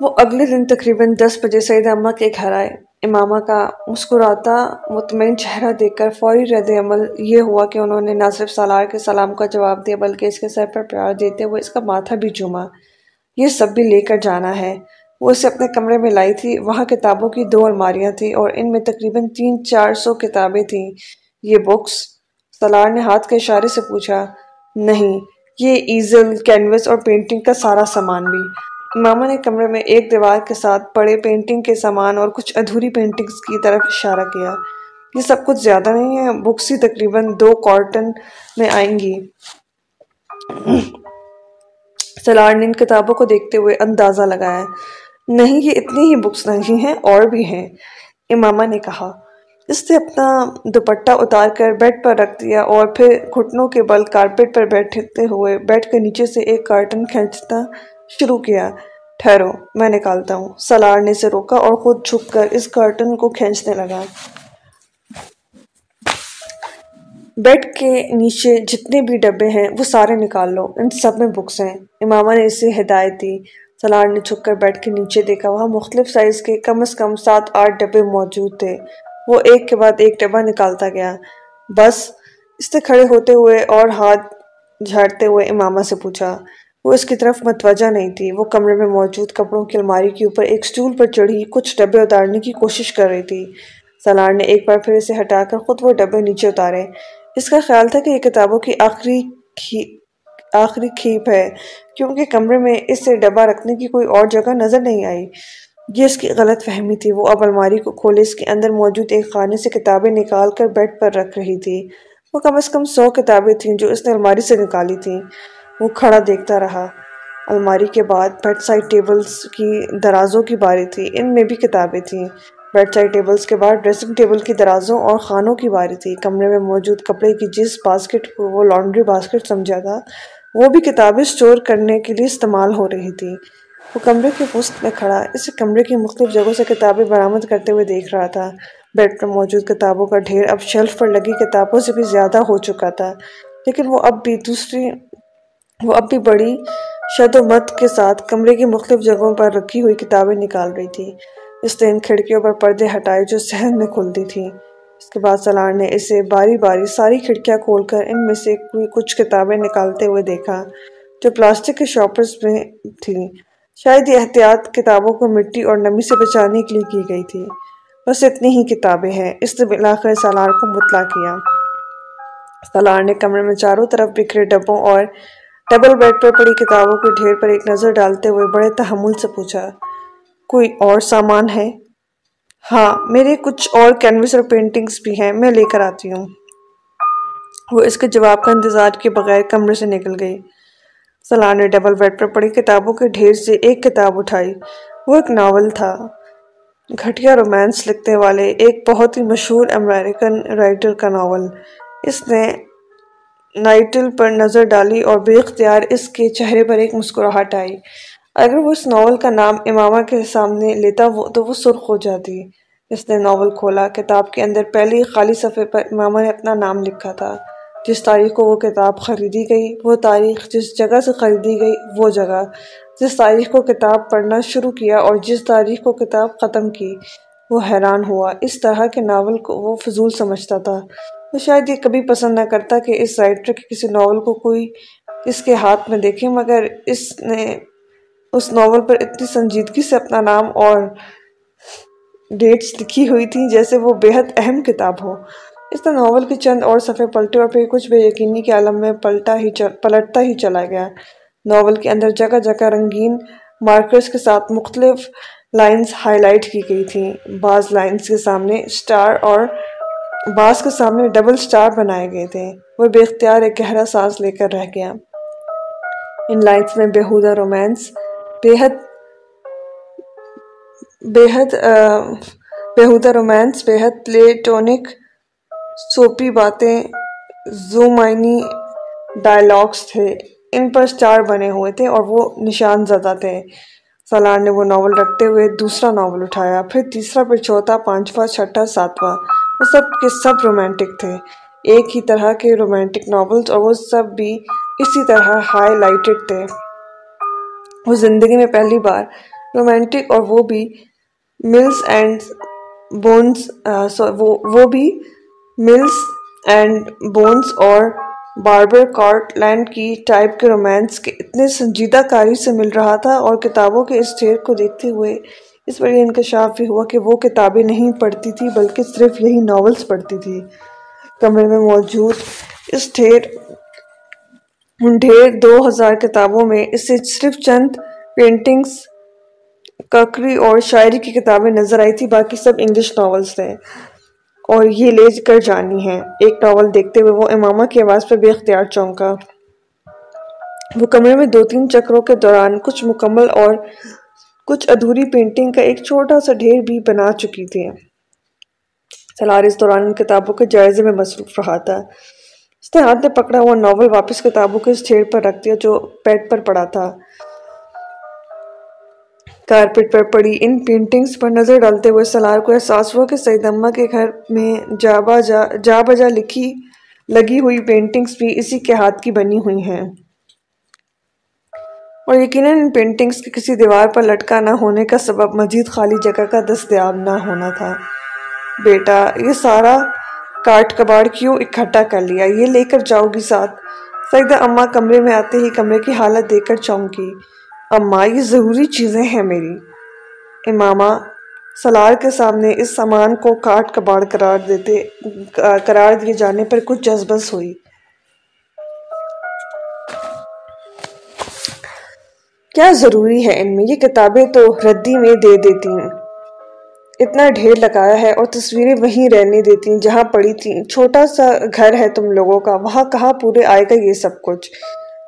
وہ اگلے دن تقریباً دس بجے سعید امہ کے گھر آئے۔ امامہ کا مسکراتا مطمئن چہرہ دیکھ کر فوری رد عمل یہ ہوا کہ انہوں نے نہ صرف سالار کے سلام کا جواب دیا بلکہ اس کے سر پر پیار دیتے ہوئے اس کا ماتھا بھی چوما یہ سب بھی لے کر جانا ہے۔ وہ اسے اپنے کمرے میں لائی تھی۔ وہاں کتابوں کی دو الماریاں تھیں اور ان میں تقریباً تین چار سو کتابیں تھیں۔ یہ بکس سالار نے ہاتھ کے اشارے سے پوچھا، نہیں، یہ ایزل کینوس اور پینٹنگ کا سارا سامان بھی۔ ماما نے کمرے میں ایک دیوار کے ساتھ پڑے پینٹنگ کے سامان اور کچھ ادھوری پینٹنگز کی طرف اشارہ کیا۔ یہ سب کچھ زیادہ نہیں ہے بکس ہی تقریباً دو کارٹن میں آئیں گی۔ سلار نے ان کتابوں کو دیکھتے ہوئے اندازہ لگایا۔ نہیں، یہ اتنی ہی بکس نہیں ہیں، اور بھی ہیں۔ امامہ نے کہا۔ اس نے اپنا دوپٹہ اتار کر بیڈ پر رکھ دیا اور پھر گھٹنوں کے بل کارپیٹ پر بیٹھتے ہوئے بیڈ کے نیچے سے ایک کارٹن کھینچتا شروع کیا۔ ٹھہرو، میں نکالتا ہوں۔ سلار نے اسے روکا اور خود چھپ کر اس کارٹن کو کھینچنے لگا۔ بیڈ کے نیچے جتنے بھی ڈبے ہیں، وہ سارے نکال لو۔ ان سب میں بکس ہیں۔ امامہ نے اسے ہدایت دی۔ سلار نے چھپ کر بیڈ کے نیچے دیکھا۔ وہاں مختلف سائز کے کم از کم سات آٹھ ڈبے موجود تھے۔ وہ ایک کے بعد ایک ڈبہ نکالتا گیا۔ بس اس نے کھڑے ہوتے ہوئے اور ہاتھ جھاڑتے ہوئے امامہ سے پوچھا۔ وہ اس کی طرف متوجہ نہیں تھی۔ وہ کمرے میں موجود کپڑوں کی الماری کے اوپر ایک سٹول پر چڑھی کچھ ڈبے اتارنے کی کوشش کر رہی تھی۔ سالار نے ایک بار پھر اسے ہٹا کر خود وہ ڈبے نیچے اتارے۔ اس کا خیال تھا کہ یہ کتابوں کی آخری آخری کھیپ ہے، کیونکہ کمرے میں اس سے ڈبہ رکھنے کی کوئی اور جگہ نظر نہیں آئی۔ یہ اس کی غلط فہمی تھی۔ وہ اب الماری کو کھولے، اس کے اندر موجود ایک خانے سے کتابیں نکال کر بیڈ پر رکھ رہی تھی۔ وہ کم از کم سو کتابیں تھیں جو اس نے الماری سے نکالی تھیں۔ وہ کھڑا دیکھتا رہا۔ الماری کے بعد بیڈ سائڈ ٹیبلز کی درازوں کی باری تھی۔ ان میں بھی کتابیں تھیں۔ بیڈ سائڈ ٹیبلز کے بعد ڈریسنگ ٹیبل کی درازوں اور خانوں کی باری تھی۔ کمرے میں موجود کپڑے کی جس باسکٹ کو وہ لانڈری باسکٹ سمجھا تھا، وہ بھی کتابیں سٹور کرنے کے لیے استعمال ہو رہی تھی۔ وہ کمرے کے پست میں کھڑا اسے کمرے کی مختلف جگہوں سے کتابیں برآمد کرتے ہوئے دیکھ رہا تھا۔ بیڈ پر موجود کتابوں کا ڈھیر اب شیلف پر لگی کتابوں سے بھی زیادہ ہو چکا تھا، لیکن وہ اب بھی دوسری وہ اب بھی بڑی شد و مت کے ساتھ کمرے کی مختلف جگہوں پر رکھی ہوئی کتابیں نکال رہی تھی۔ اس نے ان کھڑکیوں پر پردے ہٹائے جو سہن میں کھلتی تھی اس کے بعد سلار نے اسے باری باری ساری کھڑکیاں کھول کر ان میں سے کوئی کچھ کتابیں نکالتے ہوئے دیکھا جو پلاسٹک کے شاپرز میں تھیں۔ شاید یہ احتیاط کتابوں کو مٹی اور نمی سے بچانے کے لیے کی گئی تھی۔ بس اتنی ہی کتابیں ہیں۔ اس نے بلاخر سالار کو مطلع کیا۔ سالار نے کمرے میں چاروں طرف بکھرے ڈبوں اور ڈبل بیڈ پر پڑی کتابوں کے ڈھیر پر ایک نظر ڈالتے ہوئے بڑے تحمل سے پوچھا، کوئی اور سامان ہے؟ ہاں میرے کچھ اور کینوس اور پینٹنگز بھی ہیں، میں لے کر آتی ہوں۔ وہ اس کے جواب کا انتظار کے بغیر کمرے سے نکل گئی۔ سلار نے ڈبل بیڈ پر پڑی کتابوں کے ڈھیر سے ایک کتاب اٹھائی۔ وہ ایک ناول تھا۔ گھٹیا رومانس لکھتے والے ایک بہت ہی مشہور امریکن رائٹر کا ناول۔ اس نے نائٹل پر نظر ڈالی اور بے اختیار اس کے چہرے پر ایک مسکراہٹ آئی۔ اگر وہ اس ناول کا نام امامہ کے سامنے لیتا تو وہ سرخ ہو جاتی۔ اس نے ناول کھولا۔ کتاب کے اندر پہلی خالی صفحے پر امامہ نے اپنا نام لکھا تھا۔ جس تاریخ کو وہ کتاب خریدی گئی، وہ تاریخ جس جگہ سے خریدی گئی، وہ جگہ۔ جس تاریخ کو کتاب پڑھنا شروع کیا اور جس تاریخ کو کتاب ختم کی، وہ حیران ہوا۔ اس طرح کے ناول کو وہ فضول سمجھتا تھا۔ وہ شاید یہ کبھی پسند نہ کرتا کہ اس رائٹر کے کسی ناول کو کوئی اس کے ہاتھ میں دیکھے، مگر اس نے اس ناول پر اتنی سنجیدگی سے اپنا نام اور ڈیٹس لکھی ہوئی تھی جیسے وہ بہت اہم کتاب ہو۔ اس نے ناول کے چند اور صفحے پلٹے اور پھر کچھ بے یقینی کے عالم میں پلٹا ہی چل، پلٹتا ہی چلا گیا۔ ناول کے اندر جگہ جگہ رنگین مارکرز کے ساتھ مختلف لائنز ہائی لائٹ کی گئی تھیں۔ بعض لائنز کے سامنے سٹار اور باس کے سامنے ڈبل سٹار بنائے گئے تھے۔ وہ بے اختیار ایک گہرا سانس لے کر رہ گیا۔ ان لائنز میں بےحودہ رومانس، بےحد بےحد بےحودہ رومانس، بےحد پلیٹونک، سوپی باتیں، زومائنی ڈائلاگز تھے۔ ان پر سٹار بنے ہوئے تھے اور وہ نشان زدہ تھے۔ سالار نے وہ ناول رکھتے ہوئے دوسرا ناول اٹھایا، پھر تیسرا، پھر چوتھا، پانچواں، چھٹا، ساتواں۔ وہ سب کے سب رومانٹک تھے۔ ایک ہی طرح کے رومانٹک ناولز اور وہ سب بھی اسی طرح ہائی لائٹڈ تھے۔ وہ زندگی میں پہلی بار رومانٹک اور وہ بھی ملز اینڈ بونز وہ بھی ملز اینڈ بونز اور باربر کارٹ لینڈ کی ٹائپ کے رومانس کے اتنے سنجیدہ کاری سے مل رہا تھا اور کتابوں کے اس ڈھیر کو دیکھتے ہوئے اس پر یہ انکشاف بھی ہوا کہ وہ کتابیں نہیں پڑھتی تھی، بلکہ صرف یہی ناولز پڑھتی تھی۔ کمرے میں موجود اس ڈھیر ڈھیر دو ہزار کتابوں میں اس سے صرف چند پینٹنگز ککری اور شاعری کی کتابیں نظر آئی تھی، باقی سب انگلش ناولز تھے۔ اور یہ لے کر جانی ہے۔ ایک ناول دیکھتے ہوئے وہ امامہ کی آواز پہ بے اختیار چونکا۔ وہ کمرے میں دو تین چکروں کے دوران کچھ مکمل اور کچھ ادھوری پینٹنگ کا ایک چھوٹا سا ڈھیر بھی بنا چکی تھی۔ سلار اس دوران ان کتابوں کے جائزے میں مصروف رہا تھا۔ اس نے ہاتھ پکڑا ہوا ناول واپس کتابوں کے اس ڈھیر پر رکھ دیا جو پیٹ پر پڑا تھا۔ کارپٹ پر پڑی ان پینٹنگز پر نظر ڈالتے ہوئے سلار کو احساس ہوا کہ سعید امہ کے گھر میں جا بجا جا بجا لکھی لگی ہوئی پینٹنگز بھی اسی کے ہاتھ کی بنی ہوئی ہیں۔ اور یقیناً ان پینٹنگز کے کسی دیوار پر لٹکا نہ ہونے کا سبب مزید خالی جگہ کا دستیاب نہ ہونا تھا۔ بیٹا، یہ سارا کاٹ کباڑ کیوں اکٹھا کر لیا؟ یہ لے کر جاؤ گی ساتھ۔ سیدہ اماں کمرے میں آتے ہی کمرے کی حالت دیکھ کر چونکی اماں، یہ ضروری چیزیں ہیں میری۔ امامہ، سلار کے سامنے اس سامان کو کاٹ کباڑ قرار دیتے، قرار دیے جانے پر کچھ جذبس ہوئی کیا ضروری ہے ان میں؟ یہ کتابیں تو ردی میں دے دیتی ہیں۔ اتنا ڈھیر لگایا ہے اور تصویریں وہیں رہنے دیتی ہیں جہاں پڑی تھیں۔ چھوٹا سا گھر ہے تم لوگوں کا، وہاں کہاں پورے آئے گا یہ سب کچھ؟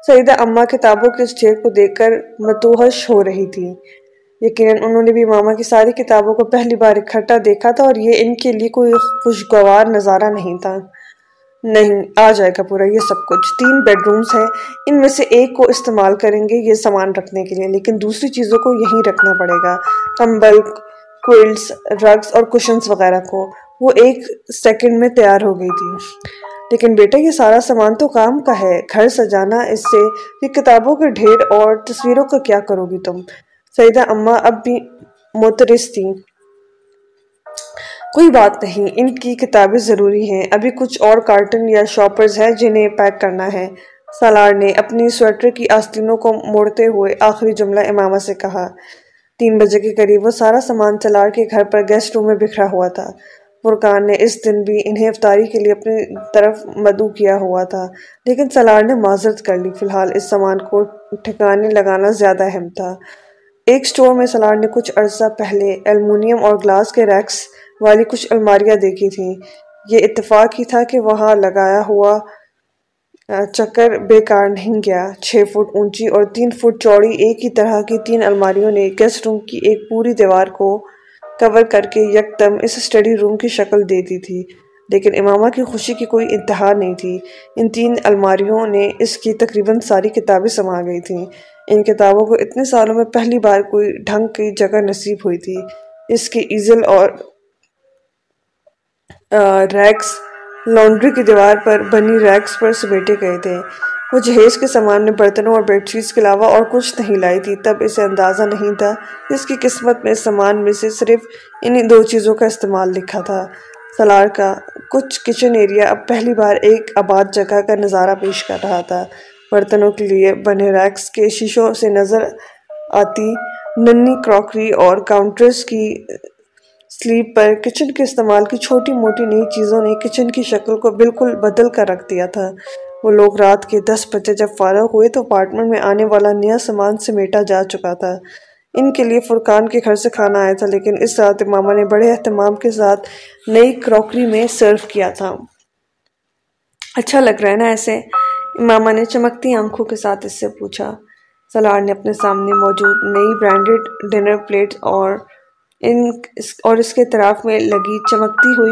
سعیدہ اماں کتابوں کے اس ڈھیر کو دیکھ کر متوحش ہو رہی تھی۔ یقیناً انہوں نے بھی ماما کی ساری کتابوں کو پہلی بار اکٹھا دیکھا تھا اور یہ ان کے لیے کوئی خوشگوار نظارہ نہیں تھا۔ نہیں، آ جائے گا پورا، یہ سب کچھ۔ تین بیڈ رومز ہیں، ان میں سے ایک کو استعمال کریں گے یہ سامان رکھنے کے لیے، لیکن دوسری چیزوں کو یہیں رکھنا پڑے گا۔ کمبل کوئلز رگز اور کشنز وغیرہ کو۔ وہ ایک سیکنڈ میں تیار ہو گئی تھی۔ لیکن بیٹا، یہ سارا سامان تو کام کا ہے۔ گھر سجانا، اس سے یہ کتابوں کے ڈھیر اور تصویروں کا کیا کرو گی تم؟ سیدہ اماں اب بھی مترس تھی کوئی بات نہیں، ان کی کتابیں ضروری ہیں۔ ابھی کچھ اور کارٹن یا شاپرز ہیں جنہیں پیک کرنا ہے۔ سالار نے اپنی سویٹر کی آستینوں کو موڑتے ہوئے آخری جملہ امامہ سے کہا، تین بجے کے قریب وہ سارا سامان سالار کے گھر پر گیسٹ روم میں بکھرا ہوا تھا۔ فرقان نے اس دن بھی انہیں افطاری کے لیے اپنی طرف مدعو کیا ہوا تھا، لیکن سلار نے معذرت کر لی۔ فی الحال اس سامان کو ٹھکانے لگانا زیادہ اہم تھا۔ ایک سٹور میں سلار نے کچھ عرصہ پہلے ایلمونیم اور گلاس کے ریکس والی کچھ الماریاں دیکھی تھیں۔ یہ اتفاق ہی تھا کہ وہاں لگایا ہوا چکر بیکار نہیں گیا۔ چھ فٹ اونچی اور تین فٹ چوڑی ایک ہی طرح کی تین الماریوں نے گیسٹ روم کی ایک پوری دیوار کو کور کر کے یک دم اس اسٹڈی روم کی شکل دے دی تھی۔ لیکن امامہ کی خوشی کی کوئی انتہا نہیں تھی۔ ان تین الماریوں نے اس کی تقریباً ساری کتابیں سما گئی تھیں۔ ان کتابوں کو اتنے سالوں میں پہلی بار کوئی ڈھنگ کی جگہ نصیب ہوئی تھی۔ اس کی ایزل اور ریکس لانڈری کی دیوار پر بنی ریکس پر سمیٹے گئے تھے۔ وہ جہیز کے سامان میں برتنوں اور بیڈ شیٹس کے علاوہ اور کچھ نہیں لائی تھی۔ تب اسے اندازہ نہیں تھا اس کی قسمت میں سامان میں سے صرف انہی دو چیزوں کا استعمال لکھا تھا۔ سلار کا کچھ کچن ایریا اب پہلی بار ایک آباد جگہ کا نظارہ پیش کر رہا تھا۔ برتنوں کے لیے بنے ریکس کے شیشوں سے نظر آتی ننی کراکری اور کاؤنٹرز کی سلیپ پر کچن کے استعمال کی چھوٹی موٹی نئی چیزوں نے کچن کی شکل کو بالکل بدل کر رکھ دیا تھا۔ وہ لوگ رات کے دس بجے جب فارغ ہوئے تو اپارٹمنٹ میں آنے والا نیا سامان سمیٹا جا چکا تھا۔ ان کے لیے فرقان کے گھر سے کھانا آیا تھا، لیکن اس رات امامہ نے بڑے اہتمام کے ساتھ نئی کروکری میں سرو کیا تھا۔ اچھا لگ رہا ہے نا ایسے؟ امامہ نے چمکتی آنکھوں کے ساتھ اس سے پوچھا۔ سلار نے اپنے سامنے موجود نئی برانڈڈ ڈنر پلیٹ اور ان اور اس کے طرف میں لگی چمکتی ہوئی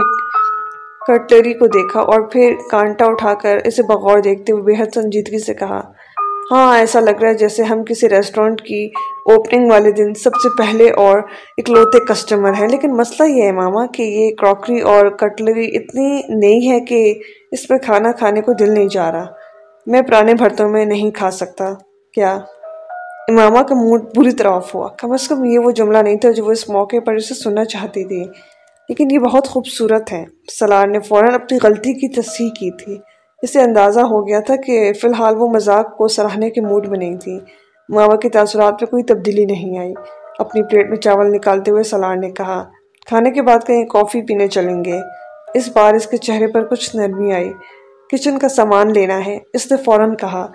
کٹلری کو دیکھا اور پھر کانٹا اٹھا کر اسے بغور دیکھتے ہوئے بہت سنجیدگی سے کہا ہاں ایسا لگ رہا ہے جیسے ہم کسی ریسٹورنٹ کی اوپننگ والے دن سب سے پہلے اور اکلوتے کسٹمر ہیں. لیکن مسئلہ یہ ہے ماما کہ یہ کراکری اور کٹلری اتنی نئی ہے کہ اس پہ کھانا کھانے کو دل نہیں جا رہا۔ میں پرانے بھرتوں میں نہیں کھا سکتا۔ کیا؟ امامہ کا موڈ بری طرح آف ہوا۔ کم از کم یہ وہ جملہ نہیں تھا جو وہ اس موقع پر اسے سننا چاہتی تھی۔ لیکن یہ بہت خوبصورت ہے۔ سلار نے فوراً اپنی غلطی کی تصحیح کی تھی۔ اسے اندازہ ہو گیا تھا کہ فی الحال وہ مذاق کو سراہنے کے موڈ میں نہیں تھی۔ ماما کے تاثرات میں کوئی تبدیلی نہیں آئی۔ اپنی پلیٹ میں چاول نکالتے ہوئے سلار نے کہا، کھانے کے بعد کہیں کافی پینے چلیں گے۔ اس بار اس کے چہرے پر کچھ نرمی آئی۔ کچن کا سامان لینا ہے، اس نے فوراً کہا۔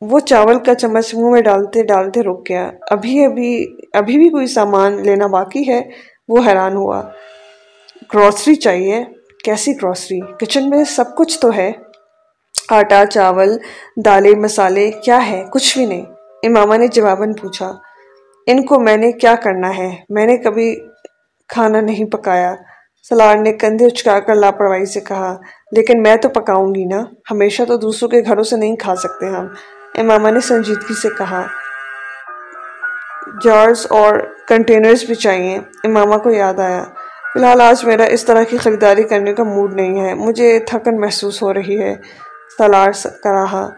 وہ چاول کا چمچ منہ میں ڈالتے ڈالتے رک گیا۔ ابھی ابھی ابھی بھی کوئی سامان لینا باقی ہے، وہ حیران ہوا۔ گروسری چاہیے۔ کیسی گروسری؟ کچن میں سب کچھ تو ہے۔ آٹا، چاول، دالیں مسالے کیا ہے؟ کچھ بھی نہیں۔ امامہ نے جواباً پوچھا۔ ان کو میں نے کیا کرنا ہے؟ میں نے کبھی کھانا نہیں پکایا۔ سلار نے کندھے اچکا کر لاپرواہی سے کہا، لیکن میں تو پکاؤں گی نا۔ ہمیشہ تو دوسروں کے گھروں سے نہیں کھا سکتے ہم۔ امامہ نے سنجیدگی سے کہا، جارز اور کنٹینرز بھی چاہیے۔ امامہ کو یاد آیا، فی الحال آج میرا اس طرح کی خریداری کرنے کا موڈ نہیں ہے۔ مجھے تھکن محسوس ہو رہی ہے۔ سلار کراہا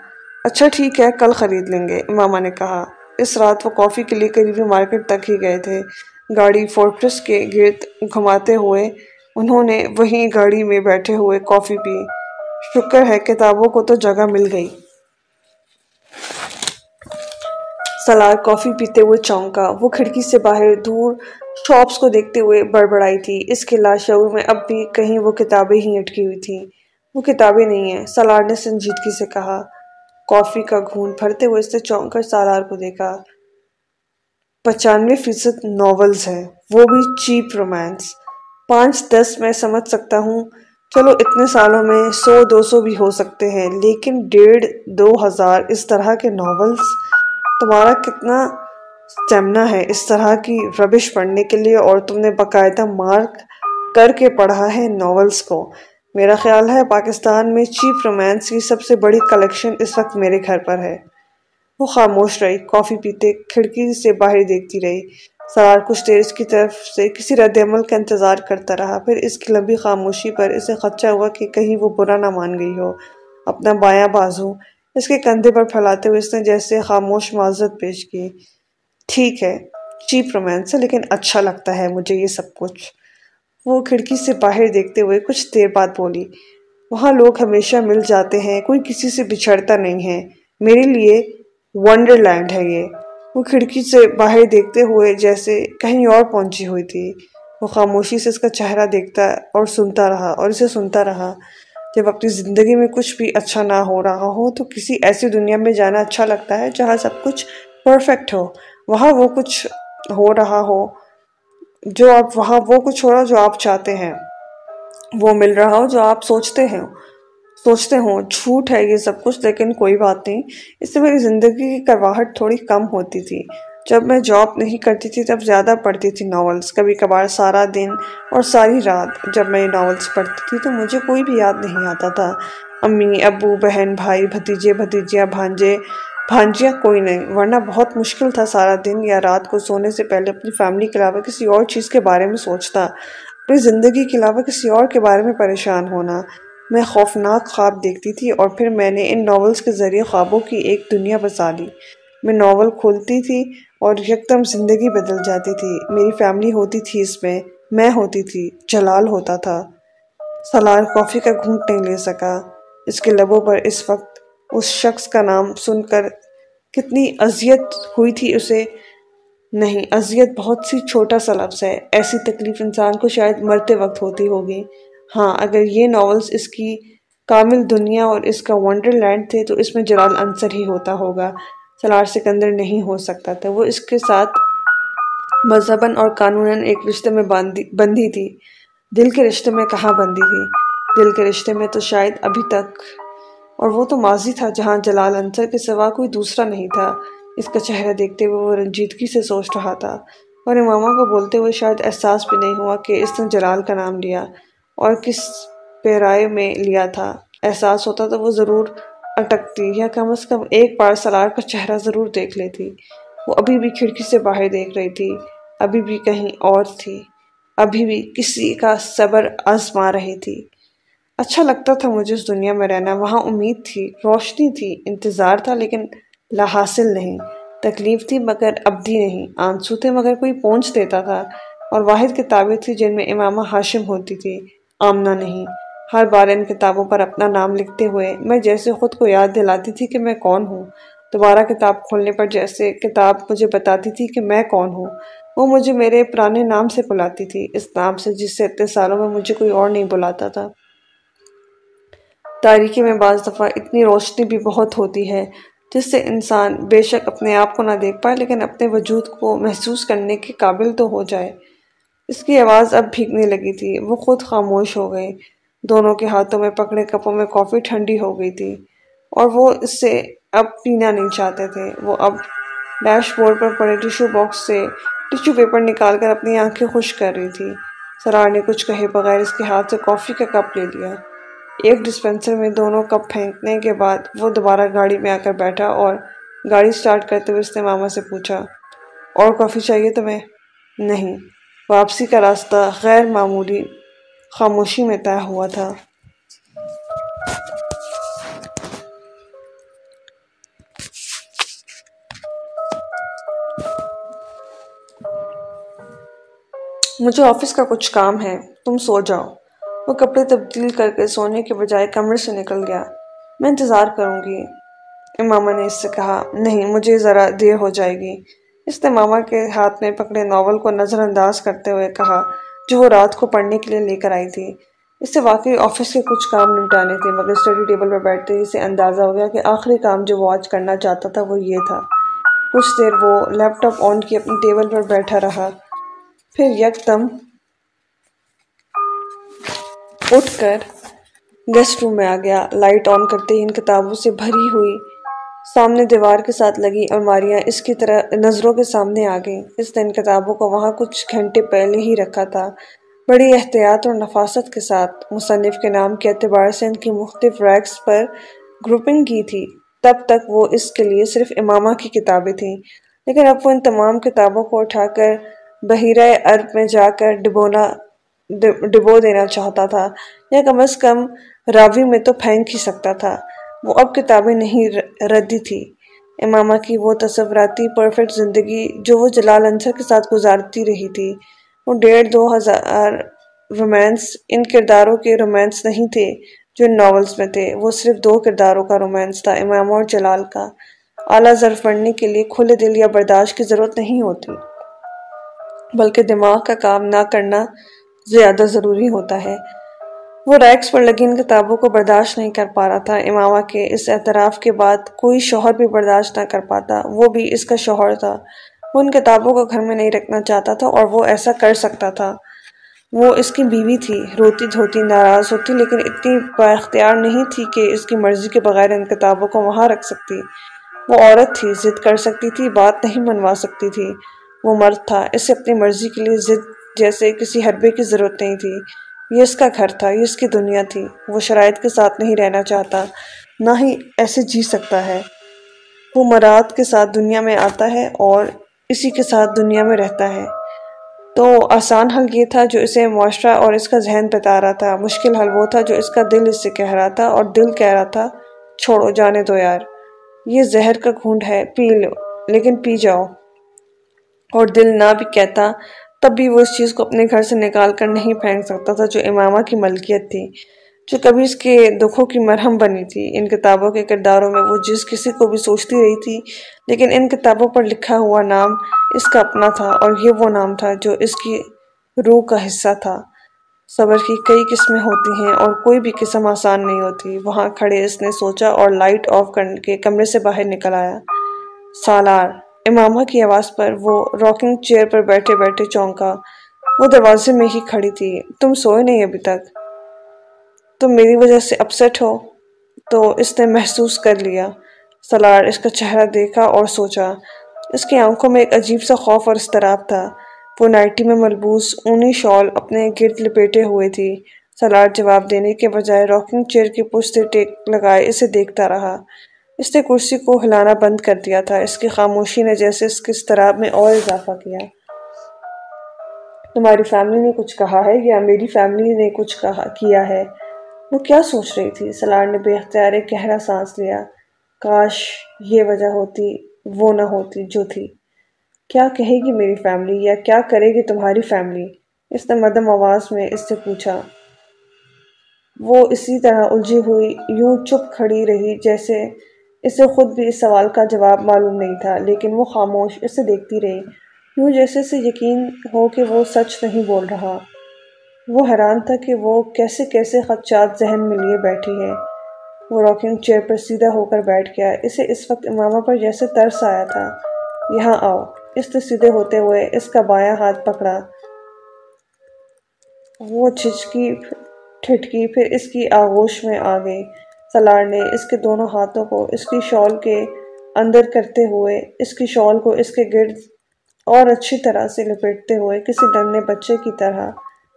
اچھا ٹھیک ہے، کل خرید لیں گے۔ امامہ نے کہا، اس رات وہ کافی کے لیے قریبی مارکیٹ تک ہی گئے تھے۔ گاڑی فورٹرس کے گرد گھماتے ہوئے انہوں نے وہیں گاڑی میں بیٹھے ہوئے کافی پی۔ شکر ہے، کتابوں کو تو جگہ مل گئی۔ سلار کافی پیتے ہوئے چونکا وہ کھڑکی سے باہر دور شاپس کو دیکھتے ہوئے بڑبڑائی تھی۔ اس کے لاشعور میں اب بھی کہیں وہ کتابیں ہی اٹکی ہوئی تھیں۔ وہ کتابیں نہیں ہیں۔ سلار نے سنجیدگی سے کہا۔ کافی کا گھون پھرتے ہوئے اس نے چونک کر سالار کو دیکھا۔ پچانوے فیصد ناولز ہیں۔ وہ بھی چیپ رومانس۔ پانچ دس میں سمجھ سکتا ہوں چلو اتنے سالوں میں سو دو سو بھی ہو سکتے ہیں، لیکن ڈیڑھ دو ہزار اس طرح کے ناولز، تمہارا کتنا سٹیمنا ہے اس طرح کی ربش پڑھنے کے لیے اور تم نے باقاعدہ مارک کر کے پڑھا ہے ناولز کو۔ میرا خیال ہے پاکستان میں چیپ رومانس کی سب سے بڑی کلیکشن اس وقت میرے گھر پر ہے۔ وہ خاموش رہی، کافی پیتے، کھڑکی سے باہر دیکھتی رہی۔ سوار کچھ دیر اس کی طرف سے کسی رد عمل کا انتظار کرتا رہا۔ پھر اس کی لمبی خاموشی پر اسے خدشہ ہوا کہ کہیں وہ برا نہ مان گئی ہو۔ اپنا بایاں بازو اس کے کندھے پر پھیلاتے ہوئے اس نے جیسے خاموش معذرت پیش کی۔ ٹھیک ہے، چیپ رومانس ہے، لیکن اچھا لگتا ہے مجھے یہ سب کچھ۔ وہ کھڑکی سے باہر دیکھتے ہوئے کچھ دیر بعد بولی، وہاں لوگ ہمیشہ مل جاتے ہیں، کوئی کسی سے بچھڑتا نہیں ہے۔ میرے لیے ونڈر لینڈ ہے یہ۔ وہ کھڑکی سے باہر دیکھتے ہوئے جیسے کہیں اور پہنچی ہوئی تھی۔ وہ خاموشی سے اس کا چہرہ دیکھتا اور سنتا رہا اور اسے سنتا رہا، جب اپنی زندگی میں کچھ بھی اچھا نہ ہو رہا ہو تو کسی ایسی دنیا میں جانا اچھا لگتا ہے جہاں سب کچھ پرفیکٹ ہو۔ وہاں وہ کچھ ہو رہا ہو جو آپ، وہاں وہ کچھ ہو رہا جو آپ چاہتے ہیں۔ وہ مل رہا ہو جو آپ سوچتے ہیں۔ سوچتے ہوں، جھوٹ ہے یہ سب کچھ، لیکن کوئی بات نہیں۔ اس سے میری زندگی کی کرواہٹ تھوڑی کم ہوتی تھی۔ جب میں جاب نہیں کرتی تھی، تب زیادہ پڑھتی تھی ناولز کبھی کبھار سارا دن اور ساری رات جب میں ناولز پڑھتی تھی، تو مجھے کوئی بھی یاد نہیں آتا تھا۔ امی، ابو، بہن، بھائی، بھتیجے، بھتیجیاں، بھانجے، بھانجیاں کوئی نہیں۔ ورنہ بہت مشکل تھا سارا دن یا رات کو سونے سے پہلے اپنی فیملی کے علاوہ کسی اور چیز کے بارے میں سوچتا۔ اپنی زندگی کے علاوہ کسی اور کے بارے میں پریشان ہونا۔ میں خوفناک خواب دیکھتی تھی اور پھر میں نے ان ناولز کے ذریعے خوابوں کی ایک دنیا بسا لی۔ میں ناول کھولتی تھی اور یکدم زندگی بدل جاتی تھی۔ میری فیملی ہوتی تھی اس میں میں ہوتی تھی، جلال ہوتا تھا۔ سلار کافی کا گھونٹ نہیں لے سکا۔ اس کے لبوں پر اس وقت اس شخص کا نام سن کر کتنی اذیت ہوئی تھی اسے۔ نہیں، اذیت بہت سی چھوٹا سا لفظ ہے۔ ایسی تکلیف انسان کو شاید مرتے وقت ہوتی ہوگی۔ ہاں اگر یہ ناولز اس کی کامل دنیا اور اس کا ونڈر لینڈ تھے تو اس میں جلال انصر ہی ہوتا ہوگا۔ سلار سکندر نہیں ہو سکتا تھا۔ وہ اس کے ساتھ مذہباً اور قانوناً ایک رشتے میں بندھی تھی۔ دل کے رشتے میں کہاں بندھی تھی؟ دل کے رشتے میں تو شاید ابھی تک۔ اور وہ تو ماضی تھا جہاں جلال انصر کے سوا کوئی دوسرا نہیں تھا۔ اس کا چہرہ دیکھتے ہوئے وہ رنجیدگی سے سوچ رہا تھا۔ اور امامہ کو بولتے ہوئے شاید احساس بھی نہیں ہوا کہ اس نے جلال کا نام لیا۔ اور کس پیرائے میں لیا تھا۔ احساس ہوتا تو وہ ضرور اٹکتی یا کم از کم ایک بار سلار کا چہرہ ضرور دیکھ لیتی۔ وہ ابھی بھی کھڑکی سے باہر دیکھ رہی تھی۔ ابھی بھی کہیں اور تھی۔ ابھی بھی کسی کا صبر آزما رہی تھی۔ اچھا لگتا تھا مجھے اس دنیا میں رہنا۔ وہاں امید تھی، روشنی تھی، انتظار تھا، لیکن لا حاصل نہیں۔ تکلیف تھی مگر ابدی نہیں۔ آنسو تھے مگر کوئی پہنچ دیتا تھا۔ اور واحد کتابیں تھی جن میں امامہ ہاشم ہوتی تھی۔ آمنہ نہیں۔ ہر بار ان کتابوں پر اپنا نام لکھتے ہوئے میں جیسے خود کو یاد دلاتی تھی کہ میں کون ہوں۔ دوبارہ کتاب کھولنے پر جیسے کتاب مجھے بتاتی تھی کہ میں کون ہوں۔ وہ مجھے میرے پرانے نام سے بلاتی تھی، اس نام سے جس سے اتنے سالوں میں مجھے کوئی اور نہیں بلاتا تھا۔ تاریخی میں بعض دفعہ اتنی روشنی بھی بہت ہوتی ہے، جس سے انسان بے شک اپنے آپ کو نہ دیکھ پائے، لیکن اپنے وجود کو محسوس کرنے کے قابل تو ہو جائے۔ اس کی آواز اب بھیگنے لگی تھی۔ وہ خود خاموش ہو گئے دونوں کے ہاتھوں میں پکڑے کپوں میں کافی ٹھنڈی ہو گئی تھی۔ اور وہ اس سے اب پینا نہیں چاہتے تھے۔ وہ اب ڈیش بورڈ پر پڑے ٹیشو باکس سے ٹیشو پیپر نکال کر اپنی آنکھیں خوش کر رہی تھی۔ سرار نے کچھ کہے بغیر اس کے ہاتھ سے کافی کا کپ لے لیا۔ ایک ڈسپنسر میں دونوں کپ پھینکنے کے بعد وہ دوبارہ گاڑی میں آ کر بیٹھا اور گاڑی سٹارٹ کرتے ہوئے اس نے ماما سے پوچھا، اور کافی چاہیے تمہیں؟ نہیں۔ واپسی کا راستہ غیر معمولی خاموشی میں طے ہوا تھا۔ مجھے آفس کا کچھ کام ہے، تم سو جاؤ۔ وہ کپڑے تبدیل کر کے سونے کے بجائے کمرے سے نکل گیا۔ میں انتظار کروں گی۔ امامہ نے اس سے کہا، نہیں، مجھے ذرا دیر ہو جائے گی۔ اس نے ماما کے ہاتھ میں پکڑے ناول کو نظر انداز کرتے ہوئے کہا جو وہ رات کو پڑھنے کے لیے لے کر آئی تھی۔ اس سے واقعی آفس کے کچھ کام نمٹانے تھے، مگر اسٹڈی ٹیبل پر بیٹھتے ہی اسے اندازہ ہو گیا کہ آخری کام جو وہ آج کرنا چاہتا تھا وہ یہ تھا۔ کچھ دیر وہ لیپ ٹاپ آن کی اپنی ٹیبل پر بیٹھا رہا۔ پھر یک دم اٹھ کر گیسٹ روم میں آ گیا۔ لائٹ آن کرتے ہی ان کتابوں سے بھری ہوئی سامنے دیوار کے ساتھ لگی الماریاں اس کی طرح نظروں کے سامنے آ گئیں۔ اس نے ان کتابوں کو وہاں کچھ گھنٹے پہلے ہی رکھا تھا۔ بڑی احتیاط اور نفاست کے ساتھ مصنف کے نام کے اعتبار سے ان کی مختلف ریکس پر گروپنگ کی تھی۔ تب تک وہ اس کے لیے صرف امامہ کی کتابیں تھیں۔ لیکن اب وہ ان تمام کتابوں کو اٹھا کر بحیرہ عرب میں جا کر ڈبونا ڈبو دینا چاہتا تھا۔ یا کم از کم راوی میں تو پھینک ہی سکتا تھا۔ وہ اب کتابیں نہیں ردی تھی۔ امامہ کی وہ تصوراتی پرفیکٹ زندگی جو وہ جلال انصر کے ساتھ گزارتی رہی تھی۔ وہ ڈیڑھ دو ہزار رومانس ان کرداروں کے رومانس نہیں تھے جو ان ناولز میں تھے۔ وہ صرف دو کرداروں کا رومانس تھا، امامہ اور جلال کا۔ اعلیٰ ظرف پڑھنے کے لیے کھلے دل یا برداشت کی ضرورت نہیں ہوتی، بلکہ دماغ کا کام نہ کرنا زیادہ ضروری ہوتا ہے۔ وہ ریکس پر لگی ان کتابوں کو برداشت نہیں کر پا رہا تھا۔ امامہ کے اس اعتراف کے بعد کوئی شوہر بھی برداشت نہ کر پاتا۔ وہ بھی اس کا شوہر تھا۔ وہ ان کتابوں کو گھر میں نہیں رکھنا چاہتا تھا اور وہ ایسا کر سکتا تھا۔ وہ اس کی بیوی تھی۔ روتی دھوتی ناراض ہوتی، لیکن اتنی با اختیار نہیں تھی کہ اس کی مرضی کے بغیر ان کتابوں کو وہاں رکھ سکتی۔ وہ عورت تھی، ضد کر سکتی تھی، بات نہیں منوا سکتی تھی۔ وہ مرد تھا۔ اسے اپنی مرضی کے لیے ضد جیسے کسی حربے کی ضرورت نہیں تھی۔ یہ اس کا گھر تھا، یہ اس کی دنیا تھی۔ وہ شرائط کے ساتھ نہیں رہنا چاہتا، نہ ہی ایسے جی سکتا ہے۔ وہ مراد کے ساتھ دنیا میں آتا ہے اور اسی کے ساتھ دنیا میں رہتا ہے۔ تو آسان حل یہ تھا جو اسے معاشرہ اور اس کا ذہن بتا رہا تھا۔ مشکل حل وہ تھا جو اس کا دل اس سے کہہ رہا تھا اور دل کہہ رہا تھا، چھوڑو جانے دو یار۔ یہ زہر کا گھونڈ ہے پی لو لیکن پی جاؤ۔ اور دل نہ بھی کہتا تب بھی وہ اس چیز کو اپنے گھر سے نکال کر نہیں پھینک سکتا تھا جو امامہ کی ملکیت تھی، جو کبھی اس کے دکھوں کی مرہم بنی تھی۔ ان کتابوں کے کرداروں میں وہ جس کسی کو بھی سوچتی رہی تھی، لیکن ان کتابوں پر لکھا ہوا نام اس کا اپنا تھا اور یہ وہ نام تھا جو اس کی روح کا حصہ تھا۔ صبر کی کئی قسمیں ہوتی ہیں اور کوئی بھی قسم آسان نہیں ہوتی۔ وہاں کھڑے اس نے سوچا اور لائٹ آف کرنے کے کمرے سے باہر نکل آیا۔ سالار امامہ کی آواز پر وہ راکنگ چیئر پر بیٹھے بیٹھے چونکا۔ وہ دروازے میں ہی کھڑی تھی۔ تم سوئے نہیں ابھی تک۔ تم میری وجہ سے اپسٹ ہو۔ تو اس نے محسوس کر لیا۔ سلار، اس کا چہرہ دیکھا اور سوچا۔ اس کی آنکھوں میں ایک عجیب سا خوف اور استراب تھا۔ وہ نائٹی میں ملبوس اونی شال اپنے گرد لپیٹے ہوئے تھی۔ سلار جواب دینے کے بجائے راکنگ چیئر کی پشت ٹیک لگائے اسے دیکھتا رہا۔ اس نے کرسی کو ہلانا بند کر دیا تھا۔ اس کی خاموشی نے جیسے اس کے استراب میں اور اضافہ کیا۔ تمہاری فیملی نے کچھ کہا ہے یا میری فیملی نے کچھ کہا کیا ہے؟ وہ کیا سوچ رہی تھی؟ سلار نے بے اختیار ایک گہرا سانس لیا۔ کاش یہ وجہ ہوتی، وہ نہ ہوتی، جو تھی۔ کیا کہے گی میری فیملی یا کیا کرے گی تمہاری فیملی؟ اس نے مدم آواز میں اس سے پوچھا۔ وہ اسی طرح الجھی ہوئی، یوں چپ کھڑی رہی جیسے اسے خود بھی اس سوال کا جواب معلوم نہیں تھا، لیکن وہ خاموش اسے دیکھتی رہی۔ یوں جیسے اسے یقین ہو کہ وہ سچ نہیں بول رہا۔ وہ حیران تھا کہ وہ کیسے کیسے خدشات ذہن میں لیے بیٹھی ہے وہ راکنگ چیئر پر سیدھا ہو کر بیٹھ گیا۔ اسے اس وقت امامہ پر جیسے ترس آیا تھا۔ یہاں آؤ۔ اس نے سیدھے ہوتے ہوئے اس کا بایاں ہاتھ پکڑا۔ وہ چھچکی، ٹھٹکی، پھر اس کی آغوش میں آ گئی۔ سلار نے اس کے دونوں ہاتھوں کو اس کی شال کے اندر کرتے ہوئے، اس کی شال کو اس کے گرد اور اچھی طرح سے لپیٹتے ہوئے کسی ڈننے بچے کی طرح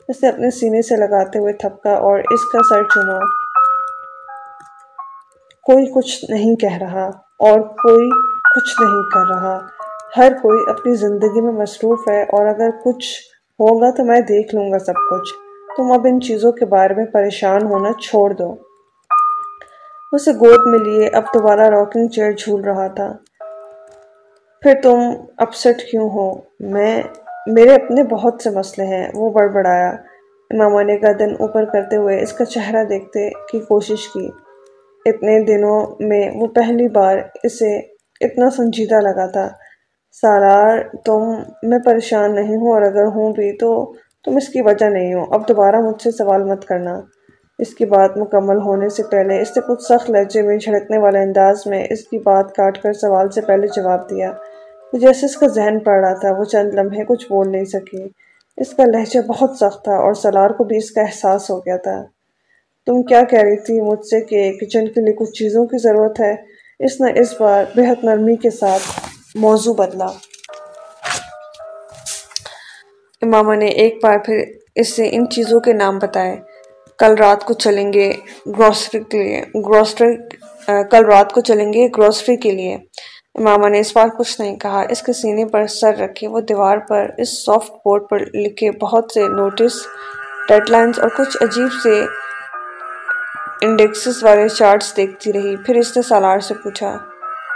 اسے اپنے سینے سے لگاتے ہوئے تھپکا اور اس کا سر چما کوئی کچھ نہیں کہہ رہا اور کوئی کچھ نہیں کر رہا۔ ہر کوئی اپنی زندگی میں مصروف ہے اور اگر کچھ ہوگا تو میں دیکھ لوں گا سب کچھ۔ تم اب ان چیزوں کے بارے میں پریشان ہونا چھوڑ دو۔ اسے گود میں لیے اب دوبارہ راکنگ چیئر جھول رہا تھا۔ پھر تم اپسٹ کیوں ہو؟ میں، میرے اپنے بہت سے مسئلے ہیں۔ وہ بڑبڑایا۔ ماما نے گردن اوپر کرتے ہوئے اس کا چہرہ دیکھتے کی کوشش کی۔ اتنے دنوں میں وہ پہلی بار اسے اتنا سنجیدہ لگا تھا۔ سالار تم، میں پریشان نہیں ہوں اور اگر ہوں بھی تو تم اس کی وجہ نہیں ہو۔ اب دوبارہ مجھ سے سوال مت کرنا۔ اس کی بات مکمل ہونے سے پہلے اس نے کچھ سخت لہجے میں جھڑکنے والے انداز میں اس کی بات کاٹ کر سوال سے پہلے جواب دیا۔ جیسے اس کا ذہن پڑ رہا تھا، وہ چند لمحے کچھ بول نہیں سکی اس کا لہجہ بہت سخت تھا اور سلار کو بھی اس کا احساس ہو گیا تھا۔ تم کیا کہہ رہی تھی مجھ سے کہ کچن کے لیے کچھ چیزوں کی ضرورت ہے؟ اس نے اس بار بہت نرمی کے ساتھ موضوع بدلا۔ امامہ نے ایک بار پھر اس سے ان چیزوں کے نام بتائے۔ کل رات کو چلیں گے گروسری کے لیے گروسری کل رات کو چلیں گے گروسری کے لیے۔ امامہ نے اس بار کچھ نہیں کہا۔ اس کے سینے پر سر رکھے، وہ دیوار پر، اس سافٹ بورڈ پر لکھے بہت سے نوٹس ڈیڈ لائنز اور کچھ عجیب سے انڈیکسز والے چارٹس دیکھتی رہی۔ پھر اس نے سالار سے پوچھا،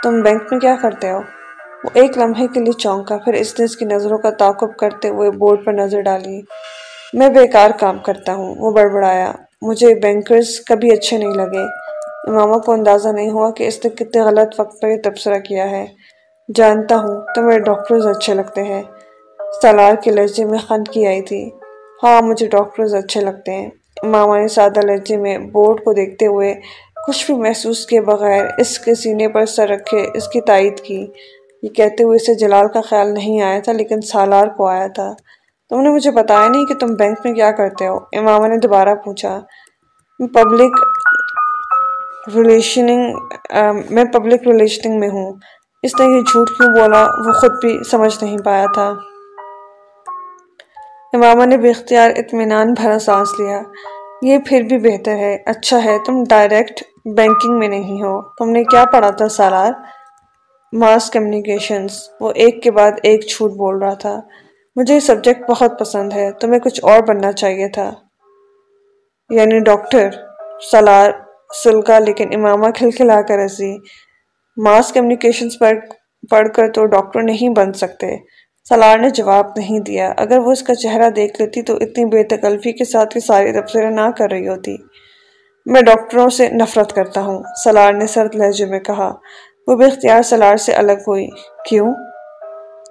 تم بینک میں کیا کرتے ہو؟ وہ ایک لمحے کے لیے چونکا، پھر اس نے اس کی نظروں کا تعاقب کرتے ہوئے بورڈ پر نظر ڈالی۔ میں بیکار کام کرتا ہوں۔ وہ بڑبڑایا۔ مجھے بینکرز کبھی اچھے نہیں لگے۔ امامہ کو اندازہ نہیں ہوا کہ اس نے کتنے غلط وقت پر یہ تبصرہ کیا ہے۔ جانتا ہوں تو میرے ڈاکٹرز اچھے لگتے ہیں۔ سالار کے لہجے میں خن کی آئی تھی۔ ہاں مجھے ڈاکٹرز اچھے لگتے ہیں۔ امامہ نے سادہ لہجے میں بورڈ کو دیکھتے ہوئے کچھ بھی محسوس کیے بغیر اس کے سینے پر سر رکھے اس کی تائید کی۔ یہ کہتے ہوئے اسے جلال کا خیال نہیں آیا تھا، لیکن سالار کو آیا تھا۔ تم نے مجھے بتایا نہیں کہ تم بینک میں کیا کرتے ہو۔ امامہ نے دوبارہ پوچھا پبلک ریلیشننگ میں پبلک ریلیشننگ میں ہوں۔ اس نے یہ جھوٹ کیوں بولا؟ وہ خود بھی سمجھ نہیں پایا تھا۔ امامہ نے بے اختیار اطمینان بھرا سانس لیا۔ یہ پھر بھی بہتر ہے۔ اچھا ہے، تم ڈائریکٹ بینکنگ میں نہیں ہو۔ تم نے کیا پڑھا تھا سالار؟ ماس کمیونیکیشنز وہ ایک کے بعد ایک جھوٹ بول رہا تھا۔ مجھے یہ سبجیکٹ بہت پسند ہے، تمہیں کچھ اور بننا چاہیے تھا۔ یعنی ڈاکٹر سالار سلکا، لیکن امامہ کھلکھلا کر ایسی۔ ماس کمیونیکیشنز پڑھ کر تو ڈاکٹر نہیں بن سکتے۔ سلار نے جواب نہیں دیا۔ اگر وہ اس کا چہرہ دیکھ لیتی تو اتنی بے تکلفی کے ساتھ یہ ساری تبصرے نہ کر رہی ہوتی۔ میں ڈاکٹروں سے نفرت کرتا ہوں۔ سلار نے سرد لہجے میں کہا، وہ بے اختیار سلار سے الگ ہوئی۔ کیوں؟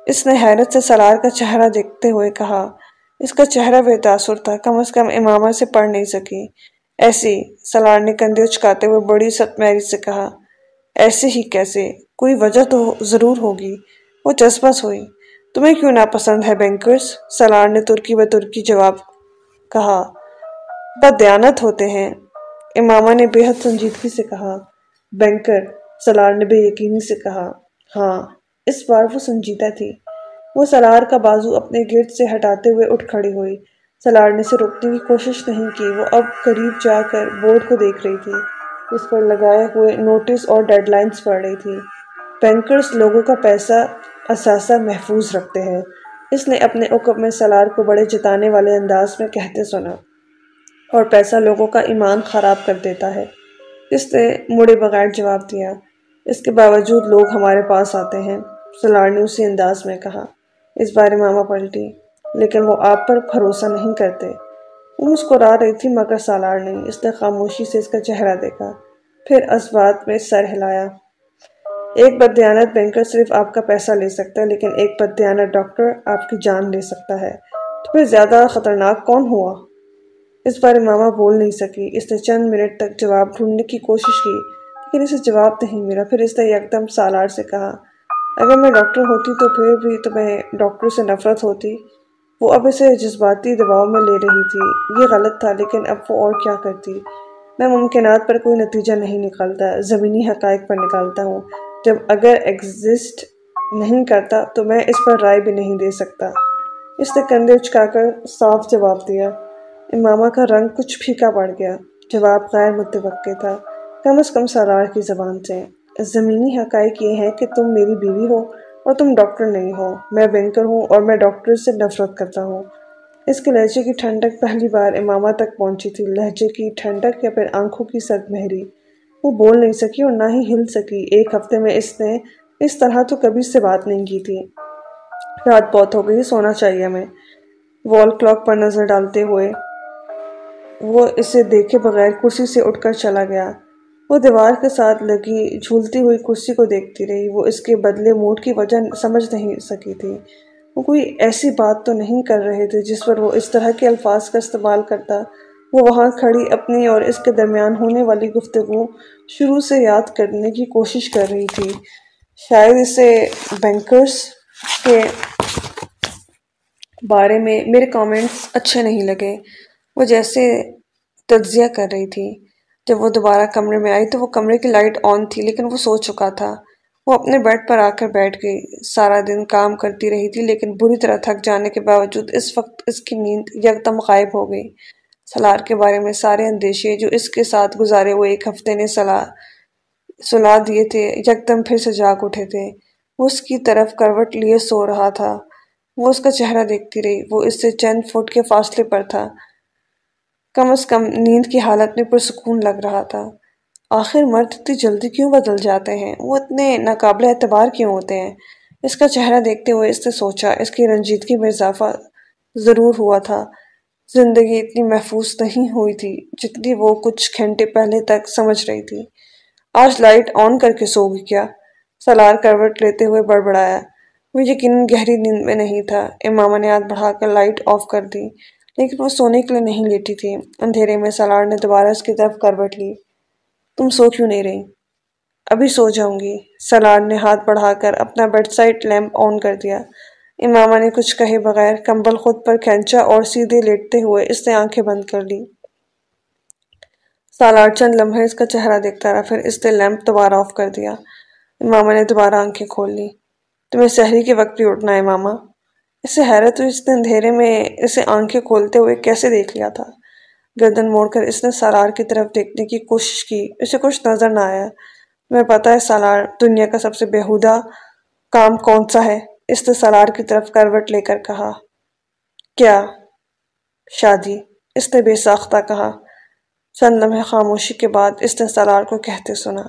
اس نے حیرت سے سلار کا چہرہ دیکھتے ہوئے کہا، اس کا چہرہ بے تاثر تھا، کم از کم امامہ سے پڑھ نہیں سکی۔ ایسی، سلار نے کندھے اچکاتے ہوئے بڑی ست میری سے کہا، ایسے ہی کیسے؟ کوئی وجہ تو ضرور ہوگی۔ وہ جذبس ہوئی تمہیں کیوں ناپسند ہے بینکرز؟ سلار نے ترکی و ترکی جواب کہا بدیانت ہوتے ہیں۔ امامہ نے بے حد سنجیدگی سے کہا، بینکر، سلار نے بے یقینی سے کہا ہاں۔ اس بار وہ سنجیدہ تھی۔ وہ سلار کا بازو اپنے گرد سے ہٹاتے ہوئے اٹھ کھڑی ہوئی۔ سلار نے سے روکنے کی کوشش نہیں کی، وہ اب قریب جا کر بورڈ کو دیکھ رہی تھی۔ اس پر لگائے ہوئے نوٹس اور ڈیڈ لائنز پڑھ رہی تھی۔ بینکرز لوگوں کا پیسہ اثاثہ محفوظ رکھتے ہیں۔ اس نے اپنے عقب میں سلار کو بڑے جتانے والے انداز میں کہتے سنا۔ اور پیسہ لوگوں کا ایمان خراب کر دیتا ہے۔ اس نے مڑے بغیر جواب دیا۔ اس کے باوجود لوگ ہمارے پاس آتے ہیں۔ سلاڑ نے اسی انداز میں کہا، اس بارے ماما پلٹی، لیکن وہ آپ پر بھروسہ نہیں کرتے۔ وہ مسکرا رہی تھی مگر سالار نے اس نے خاموشی سے اس کا چہرہ دیکھا۔ پھر اس بات میں سر ہلایا۔ ایک بدیانت بینکر صرف آپ کا پیسہ لے سکتا ہے، لیکن ایک بدیانت ڈاکٹر آپ کی جان لے سکتا ہے۔ تو پھر زیادہ خطرناک کون ہوا؟ اس بارے ماما بول نہیں سکی۔ اس نے چند منٹ تک جواب ڈھونڈنے کی کوشش کی، لیکن اسے جواب نہیں ملا۔ پھر اس نے یکدم سالار سے کہا اگر میں ڈاکٹر ہوتی تو پھر بھی تمہیں ڈاکٹر سے نفرت ہوتی۔ وہ اب اسے جذباتی دباؤ میں لے رہی تھی۔ یہ غلط تھا، لیکن اب وہ اور کیا کرتی۔ میں ممکنات پر کوئی نتیجہ نہیں نکالتا، زمینی حقائق پر نکالتا ہوں۔ جب اگر ایگزسٹ نہیں کرتا تو میں اس پر رائے بھی نہیں دے سکتا۔ اس نے کندھے اچکا کر صاف جواب دیا۔ امامہ کا رنگ کچھ پھیکا پڑ گیا۔ جواب غیر متوقع تھا۔ کم از کم سالار کی زبان سے۔ زمینی حقائق یہ ہے کہ تم میری بیوی ہو اور تم ڈاکٹر نہیں ہو۔ میں بینکر ہوں اور میں ڈاکٹر سے نفرت کرتا ہوں۔ اس کے لہجے کی ٹھنڈک پہلی بار امامہ تک پہنچی تھی۔ لہجے کی ٹھنڈک یا پھر آنکھوں کی سرد مہری۔ وہ بول نہیں سکی اور نہ ہی ہل سکی۔ ایک ہفتے میں اس نے اس طرح تو کبھی سے بات نہیں کی تھی۔ رات بہت ہو گئی، سونا چاہیے ہمیں۔ وال کلاک پر نظر ڈالتے ہوئے وہ اسے دیکھے بغیر کرسی سے اٹھ کر چلا گیا۔ وہ دیوار کے ساتھ لگی، جھولتی ہوئی کرسی کو دیکھتی رہی۔ وہ اس کے بدلے موڈ کی وجہ سمجھ نہیں سکی تھی۔ وہ کوئی ایسی بات تو نہیں کر رہے تھے جس پر وہ اس طرح کے الفاظ کا استعمال کرتا۔ وہ وہاں کھڑی اپنی اور اس کے درمیان ہونے والی گفتگو شروع سے یاد کرنے کی کوشش کر رہی تھی۔ شاید اسے بینکرز کے بارے میں میرے کامنٹس اچھے نہیں لگے۔ وہ جیسے تجزیہ کر رہی تھی۔ جب وہ دوبارہ کمرے میں آئی تو وہ کمرے کی لائٹ آن تھی، لیکن وہ سو چکا تھا۔ وہ اپنے بیڈ پر آ کر بیٹھ گئی۔ سارا دن کام کرتی رہی تھی، لیکن بری طرح تھک جانے کے باوجود اس وقت اس کی نیند یکدم غائب ہو گئی۔ سلار کے بارے میں سارے اندیشے جو اس کے ساتھ گزارے ہوئے ایک ہفتے نے سلا سلا دیے تھے، یکدم پھر سے جاگ اٹھے تھے۔ وہ اس کی طرف کروٹ لیے سو رہا تھا۔ وہ اس کا چہرہ دیکھتی رہی۔ وہ اس سے چند فٹ کے فاصلے پر تھا۔ کم از کم نیند کی حالت میں پرسکون لگ رہا تھا۔ آخر مرد اتنی جلدی کیوں بدل جاتے ہیں؟ وہ اتنے ناقابل اعتبار کیوں ہوتے ہیں؟ اس کا چہرہ دیکھتے ہوئے اس نے سوچا، اس کی رنجیدگی میں اضافہ ضرور ہوا تھا۔ زندگی اتنی محفوظ نہیں ہوئی تھی جتنی وہ کچھ گھنٹے پہلے تک سمجھ رہی تھی۔ آج لائٹ آن کر کے سو گی کیا؟ سلار کروٹ لیتے ہوئے بڑبڑایا۔ وہ یقیناً گہری نیند میں نہیں تھا۔ امامہ نے ہاتھ بڑھا کر لائٹ آف کر دی۔ لیکن وہ سونے کے لیے نہیں لیٹی تھی۔ اندھیرے میں سالار نے دوبارہ اس کی طرف کروٹ لی۔ تم سو کیوں نہیں رہی؟ ابھی سو جاؤں گی۔ سالار نے ہاتھ بڑھا کر اپنا بیڈ سائڈ لیمپ آن کر دیا۔ امامہ نے کچھ کہے بغیر کمبل خود پر کھینچا اور سیدھے لیٹتے ہوئے اس نے آنکھیں بند کر لی سالار چند لمحے اس کا چہرہ دیکھتا رہا، پھر اس نے لیمپ دوبارہ آف کر دیا۔ امامہ نے دوبارہ آنکھیں کھول لی تمہیں سحری کے وقت بھی اٹھنا ہے امامہ اسے حیرت ہوئی اس نے اندھیرے میں اسے آنکھیں کھولتے ہوئے کیسے دیکھ لیا تھا؟ گردن موڑ کر اس نے سالار کی طرف دیکھنے کی کوشش کی، اسے کچھ نظر نہ آیا۔ میں پتا ہے سالار دنیا کا سب سے بےحودہ کام کون سا ہے۔ اس نے سالار کی طرف کروٹ لے کر کہا، کیا؟ شادی؟ اس نے بے ساختہ کہا۔ چند لمحے خاموشی کے بعد اس نے سالار کو کہتے سنا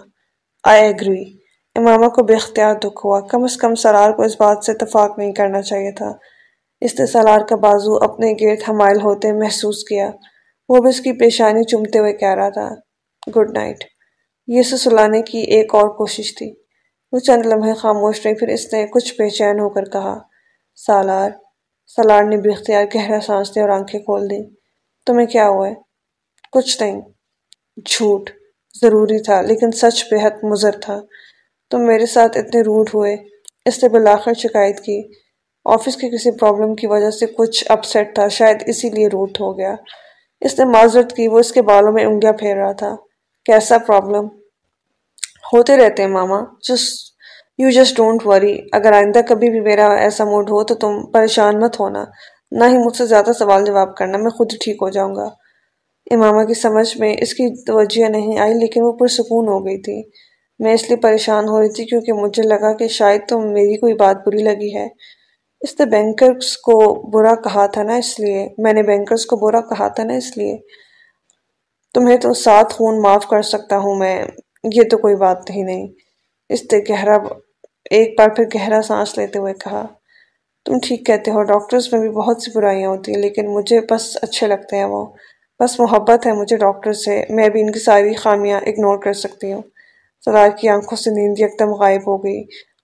آئی ایگری امامہ کو بے اختیار دکھ ہوا۔ کم از کم سلار کو اس بات سے اتفاق نہیں کرنا چاہیے تھا۔ اس نے سلار کا بازو اپنے گرد حمائل ہوتے محسوس کیا۔ وہ بھی اس کی پیشانی چمتے ہوئے کہہ رہا تھا، گڈ نائٹ۔ یہ اسے سلانے کی ایک اور کوشش تھی۔ وہ چند لمحے خاموش رہی پھر اس نے کچھ بے چین ہو کر کہا، سالار سالار نے بے اختیار گہرا سانس دیا اور آنکھیں کھول دی تمہیں کیا ہوا ہے؟ کچھ نہیں۔ جھوٹ۔ ضروری تھا، لیکن سچ بے حد مضر تھا۔ تم میرے ساتھ اتنے روڈ ہوئے، اس نے بلاخر شکایت کی۔ آفس کی کسی پرابلم کی وجہ سے کچھ اپسیٹ تھا، شاید اسی لیے روٹ ہو گیا۔ اس نے معذرت کی، وہ اس کے بالوں میں انگلیاں پھیر رہا تھا۔ کیسا پرابلم؟ ہوتے رہتے ہیں ماما just you just don't worry اگر آئندہ کبھی بھی میرا ایسا موڈ ہو تو تم پریشان مت ہونا۔ نہ ہی مجھ سے زیادہ سوال جواب کرنا، میں خود ٹھیک ہو جاؤں گا۔ امامہ کی سمجھ میں اس کی توجہ نہیں آئی، لیکن وہ پرسکون ہو گئی تھی۔ میں اس لیے پریشان ہو رہی تھی کیونکہ مجھے لگا کہ شاید تو میری کوئی بات بری لگی ہے۔ اس نے بینکرز کو برا کہا تھا نا اس لیے۔ میں نے بینکرز کو برا کہا تھا نا اس لیے۔ تمہیں تو سات خون معاف کر سکتا ہوں میں۔ یہ تو کوئی بات ہی نہیں۔ اس نے گہرا، ایک بار پھر گہرا سانس لیتے ہوئے کہا، تم ٹھیک کہتے ہو، ڈاکٹرز میں بھی بہت سی برائیاں ہوتی ہیں، لیکن مجھے بس اچھے لگتے ہیں وہ۔ بس محبت ہے مجھے ڈاکٹر سے۔ میں بھی ان کی ساری خامیاں اگنور کر سکتی ہوں۔ سلار کی آنکھوں سے نیند یکدم غائب ہو گئی۔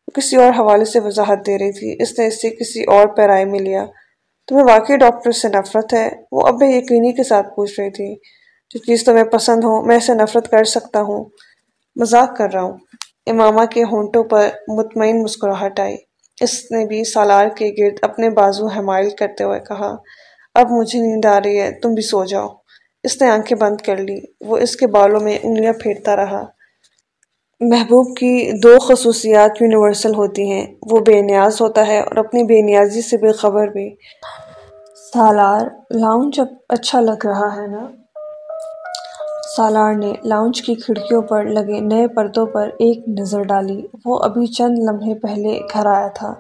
وہ کسی اور حوالے سے وضاحت دے رہی تھی۔ اس نے اس سے کسی اور پیرائے میں لیا۔ تمہیں واقعی ڈاکٹر سے نفرت ہے؟ وہ اب یقینی کے ساتھ پوچھ رہی تھی۔ جو چیز تمہیں پسند ہو، میں اسے نفرت کر سکتا ہوں۔ مذاق کر رہا ہوں۔ امامہ کے ہونٹوں پر مطمئن مسکراہٹ آئی۔ اس نے بھی سالار کے گرد اپنے بازو حمائل کرتے ہوئے کہا، اب مجھے نیند آ رہی ہے، تم بھی سو جاؤ۔ اس نے آنکھیں بند کر لی وہ اس کے بالوں میں انگلیاں پھیرتا رہا۔ محبوب کی دو خصوصیات یونیورسل ہوتی ہیں۔ وہ بے نیاز ہوتا ہے اور اپنی بے نیازی سے بے خبر بھی۔ سالار لاؤنج اب اچھا لگ رہا ہے نا؟ سالار نے لاؤنج کی کھڑکیوں پر لگے نئے پردوں پر ایک نظر ڈالی۔ وہ ابھی چند لمحے پہلے گھر آیا تھا۔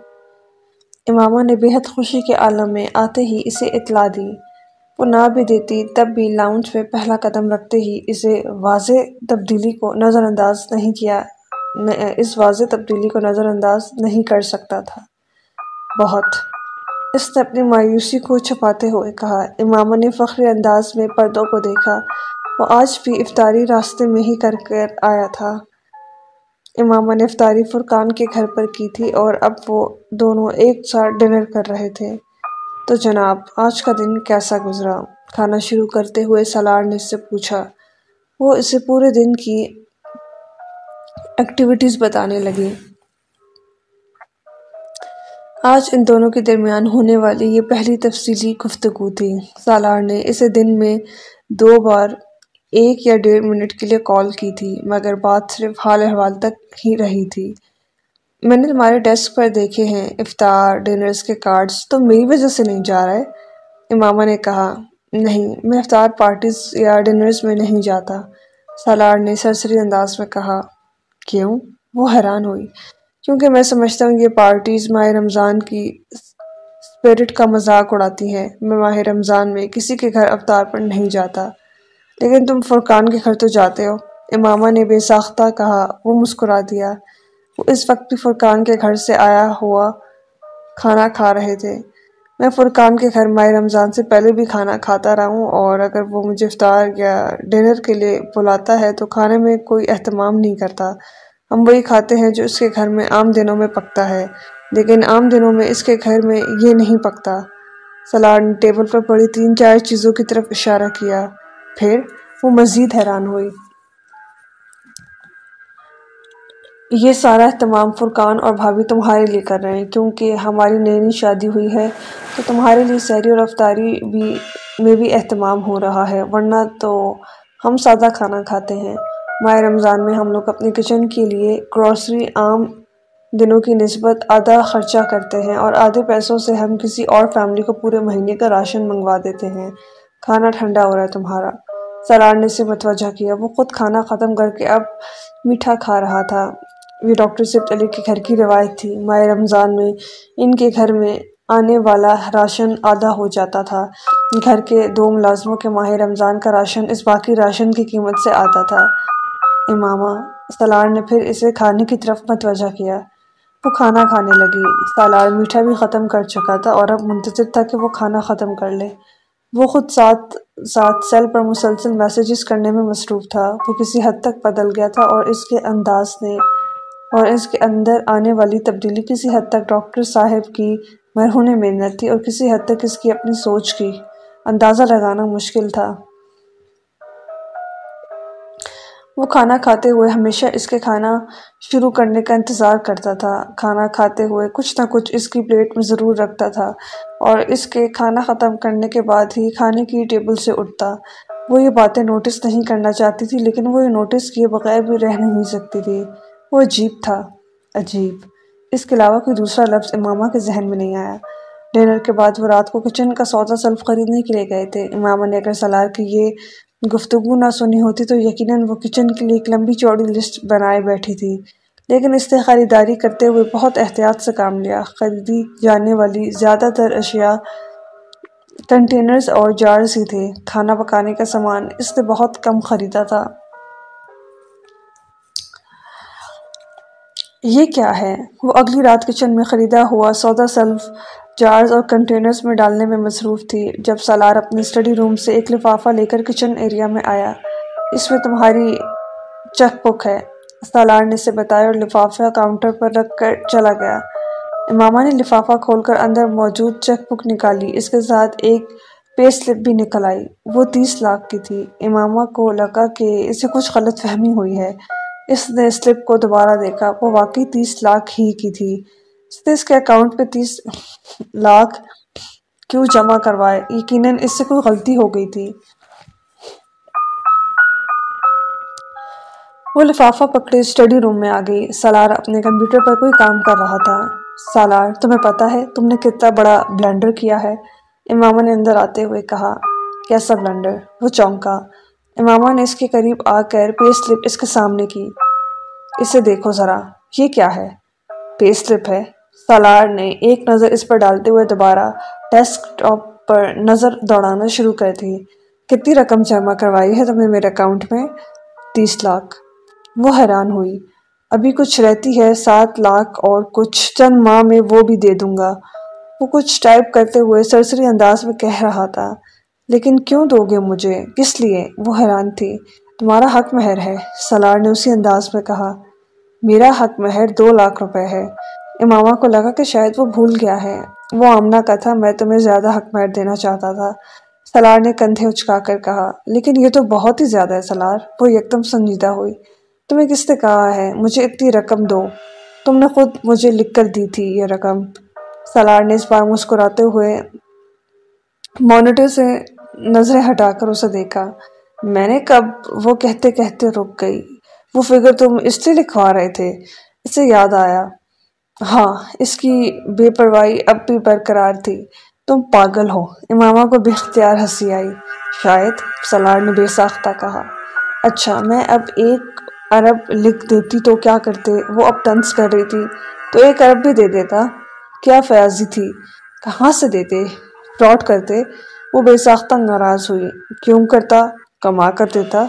امامہ نے بہت خوشی کے عالم میں آتے ہی اسے اطلاع دی۔ وہ نہ بھی دیتی، تب بھی لاؤنج پہ پہلا قدم رکھتے ہی اسے واضح تبدیلی کو نظر انداز نہیں کیا اس واضح تبدیلی کو نظر انداز نہیں کر سکتا تھا۔ بہت۔ اس نے اپنی مایوسی کو چھپاتے ہوئے کہا، امامہ نے فخری انداز میں پردوں کو دیکھا۔ وہ آج بھی افطاری راستے میں ہی کر کر آیا تھا۔ امامہ نے افطاری فرقان کے گھر پر کی تھی اور اب وہ دونوں ایک ساتھ ڈنر کر رہے تھے۔ تو جناب، آج کا دن کیسا گزرا؟ کھانا شروع کرتے ہوئے سالار نے اس سے پوچھا۔ وہ اسے پورے دن کی ایکٹیویٹیز بتانے لگی۔ آج ان دونوں کے درمیان ہونے والی یہ پہلی تفصیلی گفتگو تھی۔ سالار نے اسے دن میں دو بار ایک یا ڈیڑھ منٹ کے لیے کال کی تھی، مگر بات صرف حال احوال تک ہی رہی تھی۔ میں نے تمہارے ڈیسک پر دیکھے ہیں افطار ڈنرز کے کارڈز تو میری وجہ سے نہیں جا رہا ہے۔ امامہ نے کہا، نہیں، میں افطار پارٹیز یا ڈنرز میں نہیں جاتا۔ سالار نے سرسری انداز میں کہا، کیوں؟ وہ حیران ہوئی۔ کیونکہ میں سمجھتا ہوں یہ پارٹیز ماہ رمضان کی اسپرٹ کا مذاق اڑاتی ہیں۔ میں ماہ رمضان میں کسی کے گھر افطار پر نہیں جاتا۔ لیکن تم فرقان کے گھر تو جاتے ہو۔ امامہ نے بے ساختہ کہا، وہ مسکرا دیا۔ وہ اس وقت بھی فرقان کے گھر سے آیا ہوا کھانا کھا رہے تھے۔ میں فرقان کے گھر ماہ رمضان سے پہلے بھی کھانا کھاتا رہا ہوں اور اگر وہ مجھے افطار یا ڈنر کے لیے بلاتا ہے تو کھانے میں کوئی اہتمام نہیں کرتا۔ ہم وہی کھاتے ہیں جو اس کے گھر میں عام دنوں میں پکتا ہے، لیکن عام دنوں میں اس کے گھر میں یہ نہیں پکتا۔ سلار نے ٹیبل پر پڑی تین چار چیزوں کی طرف اشارہ کیا۔ پھر وہ مزید حیران ہوئی۔ یہ سارا اہتمام فرقان اور بھابھی تمہارے لیے کر رہے ہیں، کیونکہ ہماری نئی نئی شادی ہوئی ہے، تو تمہارے لیے سحری اور افطاری بھی میں بھی اہتمام ہو رہا ہے، ورنہ تو ہم سادہ کھانا کھاتے ہیں۔ ماہ رمضان میں ہم لوگ اپنے کچن کے لیے گروسری عام دنوں کی نسبت آدھا خرچہ کرتے ہیں اور آدھے پیسوں سے ہم کسی اور فیملی کو پورے مہینے کا راشن منگوا دیتے ہیں۔ کھانا ٹھنڈا ہو رہا ہے تمہارا۔ سرار نے اسے متوجہ کیا، وہ خود کھانا ختم کر کے اب میٹھا کھا رہا تھا۔ یہ ڈاکٹر صفت علی کے گھر کی روایت تھی۔ ماہ رمضان میں ان کے گھر میں آنے والا راشن آدھا ہو جاتا تھا۔ گھر کے دو ملازموں کے ماہ رمضان کا راشن اس باقی راشن کی قیمت سے آتا تھا۔ امامہ سالار نے پھر اسے کھانے کی طرف متوجہ کیا۔ وہ کھانا کھانے لگی۔ سالار میٹھا بھی ختم کر چکا تھا اور اب منتظر تھا کہ وہ کھانا ختم کر لے۔ وہ خود ساتھ ساتھ سیل پر مسلسل میسیجز کرنے میں مصروف تھا۔ وہ کسی حد تک بدل گیا تھا اور اس کے انداز نے اور اس کے اندر آنے والی تبدیلی کسی حد تک ڈاکٹر صاحب کی مرہون محنت تھی اور کسی حد تک اس کی اپنی سوچ کی اندازہ لگانا مشکل تھا۔ وہ کھانا کھاتے ہوئے ہمیشہ اس کے کھانا شروع کرنے کا انتظار کرتا تھا۔ کھانا کھاتے ہوئے کچھ نہ کچھ اس کی پلیٹ میں ضرور رکھتا تھا اور اس کے کھانا ختم کرنے کے بعد ہی کھانے کی ٹیبل سے اٹھتا۔ وہ یہ باتیں نوٹس نہیں کرنا چاہتی تھی لیکن وہ یہ نوٹس کیے بغیر بھی رہ نہیں سکتی تھی۔ وہ عجیب تھا، عجیب۔ اس کے علاوہ کوئی دوسرا لفظ امامہ کے ذہن میں نہیں آیا۔ ڈنر کے بعد وہ رات کو کچن کا سودا سلف خریدنے کے لیے گئے تھے۔ امامہ نے اگر سلار کی یہ گفتگو نہ سنی ہوتی تو یقیناً وہ کچن کے لیے ایک لمبی چوڑی لسٹ بنائے بیٹھی تھی۔ لیکن اس نے خریداری کرتے ہوئے بہت احتیاط سے کام لیا۔ خریدی جانے والی زیادہ تر اشیاء کنٹینرز اور جارز ہی تھے۔ کھانا پکانے کا سامان اس نے بہت کم خریدا تھا۔ یہ کیا ہے؟ وہ اگلی رات کچن میں خریدا ہوا سودا سیلف جارز اور کنٹینرز میں ڈالنے میں مصروف تھی، جب سالار اپنے اسٹڈی روم سے ایک لفافہ لے کر کچن ایریا میں آیا۔ اس میں تمہاری چیک بک ہے۔ سالار نے اسے بتایا اور لفافہ کاؤنٹر پر رکھ کر چلا گیا۔ امامہ نے لفافہ کھول کر اندر موجود چیک بک نکالی۔ اس کے ساتھ ایک پے سلپ بھی نکل آئی۔ وہ تیس لاکھ کی تھی۔ امامہ کو لگا کہ اسے کچھ غلط فہمی ہوئی ہے۔ اس نے سلپ کو دوبارہ دیکھا، وہ واقعی تیس لاکھ ہی کی تھی۔ اس نے اس کے اکاؤنٹ پہ تیس لاکھ کیوں جمع کروائے؟ یقیناً اس سے کوئی غلطی ہو گئی تھی۔ وہ لفافہ پکڑے اسٹڈی روم میں آ گئی۔ سالار اپنے کمپیوٹر پر کوئی کام کر رہا تھا۔ سالار، تمہیں پتا ہے، تم نے کتنا بڑا بلینڈر کیا ہے؟ امامہ نے اندر آتے ہوئے کہا، کیسا بلینڈر وہ چونکا۔ امامہ نے اس کے قریب آ کر پے سلپ اس کے سامنے کی۔ اسے دیکھو ذرا، یہ کیا ہے؟ پے سلپ ہے۔ سالار نے ایک نظر اس پر ڈالتے ہوئے دوبارہ ڈیسک ٹاپ پر نظر دوڑانا شروع کر دی۔ کتنی رقم جمع کروائی ہے تم نے میرے اکاؤنٹ میں؟ تیس لاکھ۔ وہ حیران ہوئی۔ ابھی کچھ رہتی ہے، سات لاکھ اور کچھ چند ماہ میں وہ بھی دے دوں گا۔ وہ کچھ ٹائپ کرتے ہوئے سرسری انداز میں کہہ رہا تھا۔ لیکن کیوں دو گے مجھے؟ کس لیے؟ وہ حیران تھی۔ تمہارا حق مہر ہے سلار نے اسی انداز میں کہا۔ میرا حق مہر دو لاکھ روپے ہے۔ امامہ کو لگا کہ شاید وہ بھول گیا ہے۔ وہ آمنہ کا تھا، میں تمہیں زیادہ حق مہر دینا چاہتا تھا۔ سلار نے کندھے اچکا کر کہا۔ لیکن یہ تو بہت ہی زیادہ ہے سلار وہ یکدم سنجیدہ ہوئی۔ تمہیں کس نے کہا ہے؟ مجھے اتنی رقم دو۔ تم نے خود مجھے لکھ کر دی تھی یہ رقم۔ سالار نے اس بار مسکراتے ہوئے مانیٹر سے نظریں ہٹا کر اسے دیکھا۔ میں نے کب وہ کہتے کہتے رک گئی۔ وہ فگر تم اس لیے لکھوا رہے تھے۔ اسے یاد آیا۔ ہاں اس کی بے پرواہی اب بھی برقرار تھی۔ تم پاگل ہو۔ امامہ کو بے اختیار ہنسی آئی۔ شاید سلار نے بے ساختہ کہا۔ اچھا میں اب ایک عرب لکھ دیتی تو کیا کرتے؟ وہ اب تنس کر رہی تھی۔ تو ایک عرب بھی دے دیتا؟ کیا فیاضی تھی؟ کہاں سے دیتے؟ فراڈ کرتے؟ وہ بے ساختہ ناراض ہوئی۔ کیوں کرتا؟ کما کر دیتا۔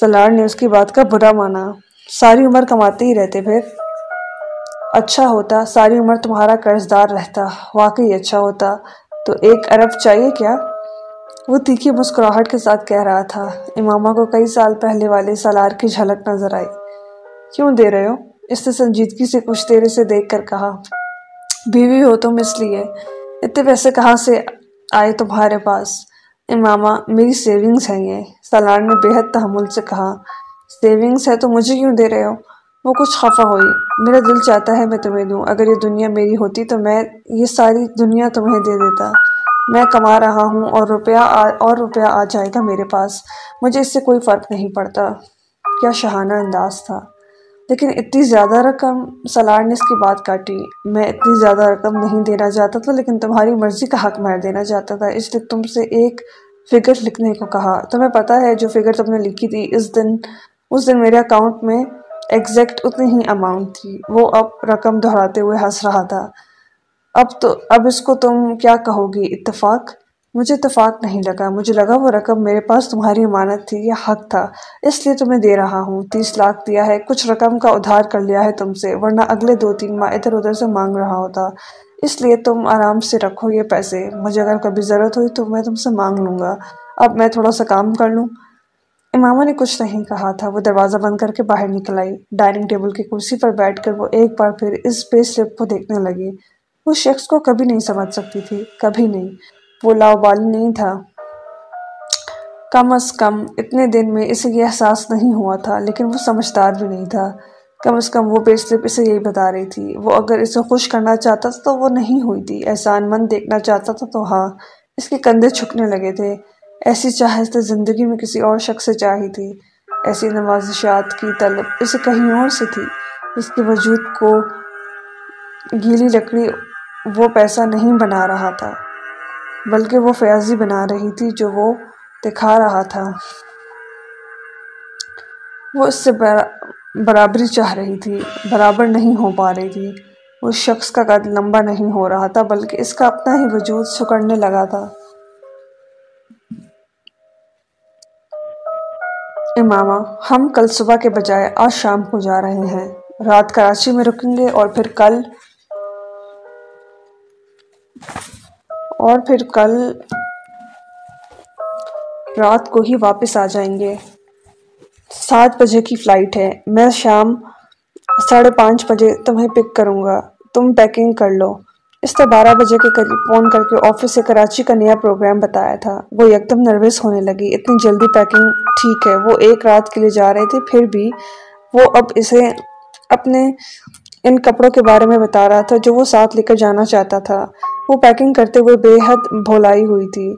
سلار نے اس کی بات کا برا مانا۔ ساری عمر کماتے ہی رہتے پھر۔ اچھا ہوتا۔ ساری عمر تمہارا قرض دار رہتا۔ واقعی اچھا ہوتا۔ تو ایک عرب چاہیے کیا؟ وہ تیکھی مسکراہٹ کے ساتھ کہہ رہا تھا۔ امامہ کو کئی سال پہلے والے سالار کی جھلک نظر آئی۔ کیوں دے رہے ہو؟ اس نے سنجیدگی سے کچھ دیر سے دیکھ کر کہا۔ بیوی ہو تم اس لیے۔ اتنے پیسے کہاں سے آئے تمہارے پاس۔ امامہ، میری سیونگز ہیں یہ۔ سالار نے بے حد تحمل سے کہا سیونگز ہے تو مجھے کیوں دے رہے ہو؟ وہ کچھ خفا ہوئی۔ میرا دل چاہتا ہے میں تمہیں دوں۔ اگر یہ دنیا میری ہوتی تو میں یہ ساری دنیا تمہیں دے دیتا۔ میں کما رہا ہوں اور روپیہ اور روپیہ آ جائے گا میرے پاس۔ مجھے اس سے کوئی فرق نہیں پڑتا۔ کیا شہانہ انداز تھا۔ لیکن اتنی زیادہ رقم سلار نے اس کی بات کاٹی۔ میں اتنی زیادہ رقم نہیں دینا چاہتا تھا، لیکن تمہاری مرضی کا حق مہر دینا چاہتا تھا، اس لیے تم سے ایک فگر لکھنے کو کہا۔ تمہیں پتا ہے جو فگر تم نے لکھی تھی، اس دن اس دن میرے اکاؤنٹ میں ایگزیکٹ اتنی ہی اماؤنٹ تھی۔ وہ اب رقم دہراتے ہوئے ہنس رہا تھا۔ اب تو، اب اس کو تم کیا کہو گی؟ اتفاق؟ مجھے اتفاق نہیں لگا۔ مجھے لگا وہ رقم میرے پاس تمہاری امانت تھی، یہ حق تھا۔ اس لیے تمہیں دے رہا ہوں۔ تیس لاکھ دیا ہے۔ کچھ رقم کا ادھار کر لیا ہے تم سے، ورنہ اگلے دو تین ماہ ادھر ادھر سے مانگ رہا ہوتا۔ اس لیے تم آرام سے رکھو یہ پیسے۔ مجھے اگر کبھی ضرورت ہوئی تو میں تم سے مانگ لوں گا۔ اب میں تھوڑا سا کام کر لوں۔ امامہ نے کچھ نہیں کہا تھا۔ وہ دروازہ بند کر کے باہر نکل آئی ڈائننگ ٹیبل کی کرسی پر بیٹھ کر وہ ایک بار پھر اس پے سلپ کو دیکھنے لگی اس شخص کو کبھی نہیں سمجھ سکتی تھی، کبھی نہیں۔ وہ لاؤبالی نہیں تھا۔ کم از کم اتنے دن میں اسے یہ احساس نہیں ہوا تھا، لیکن وہ سمجھدار بھی نہیں تھا۔ کم از کم وہ پے سلپ اسے یہی بتا رہی تھی، وہ اگر اسے خوش کرنا چاہتا تھا تو وہ نہیں ہوئی تھی۔ احسان مند دیکھنا چاہتا تھا تو ہاں اس کے کندھے چھکنے لگے تھے۔ ایسی چاہت زندگی میں کسی اور شخص سے چاہی تھی۔ ایسی نوازشات کی طلب اسے کہیں اور سے تھی۔ اس کے وجود کو گیلی لکڑی وہ پیسہ نہیں بنا رہا تھا۔ بلکہ وہ فیاضی بنا رہی تھی جو وہ دکھا رہا تھا۔ وہ اس سے برابری چاہ رہی تھی، برابر نہیں ہو پا رہی تھی۔ اس شخص کا قد لمبا نہیں ہو رہا تھا، بلکہ اس کا اپنا ہی وجود سکڑنے لگا تھا۔ امامہ، ہم کل صبح کے بجائے آج شام کو جا رہے ہیں۔ رات کراچی میں رکیں گے اور پھر کل اور پھر کل رات کو ہی واپس آ جائیں گے۔ سات بجے کی فلائٹ ہے۔ میں شام ساڑھے پانچ بجے تمہیں پک کروں گا۔ تم پیکنگ کر لو۔ اس نے بارہ بجے کے قریب فون کر کے آفس سے کراچی کا نیا پروگرام بتایا تھا۔ وہ یکدم نروس ہونے لگی۔ اتنی جلدی پیکنگ ٹھیک ہے۔ وہ ایک رات کے لیے جا رہے تھے۔ پھر بھی وہ اب اسے اپنے ان کپڑوں کے بارے میں بتا رہا تھا جو وہ ساتھ لے کر جانا چاہتا تھا۔ وہ پیکنگ کرتے ہوئے بے حد بھولائی ہوئی تھی۔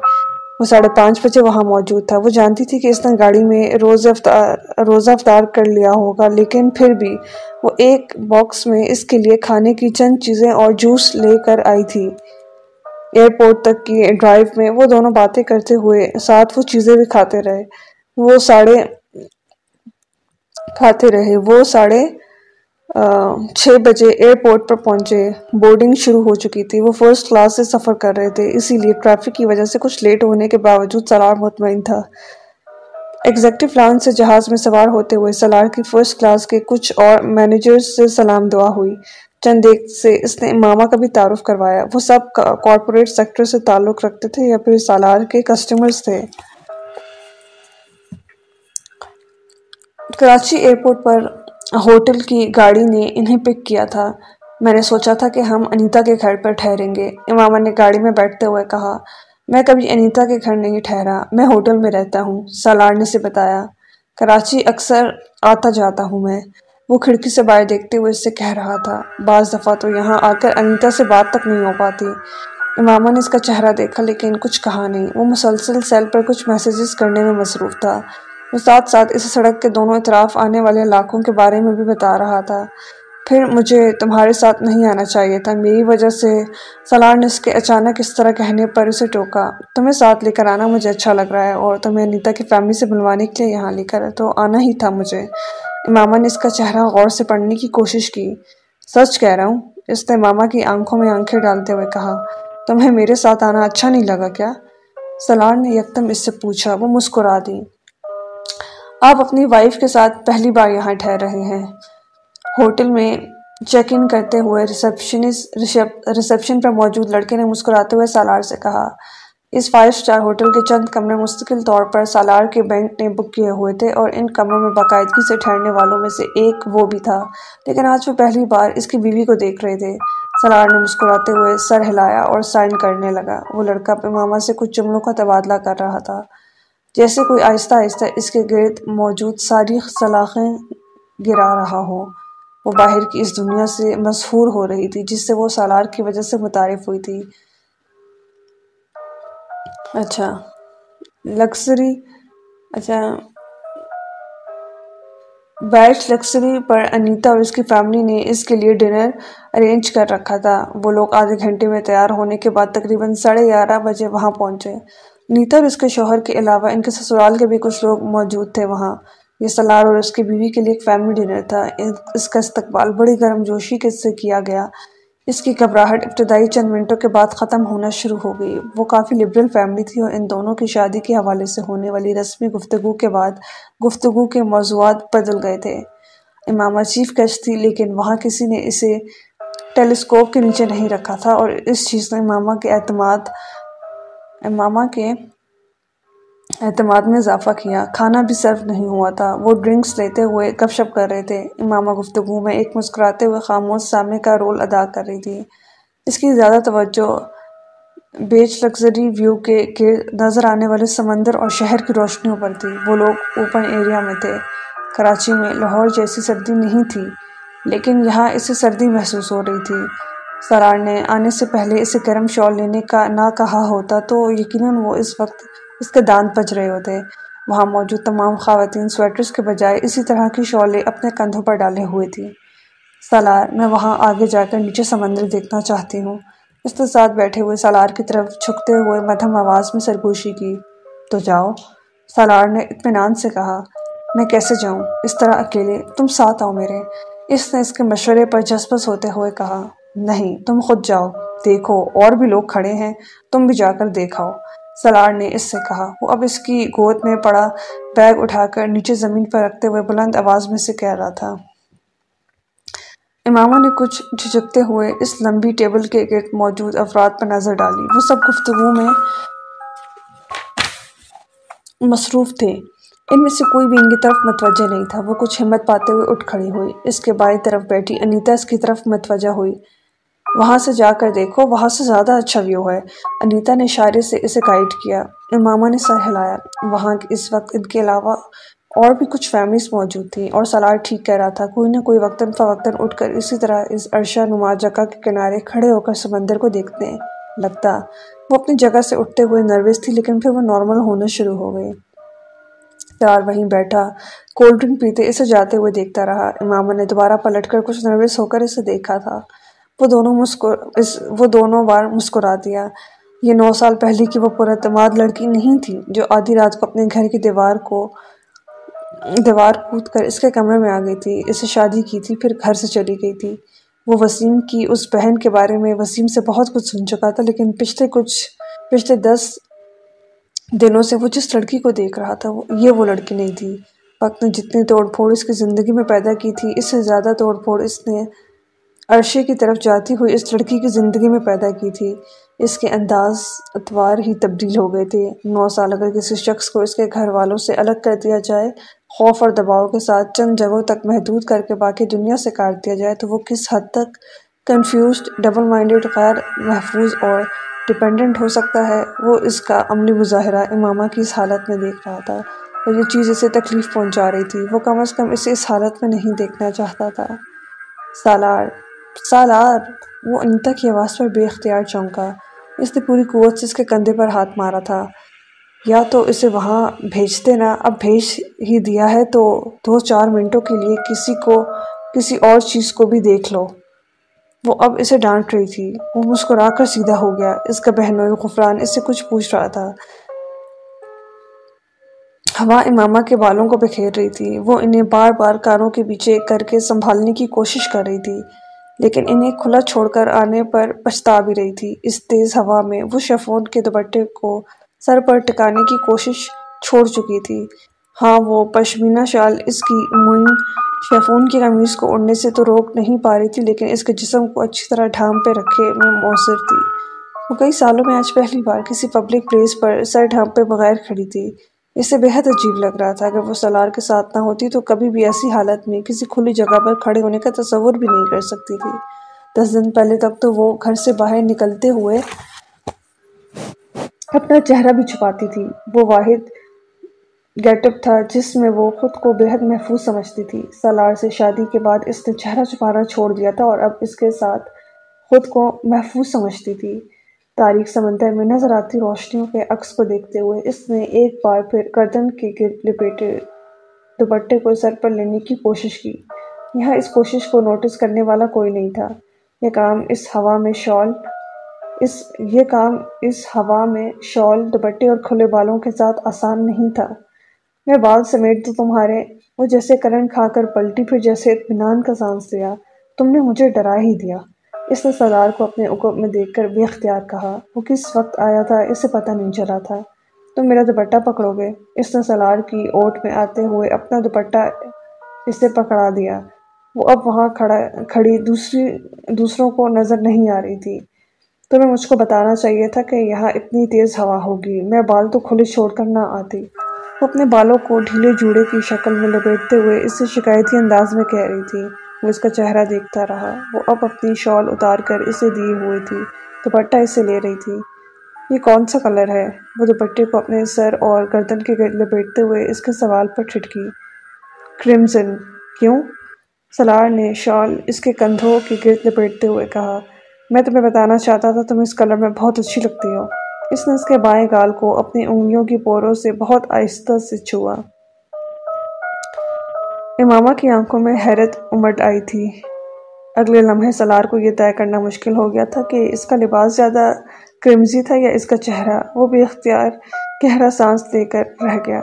وہ ساڑھے پانچ بجے وہاں موجود تھا۔ وہ جانتی تھی کہ اس نے گاڑی میں روز افطار روزہ افطار کر لیا ہوگا، لیکن پھر بھی وہ ایک باکس میں اس کے لیے کھانے کی چند چیزیں اور جوس لے کر آئی تھی۔ ایئرپورٹ تک کی ڈرائیو میں وہ دونوں باتیں کرتے ہوئے ساتھ وہ چیزیں بھی کھاتے رہے۔ وہ ساڑھے کھاتے رہے۔ وہ ساڑھے چھ بجے ایئرپورٹ پر پہنچے۔ بورڈنگ شروع ہو چکی تھی۔ وہ فرسٹ کلاس سے سفر کر رہے تھے۔ اسی لیے ٹریفک کی وجہ سے کچھ لیٹ ہونے کے باوجود سلار مطمئن تھا۔ ایگزیکٹو لانچ سے جہاز میں سوار ہوتے ہوئے سلار کی فرسٹ کلاس کے کچھ اور مینیجرز سے سلام دعا ہوئی۔ چند ایک سے اس نے ماما کا بھی تعارف کروایا۔ وہ سب کارپوریٹ سیکٹر سے تعلق رکھتے تھے یا پھر سالار کے کسٹمرز تھے۔ کراچی ایئرپورٹ پر ہوٹل کی گاڑی نے انہیں پک کیا تھا۔ میں نے سوچا تھا کہ ہم انیتا کے گھر پر ٹھہریں گے۔ امامہ نے گاڑی میں بیٹھتے ہوئے کہا، میں کبھی انیتا کے گھر نہیں ٹھہرا، میں ہوٹل میں رہتا ہوں سالار نے سے بتایا۔ کراچی اکثر آتا جاتا ہوں میں۔ وہ کھڑکی سے باہر دیکھتے ہوئے اس سے کہہ رہا تھا، بعض دفعہ تو یہاں آ کر انیتا سے بات تک نہیں ہو پاتی۔ امامہ نے اس کا چہرہ دیکھا، لیکن کچھ کہا نہیں۔ وہ مسلسل سیل پر کچھ میسیجز کرنے میں مصروف تھا۔ وہ ساتھ ساتھ اس سڑک کے دونوں اطراف آنے والے علاقوں کے بارے میں بھی بتا رہا تھا۔ پھر مجھے تمہارے ساتھ نہیں آنا چاہیے تھا۔ میری وجہ سے سلار نے اس کے اچانک اس طرح کہنے پر اسے ٹوکا۔ تمہیں ساتھ لے کر آنا مجھے اچھا لگ رہا ہے اور تمہیں انیتا کی فیملی سے بلوانے کے لیے یہاں لے کر تو آنا ہی تھا مجھے۔ امامہ نے اس کا چہرہ غور سے پڑھنے کی کوشش کی۔ سچ کہہ رہا ہوں، اس نے ماما کی آنکھوں میں آنکھیں ڈالتے ہوئے کہا، تمہیں میرے ساتھ آنا اچھا نہیں لگا کیا؟ سلار نے یکدم اس سے پوچھا، وہ مسکرا دی۔ آپ اپنی وائف کے ساتھ پہلی بار یہاں ٹھہر رہے ہیں۔ ہوٹل میں چیک ان کرتے ہوئے ریسپشن پر موجود لڑکے نے مسکراتے ہوئے سالار سے کہا، اس فائیو سٹار ہوٹل کے چند کمرے مستقل طور پر سالار کے بینک نے بک کیے ہوئے تھے اور ان کمروں میں باقاعدگی سے ٹھہرنے والوں میں سے ایک وہ بھی تھا۔ لیکن آج وہ پہلی بار اس کی بیوی کو دیکھ رہے تھے۔ سالار نے مسکراتے ہوئے سر ہلایا اور سائن کرنے لگا۔ وہ لڑکا پہ ماما سے کچھ جملوں کا تبادلہ کر رہا تھا۔ جیسے کوئی آہستہ آہستہ اس کے گرد موجود ساری سلاخیں گرا رہا ہو۔ وہ باہر کی اس دنیا سے مسحور ہو رہی تھی، جس سے وہ سالار کی وجہ سے متعارف ہوئی تھی۔ اچھا لکسری اچھا بیٹھ لکسری پر انیتا اور اس کی فیملی نے اس کے لیے ڈنر ارینج کر رکھا تھا۔ وہ لوگ آدھے گھنٹے میں تیار ہونے کے بعد تقریباً ساڑھے گیارہ بجے وہاں پہنچے۔ نیتا اور اس کے شوہر کے علاوہ ان کے سسرال کے بھی کچھ لوگ موجود تھے وہاں۔ یہ سلار اور اس کی بیوی کے لیے ایک فیملی ڈنر تھا۔ اس کا استقبال بڑی گرم جوشی کے سے کیا گیا۔ اس کی گھبراہٹ ابتدائی چند منٹوں کے بعد ختم ہونا شروع ہو گئی۔ وہ کافی لبرل فیملی تھی اور ان دونوں کی شادی کے حوالے سے ہونے والی رسمی گفتگو کے بعد گفتگو کے موضوعات بدل گئے تھے۔ امامہ چیف گیسٹ تھی، لیکن وہاں کسی نے اسے ٹیلیسکوپ کے نیچے نہیں رکھا تھا اور اس چیز نے امامہ کے اعتماد امامہ کے اعتماد میں اضافہ کیا۔ کھانا بھی سرو نہیں ہوا تھا۔ وہ ڈرنکس لیتے ہوئے گپ شپ کر رہے تھے۔ امامہ گفتگو میں ایک مسکراتے ہوئے خاموش سامنے کا رول ادا کر رہی تھی۔ اس کی زیادہ توجہ بیچ لگزری ویو کے نظر آنے والے سمندر اور شہر کی روشنیوں پر تھی۔ وہ لوگ اوپن ایریا میں تھے۔ کراچی میں لاہور جیسی سردی نہیں تھی، لیکن یہاں اسے سردی محسوس ہو رہی تھی۔ سرار نے آنے سے پہلے اسے گرم شال لینے کا نہ کہا ہوتا تو یقیناً وہ اس وقت اس کے دانت بج رہے ہوتے۔ وہاں موجود تمام خواتین سویٹرز کے بجائے اسی طرح کی شالیں اپنے کندھوں پر ڈالے ہوئے تھی سالار، میں وہاں آگے جا کر نیچے سمندر دیکھنا چاہتی ہوں۔ اس کے ساتھ بیٹھے ہوئے سالار کی طرف چھکتے ہوئے مدھم آواز میں سرگوشی کی۔ تو جاؤ۔ سالار نے اطمینان سے کہا، میں کیسے جاؤں؟ اس طرح اکیلے تم ساتھ آؤ میرے۔ اس نے اس کے مشورے پر جذبس ہوتے ہوئے کہا نہیں، تم خود جاؤ، دیکھو، اور بھی لوگ کھڑے ہیں، تم بھی جا کر دیکھاؤ۔ سلار نے اس سے کہا۔ وہ اب اس کی گود میں پڑا، بیگ اٹھا کر نیچے زمین پر رکھتے ہوئے بلند آواز میں سے کہہ رہا تھا۔ امامہ نے کچھ جھجکتے ہوئے اس لمبی ٹیبل کے گرد موجود افراد پر نظر ڈالی۔ وہ سب گفتگو میں مصروف تھے۔ ان میں سے کوئی بھی ان کی طرف متوجہ نہیں تھا۔ وہ کچھ ہمت پاتے ہوئے اٹھ کھڑی ہوئی۔ اس کے بائیں طرف بیٹھی انیتا، اس کی طرف متوجہ ہوئی۔ وہاں سے جا کر دیکھو، وہاں سے زیادہ اچھا ویو ہے۔ انیتا نے اشارے سے اسے گائیڈ کیا، امامہ نے سر ہلایا۔ وہاں اس وقت، ان کے علاوہ اور بھی کچھ فیملیز موجود تھیں اور سلار ٹھیک کہہ رہا تھا۔ کوئی نہ کوئی وقتاً فوقتاً اٹھ کر اسی طرح اس عرشہ نما جگہ کے کنارے کھڑے ہو کر سمندر کو دیکھتے لگتا۔ وہ اپنی جگہ سے اٹھتے ہوئے نروس تھی، لیکن پھر وہ نارمل ہونا شروع ہو گئی یار، وہیں بیٹھا۔ کولڈ ڈرنک پیتے اسے جاتے ہوئے دیکھتا رہا۔ امامہ نے دوبارہ پلٹ کر کچھ نروس ہو کر اسے دیکھا تھا۔ وہ دونوں مسکر وہ دونوں بار مسکرا دیا۔ یہ نو سال پہلے کی وہ پراعتماد لڑکی نہیں تھی جو آدھی رات کو اپنے گھر کی دیوار کو، دیوار کود کر اس کے کمرے میں آ گئی تھی۔ اسے شادی کی تھی، پھر گھر سے چلی گئی تھی۔ وہ وسیم کی اس بہن کے بارے میں وسیم سے بہت کچھ سن چکا تھا، لیکن پچھلے کچھ، پچھلے دس دنوں سے وہ جس لڑکی کو دیکھ رہا تھا، وہ یہ وہ لڑکی نہیں تھی۔ وقت نے جتنی توڑ پھوڑ اس کی زندگی میں پیدا کی تھی، اس سے زیادہ توڑ پھوڑ اس نے عرشے کی طرف جاتی ہوئی اس لڑکی کی زندگی میں پیدا کی تھی۔ اس کے انداز اتوار ہی تبدیل ہو گئے تھے۔ نو سال اگر کسی شخص کو اس کے گھر والوں سے الگ کر دیا جائے، خوف اور دباؤ کے ساتھ چند جگہوں تک محدود کر کے باقی دنیا سے کاٹ دیا جائے، تو وہ کس حد تک کنفیوزڈ ڈبل مائنڈڈ غیر محفوظ اور ڈپینڈنٹ ہو سکتا ہے؟ وہ اس کا عملی مظاہرہ امامہ کی اس حالت میں دیکھ رہا تھا اور یہ چیز اسے تکلیف پہنچا رہی تھی۔ وہ کم از کم اسے اس حالت میں نہیں دیکھنا چاہتا تھا۔ سالار سالار وہ انیتا کی آواز پر بے اختیار چونکا۔ اس نے پوری قوت سے اس کے کندھے پر ہاتھ مارا تھا۔ یا تو اسے وہاں بھیجتے نا، اب بھیج ہی دیا ہے تو دو چار منٹوں کے لیے کسی کو، کسی اور چیز کو بھی دیکھ لو۔ وہ اب اسے ڈانٹ رہی تھی۔ وہ مسکرا کر سیدھا ہو گیا۔ اس کا بہنوئی غفران اس سے کچھ پوچھ رہا تھا۔ ہوا امامہ کے بالوں کو بکھیر رہی تھی۔ وہ انہیں بار بار کاروں کے پیچھے کر کے سنبھالنے کی کوشش کر رہی تھی۔ لیکن انہیں کھلا چھوڑ کر آنے پر پچھتا بھی رہی تھی۔ اس تیز ہوا میں وہ شفون کے دوپٹے کو سر پر ٹکانے کی کوشش چھوڑ چکی تھی۔ ہاں وہ پشمینہ شال اس کی موئن شیفون کی قمیض کو اڑنے سے تو روک نہیں پا رہی تھی، لیکن اس کے جسم کو اچھی طرح ڈھام پہ رکھے میں مؤثر تھی۔ وہ کئی سالوں میں آج پہلی بار کسی پبلک پلیس پر سر ڈھام پہ بغیر کھڑی تھی۔ اسے بہت عجیب لگ رہا تھا۔ اگر وہ سلار کے ساتھ نہ ہوتی تو کبھی بھی ایسی حالت میں کسی کھلی جگہ پر کھڑے ہونے کا تصور بھی نہیں کر سکتی تھی۔ دس دن پہلے تک تو وہ گھر سے باہر نکلتے ہوئے اپنا چہرہ بھی چھپاتی تھی۔ وہ واحد گیٹ اپ تھا جس میں وہ خود کو بہت محفوظ سمجھتی تھی۔ سلار سے شادی کے بعد اس نے چہرہ چھپانا چھوڑ دیا تھا اور اب اس کے ساتھ خود کو محفوظ سمجھتی تھی۔ تاریخ سمندر میں نظر آتی روشنیوں کے عکس کو دیکھتے ہوئے اس نے ایک بار پھر گردن کے گرد لپیٹے دوپٹے کو سر پر لینے کی کوشش کی۔ یہاں اس کوشش کو نوٹس کرنے والا کوئی نہیں تھا۔ یہ کام اس ہوا میں شال، اس، یہ کام اس ہوا میں شال، دوپٹے اور کھلے بالوں کے ساتھ آسان نہیں تھا۔ میں بال سمیٹ دوں تمہارے، وہ جیسے کرنٹ کھا کر پلٹی، پھر جیسے اطمینان کا سانس لیا۔ تم نے مجھے ڈرا ہی دیا۔ اس نے سردار کو اپنے عقب میں دیکھ کر بے اختیار کہا، وہ کس وقت آیا تھا اسے پتہ نہیں چلا تھا۔ تم میرا دوپٹہ پکڑو گے۔ اس نے سلار کی اوٹ میں آتے ہوئے اپنا دوپٹہ اسے پکڑا دیا۔ وہ اب وہاں کھڑا، کھڑی دوسری، دوسروں کو نظر نہیں آ رہی تھی۔ تمہیں مجھ کو بتانا چاہیے تھا کہ یہاں اتنی تیز ہوا ہوگی۔ میں بال تو کھلے چھوڑ کر نہ آتی۔ وہ اپنے بالوں کو ڈھیلے جوڑے کی شکل میں لپیٹتے ہوئے اس سے شکایتی انداز میں کہہ رہی تھی۔ وہ اس کا چہرہ دیکھتا رہا۔ وہ اب اپنی شال اتار کر اسے دیے ہوئے تھی، دوپٹہ اسے لے رہی تھی۔ یہ کون سا کلر ہے؟ وہ دوپٹے کو اپنے سر اور گردن کے گرد لپیٹتے ہوئے اس کے سوال پر ٹھٹکی کرمزن کیوں؟ سلار نے شال اس کے کندھوں کے گرد لپیٹتے ہوئے کہا، میں تمہیں بتانا چاہتا تھا تم اس کلر میں بہت اچھی لگتی ہو۔ اس نے اس کے بائیں گال کو اپنی انگلیوں کی پوروں سے بہت آہستہ سے چھوا۔ امامہ کی آنکھوں میں حیرت امٹ آئی تھی۔ اگلے لمحے سلار کو یہ طے کرنا مشکل ہو گیا تھا کہ اس کا لباس زیادہ کرمزی تھا یا اس کا چہرہ۔ وہ بھی اختیار گہرا سانس لے کر رہ گیا۔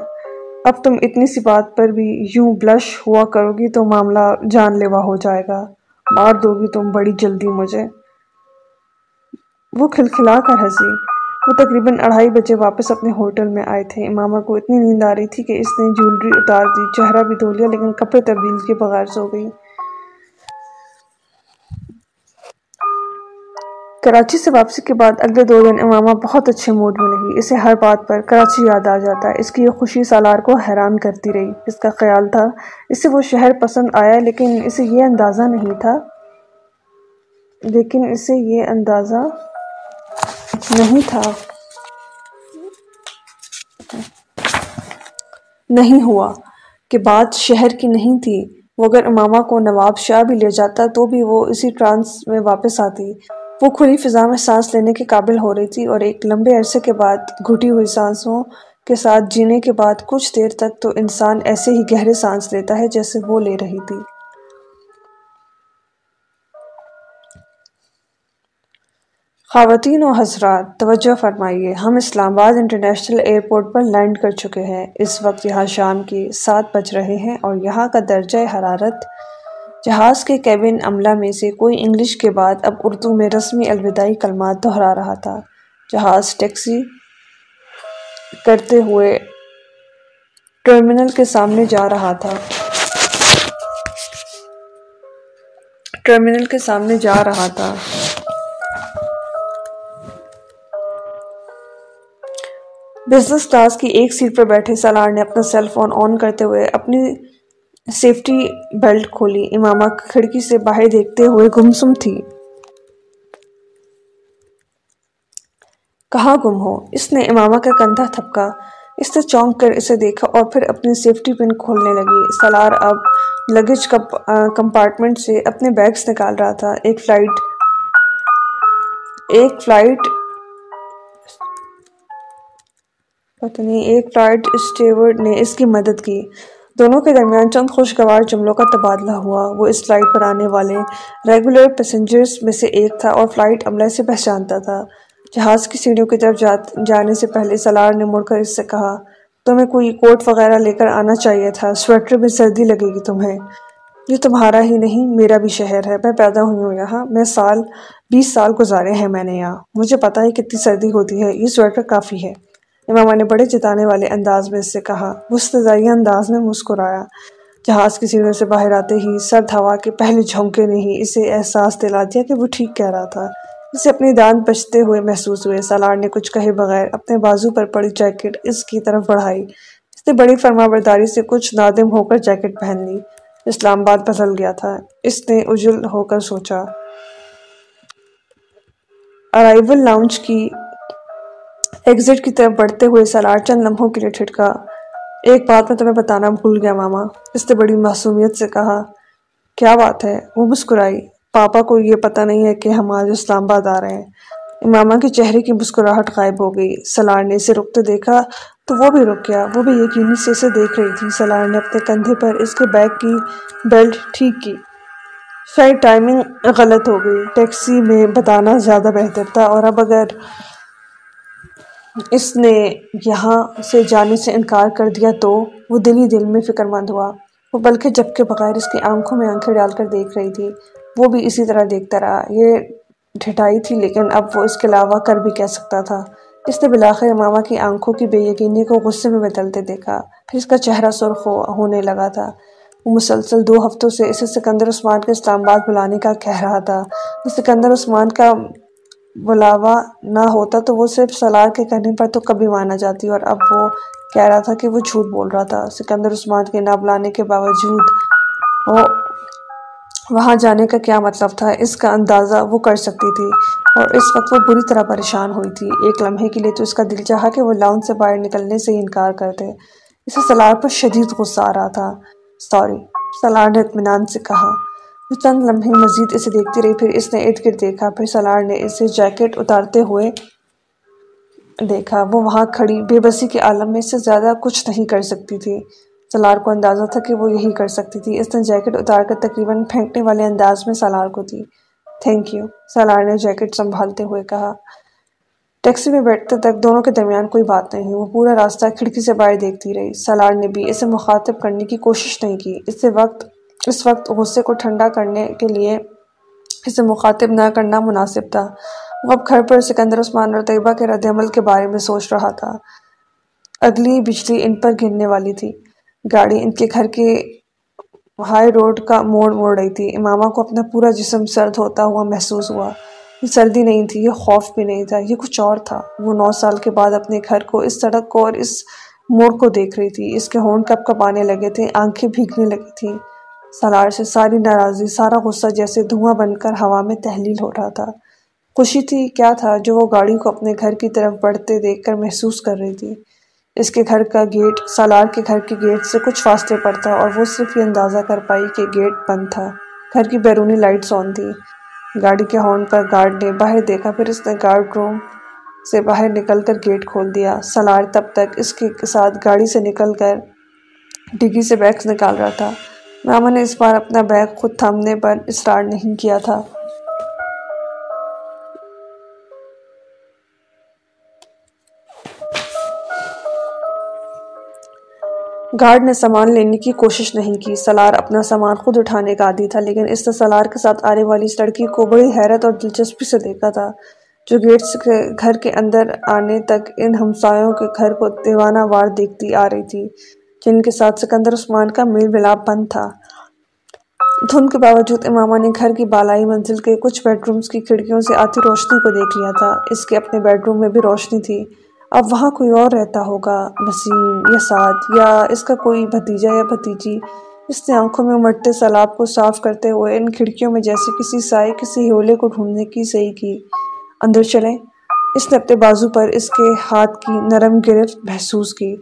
اب تم اتنی سی بات پر بھی یوں بلش ہوا کرو گی تو معاملہ جان لیوا ہو جائے گا۔ مار دو گی تم بڑی جلدی مجھے۔ وہ کھلکھلا کر ہنسی۔ وہ تقریباً اڑھائی بجے واپس اپنے ہوٹل میں آئے تھے۔ امامہ کو اتنی نیند آ رہی تھی کہ اس نے جولری اتار دی، چہرہ بھی دھو لیا لیکن کپڑے تبدیل کے بغیر سو گئی۔ کراچی سے واپسی کے بعد اگلے دو دن امامہ بہت اچھے موڈ میں رہی۔ اسے ہر بات پر کراچی یاد آ جاتا۔ ہے اس کی یہ خوشی سالار کو حیران کرتی رہی۔ اس کا خیال تھا اسے وہ شہر پسند آیا لیکن اسے یہ اندازہ نہیں تھا۔ لیکن اسے یہ اندازہ نہیں تھا۔ نہیں ہوا کہ بات شہر کی نہیں تھی وہ اگر امامہ کو نواب شاہ بھی لے جاتا تو بھی وہ اسی ٹرانس میں واپس آتی۔ وہ کھلی فضا میں سانس لینے کے قابل ہو رہی تھی اور ایک لمبے عرصے کے بعد گھٹی ہوئی سانسوں کے ساتھ جینے کے بعد کچھ دیر تک تو انسان ایسے ہی گہرے سانس لیتا ہے جیسے وہ لے رہی تھی۔ خواتین و حضرات، توجہ فرمائیے، ہم اسلام آباد انٹرنیشنل ایئرپورٹ پر لینڈ کر چکے ہیں۔ اس وقت یہاں شام کی سات بج رہے ہیں اور یہاں کا درجہ حرارت جہاز کے کیبن عملہ میں سے کوئی انگلش کے بعد اب اردو میں رسمی الوداعی کلمات دہرا رہا تھا۔ جہاز ٹیکسی کرتے ہوئے ٹرمینل کے سامنے جا رہا تھا۔ ٹرمینل کے سامنے جا رہا تھا۔ بزنس کلاس کی ایک سیٹ پر بیٹھے سالار نے اپنا سیل فون آن کرتے ہوئے اپنی سیفٹی بیلٹ کھولی۔ امامہ کھڑکی سے باہر دیکھتے ہوئے گمسم تھی۔ کہاں گم ہو؟ اس نے امامہ کا کندھا تھپکا۔ اس نے چونک کر اسے دیکھا اور پھر اپنی سیفٹی پن کھولنے لگی۔ سالار اب لگیج کمپارٹمنٹ سے اپنے بیگز نکال رہا تھا۔ ایک فلائٹ ایک فلائٹ پتہ نہیں، ایک فلائٹ اسٹیورڈ نے اس کی مدد کی۔ دونوں کے درمیان چند خوشگوار جملوں کا تبادلہ ہوا۔ وہ اس فلائٹ پر آنے والے ریگولر پیسنجرز میں سے ایک تھا اور فلائٹ عملہ سے پہچانتا تھا۔ جہاز کی سیڑھیوں کی طرف جانے سے پہلے سالار نے مڑ کر اس سے کہا، تمہیں کوئی کوٹ وغیرہ لے کر آنا چاہیے تھا۔ سویٹر میں سردی لگے گی تمہیں۔ یہ تمہارا ہی نہیں، میرا بھی شہر ہے۔ میں پیدا ہوئی ہوں یہاں۔ میں سال بیس سال گزارے ہیں میں نے یہاں۔ مجھے پتا ہے کتنی سردی ہوتی ہے۔ یہ سویٹر کافی ہے۔ امامہ نے بڑے جتانے والے انداز میں اس سے کہا وہ مستضائیہ انداز میں مسکرایا۔ جہاز کی سیڑھوں سے باہر آتے ہی سرد ہوا کے پہلے جھونکے نے ہی اسے احساس دلا دیا کہ وہ ٹھیک کہہ رہا تھا۔ اسے اپنی دانت بچتے ہوئے محسوس ہوئے۔ سالار نے کچھ کہے بغیر اپنے بازو پر پڑی جیکٹ اس کی طرف بڑھائی۔ اس نے بڑی فرما برداری سے کچھ نادم ہو کر جیکٹ پہن لی۔ اسلام آباد بدل گیا تھا۔ اس نے اجل ہو کر سوچا۔ ارائیول لاؤنج کی ایگزٹ کی طرف بڑھتے ہوئے سالار چند لمحوں کے لیے ٹھٹکا ایک بات میں تمہیں بتانا بھول گیا ماما۔ اس نے بڑی معصومیت سے کہا، کیا بات ہے؟ وہ مسکرائی۔ پاپا کو یہ پتہ نہیں ہے کہ ہم آج اسلام آباد آ رہے ہیں۔ امامہ کے چہرے کی مسکراہٹ غائب ہو گئی۔ سلار نے اسے رکتے دیکھا تو وہ بھی رک گیا۔ وہ بھی یقینی سے اسے دیکھ رہی تھی۔ سلار نے اپنے کندھے پر اس کے بیگ کی بیلٹ ٹھیک کی۔ شاید ٹائمنگ غلط ہو گئی۔ ٹیکسی میں بتانا زیادہ بہتر تھا اور اب اگر اس نے یہاں سے جانے سے انکار کر دیا تو وہ دل ہی دل میں فکر مند ہوا۔ وہ بلکہ جب کے بغیر اس کی آنکھوں میں آنکھیں ڈال کر دیکھ رہی تھی۔ وہ بھی اسی طرح دیکھتا رہا۔ یہ ڈھٹائی تھی لیکن اب وہ اس کے علاوہ کر بھی کہہ سکتا تھا۔ اس نے بلاخر ماما کی آنکھوں کی بے یقینی کو غصے میں بدلتے دیکھا۔ پھر اس کا چہرہ سرخ ہونے لگا تھا۔ وہ مسلسل دو ہفتوں سے اسے سکندر عثمان کے اسلام آباد بلانے کا کہہ رہا تھا۔ سکندر عثمان کا بلاوا نہ ہوتا تو وہ صرف سلار کے کہنے پر تو کبھی مانا جاتی اور اب وہ کہہ رہا تھا کہ وہ جھوٹ بول رہا تھا، سکندر عثمان کے نہ بلانے کے باوجود۔ وہ وہاں جانے کا کیا مطلب تھا؟ اس کا اندازہ وہ کر سکتی تھی۔ اور اس وقت وہ بری طرح پریشان ہوئی تھی۔ ایک لمحے کے لیے تو اس کا دل چاہا کہ وہ لاؤن سے باہر نکلنے سے انکار کر دے۔ اسے سلار پر شدید غصہ آ رہا تھا۔ سوری سلار نے اطمینان سے کہا۔ وہ چند لمحے مزید اسے دیکھتی رہی، پھر اس نے ارد گرد دیکھا، پھر سلار نے اسے جیکٹ اتارتے ہوئے دیکھا۔ وہ وہاں کھڑی، بے بسی کے عالم میں اس سے زیادہ کچھ نہیں کر سکتی تھی۔ سلار کو اندازہ تھا کہ وہ یہی کر سکتی تھی۔ اس نے جیکٹ اتار کر تقریباً پھینکنے والے انداز میں سلار کو تھی تھینک یو سلار نے جیکٹ سنبھالتے ہوئے کہا۔ ٹیکسی میں بیٹھتے تک دونوں کے درمیان کوئی بات نہیں وہ پورا راستہ کھڑکی سے باہر دیکھتی رہی۔ سلار نے بھی اسے مخاطب کرنے کی کوشش نہیں کی۔ اس سے وقت اس وقت غصے کو ٹھنڈا کرنے کے لیے اسے مخاطب نہ کرنا مناسب تھا۔ وہ اب گھر پر سکندر عثمان اور طیبہ کے رد عمل کے بارے میں سوچ رہا تھا۔ اگلی بجلی ان پر گرنے والی تھی۔ گاڑی ان کے گھر کے ہائی روڈ کا موڑ موڑ رہی تھی۔ امامہ کو اپنا پورا جسم سرد ہوتا ہوا محسوس ہوا۔ یہ سردی نہیں تھی، یہ خوف بھی نہیں تھا۔ یہ کچھ اور تھا۔ وہ نو سال کے بعد اپنے گھر کو اس سڑک کو اور اس موڑ کو دیکھ رہی تھی۔ اس کے ہون کپ کپ آنے لگے تھے، آنکھیں بھیگنے لگی تھیں۔ سالار سے ساری ناراضی سارا غصہ جیسے دھواں بن کر ہوا میں تحلیل ہو رہا تھا۔ خوشی تھی کیا تھا جو وہ گاڑی کو اپنے گھر کی طرف بڑھتے دیکھ کر محسوس کر رہی تھی۔ اس کے گھر کا گیٹ، سالار کے گھر کے گیٹ سے کچھ فاصلے پر تھا اور وہ صرف یہ اندازہ کر پائی کہ گیٹ بند تھا۔ گھر کی بیرونی لائٹس آن تھی۔ گاڑی کے ہارن پر گارڈ نے باہر دیکھا، پھر اس نے گارڈ روم سے باہر نکل کر گیٹ کھول دیا۔ سالار تب تک اس کے ساتھ گاڑی سے نکل کر ڈگی سے بیگز نکال رہا تھا۔ ماما نے اس بار اپنا بیگ خود تھامنے پر اصرار نہیں کیا تھا۔ گارڈ نے سامان لینے کی کوشش نہیں کی۔ سلار اپنا سامان خود اٹھانے کا عادی تھا، لیکن اس نے سلار کے ساتھ آنے والی اس لڑکی کو بڑی حیرت اور دلچسپی سے دیکھا تھا، جو گیٹس کے گھر کے اندر آنے تک ان ہمسایوں کے گھر کو دیوانہ وار دیکھتی آ رہی تھی۔ جن کے ساتھ سکندر عثمان کا میل ملاپ بند تھا۔ دھند کے باوجود امامہ نے گھر کی بالائی منزل کے کچھ بیڈ رومز کی کھڑکیوں سے آتی روشنی کو دیکھ لیا تھا۔ اس کے اپنے بیڈ روم میں بھی روشنی تھی۔ اب وہاں کوئی اور رہتا ہوگا، وسیم یا ساتھ یا اس کا کوئی بھتیجا یا بھتیجی۔ اس نے آنکھوں میں امٹتے سیلاب کو صاف کرتے ہوئے ان کھڑکیوں میں جیسے کسی سائے، کسی ہولے کو ڈھونڈنے کی صحیح کی۔ اندر چلیں۔ اس نے اپنے بازو پر اس کے ہاتھ کی نرم گرفت محسوس کی۔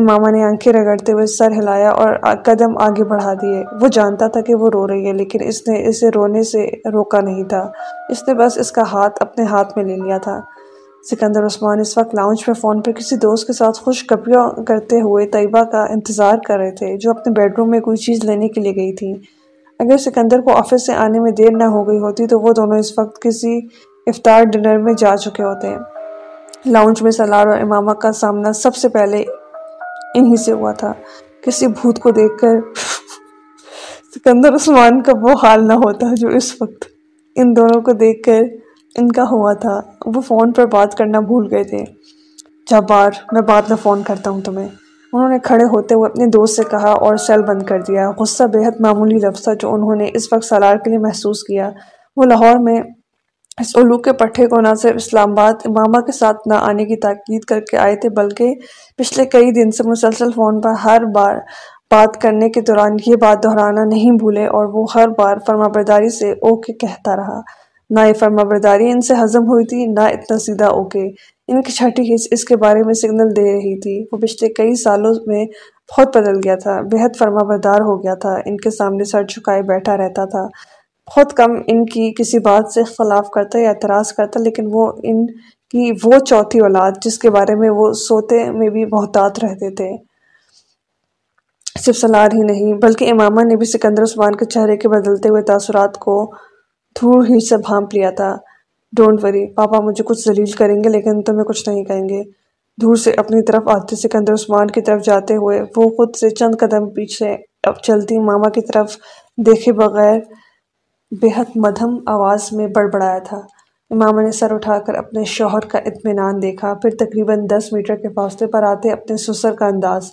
ماما نے آنکھیں رگڑتے ہوئے سر ہلایا اور قدم آگے بڑھا دیے۔ وہ جانتا تھا کہ وہ رو رہی ہے، لیکن اس نے اسے رونے سے روکا نہیں تھا۔ اس نے بس اس کا ہاتھ اپنے ہاتھ میں لے لیا تھا۔ سکندر عثمان اس وقت لاؤنج پہ فون پر کسی دوست کے ساتھ خوش کپیوں کرتے ہوئے طیبہ کا انتظار کر رہے تھے، جو اپنے بیڈ روم میں کوئی چیز لینے کے لیے گئی تھی۔ اگر سکندر کو آفس سے آنے میں دیر نہ ہو گئی ہوتی تو وہ دونوں اس وقت کسی افطار ڈنر میں جا چکے ہوتے۔ ہیں لاؤنج میں سلار اور امامہ کا سامنا سب سے پہلے انہی سے ہوا تھا۔ کسی بھوت کو دیکھ کر سکندر عثمان کا وہ حال نہ ہوتا جو اس وقت ان دونوں کو دیکھ کر ان کا ہوا تھا۔ وہ فون پر بات کرنا بھول گئے تھے۔ جب بار میں بعد میں فون کرتا ہوں تمہیں۔ انہوں نے کھڑے ہوتے ہوئے اپنے دوست سے کہا اور سیل بند کر دیا۔ غصہ بہت معمولی لفظ تھا جو انہوں نے اس وقت سالار کے لیے محسوس کیا۔ وہ لاہور میں اس علوق کے پٹھے کو نہ صرف اسلام آباد، امامہ کے ساتھ نہ آنے کی تاکید کر کے آئے تھے، بلکہ پچھلے کئی دن سے مسلسل فون پر ہر بار بات کرنے کے دوران یہ بات دہرانا نہیں بھولے اور وہ ہر بار فرما برداری سے اوکے کہتا رہا۔ نہ یہ فرما برداری ان سے ہضم ہوئی تھی، نہ اتنا سیدھا اوکے۔ ان کی چھٹی حص اس کے بارے میں سگنل دے رہی تھی۔ وہ پچھلے کئی سالوں میں بہت بدل گیا تھا بہت فرما بردار ہو گیا تھا۔ ان کے سامنے سر چکائے بیٹھا رہتا تھا۔ بہت کم ان کی کسی بات سے خلاف کرتا یا اعتراض کرتا، لیکن وہ ان کی وہ چوتھی اولاد جس کے بارے میں وہ سوتے میں بھی محتاط رہتے تھے۔ صرف سلار ہی نہیں، بلکہ امامہ نے بھی سکندر عثمان کے چہرے کے بدلتے ہوئے تاثرات کو دھوڑ ہی سے بھانپ لیا تھا۔ ڈونٹ وری پاپا مجھے کچھ ذلیل کریں گے، لیکن تمہیں کچھ نہیں کہیں گے۔ دور سے اپنی طرف آتے سکندر عثمان کی طرف جاتے ہوئے، وہ خود سے چند قدم پیچھے اب چلتی ماما کی طرف دیکھے بغیر بہت مدھم آواز میں بڑبڑایا تھا۔ ماما نے سر اٹھا کر اپنے شوہر کا اطمینان دیکھا۔ پھر تقریباً دس میٹر کے فاصلے پر آتے اپنے سسر کا انداز۔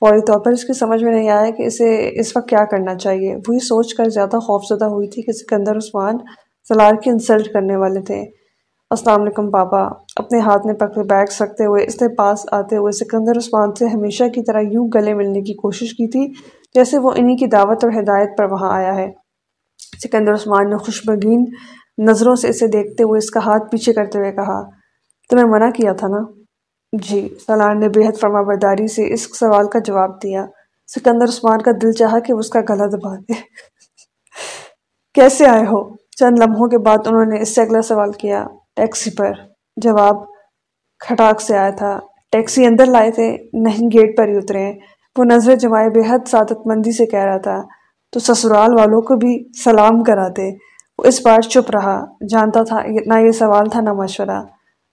فوری طور پر اس کی سمجھ میں نہیں آیا کہ اسے اس وقت کیا کرنا چاہیے۔ وہی سوچ کر زیادہ خوفزدہ ہوئی تھی کہ سکندر عثمان سلار کی انسلٹ کرنے والے تھے۔ السلام علیکم پاپا۔ اپنے ہاتھ میں پکڑے بیگس رکھتے ہوئے اس نے پاس آتے ہوئے سکندر عثمان سے ہمیشہ کی طرح یوں گلے ملنے کی کوشش کی تھی جیسے وہ انہی کی دعوت اور ہدایت پر وہاں آیا ہے۔ سکندر عثمان نے خوشبگین نظروں سے اسے دیکھتے ہوئے اس کا ہاتھ پیچھے کرتے ہوئے کہا تمہیں منع کیا تھا نا؟ جی سلار نے بےحد فرما برداری سے اس سوال کا جواب دیا۔ سکندر عثمان کا دل چاہا کہ اس کا گلا دبا دے۔ کیسے آئے ہو؟ چند لمحوں کے بعد انہوں نے اس سے اگلا سوال کیا۔ ٹیکسی پر؟ جواب کھٹاک سے آیا تھا۔ ٹیکسی اندر لائے تھے، نہیں گیٹ پر ہی اترے۔ وہ نظر جمائے بے حد سعادت مندی سے کہہ رہا تھا۔ تو سسرال والوں کو بھی سلام کراتے۔ وہ اس بار چپ رہا، جانتا تھا نہ یہ سوال تھا، نہ مشورہ۔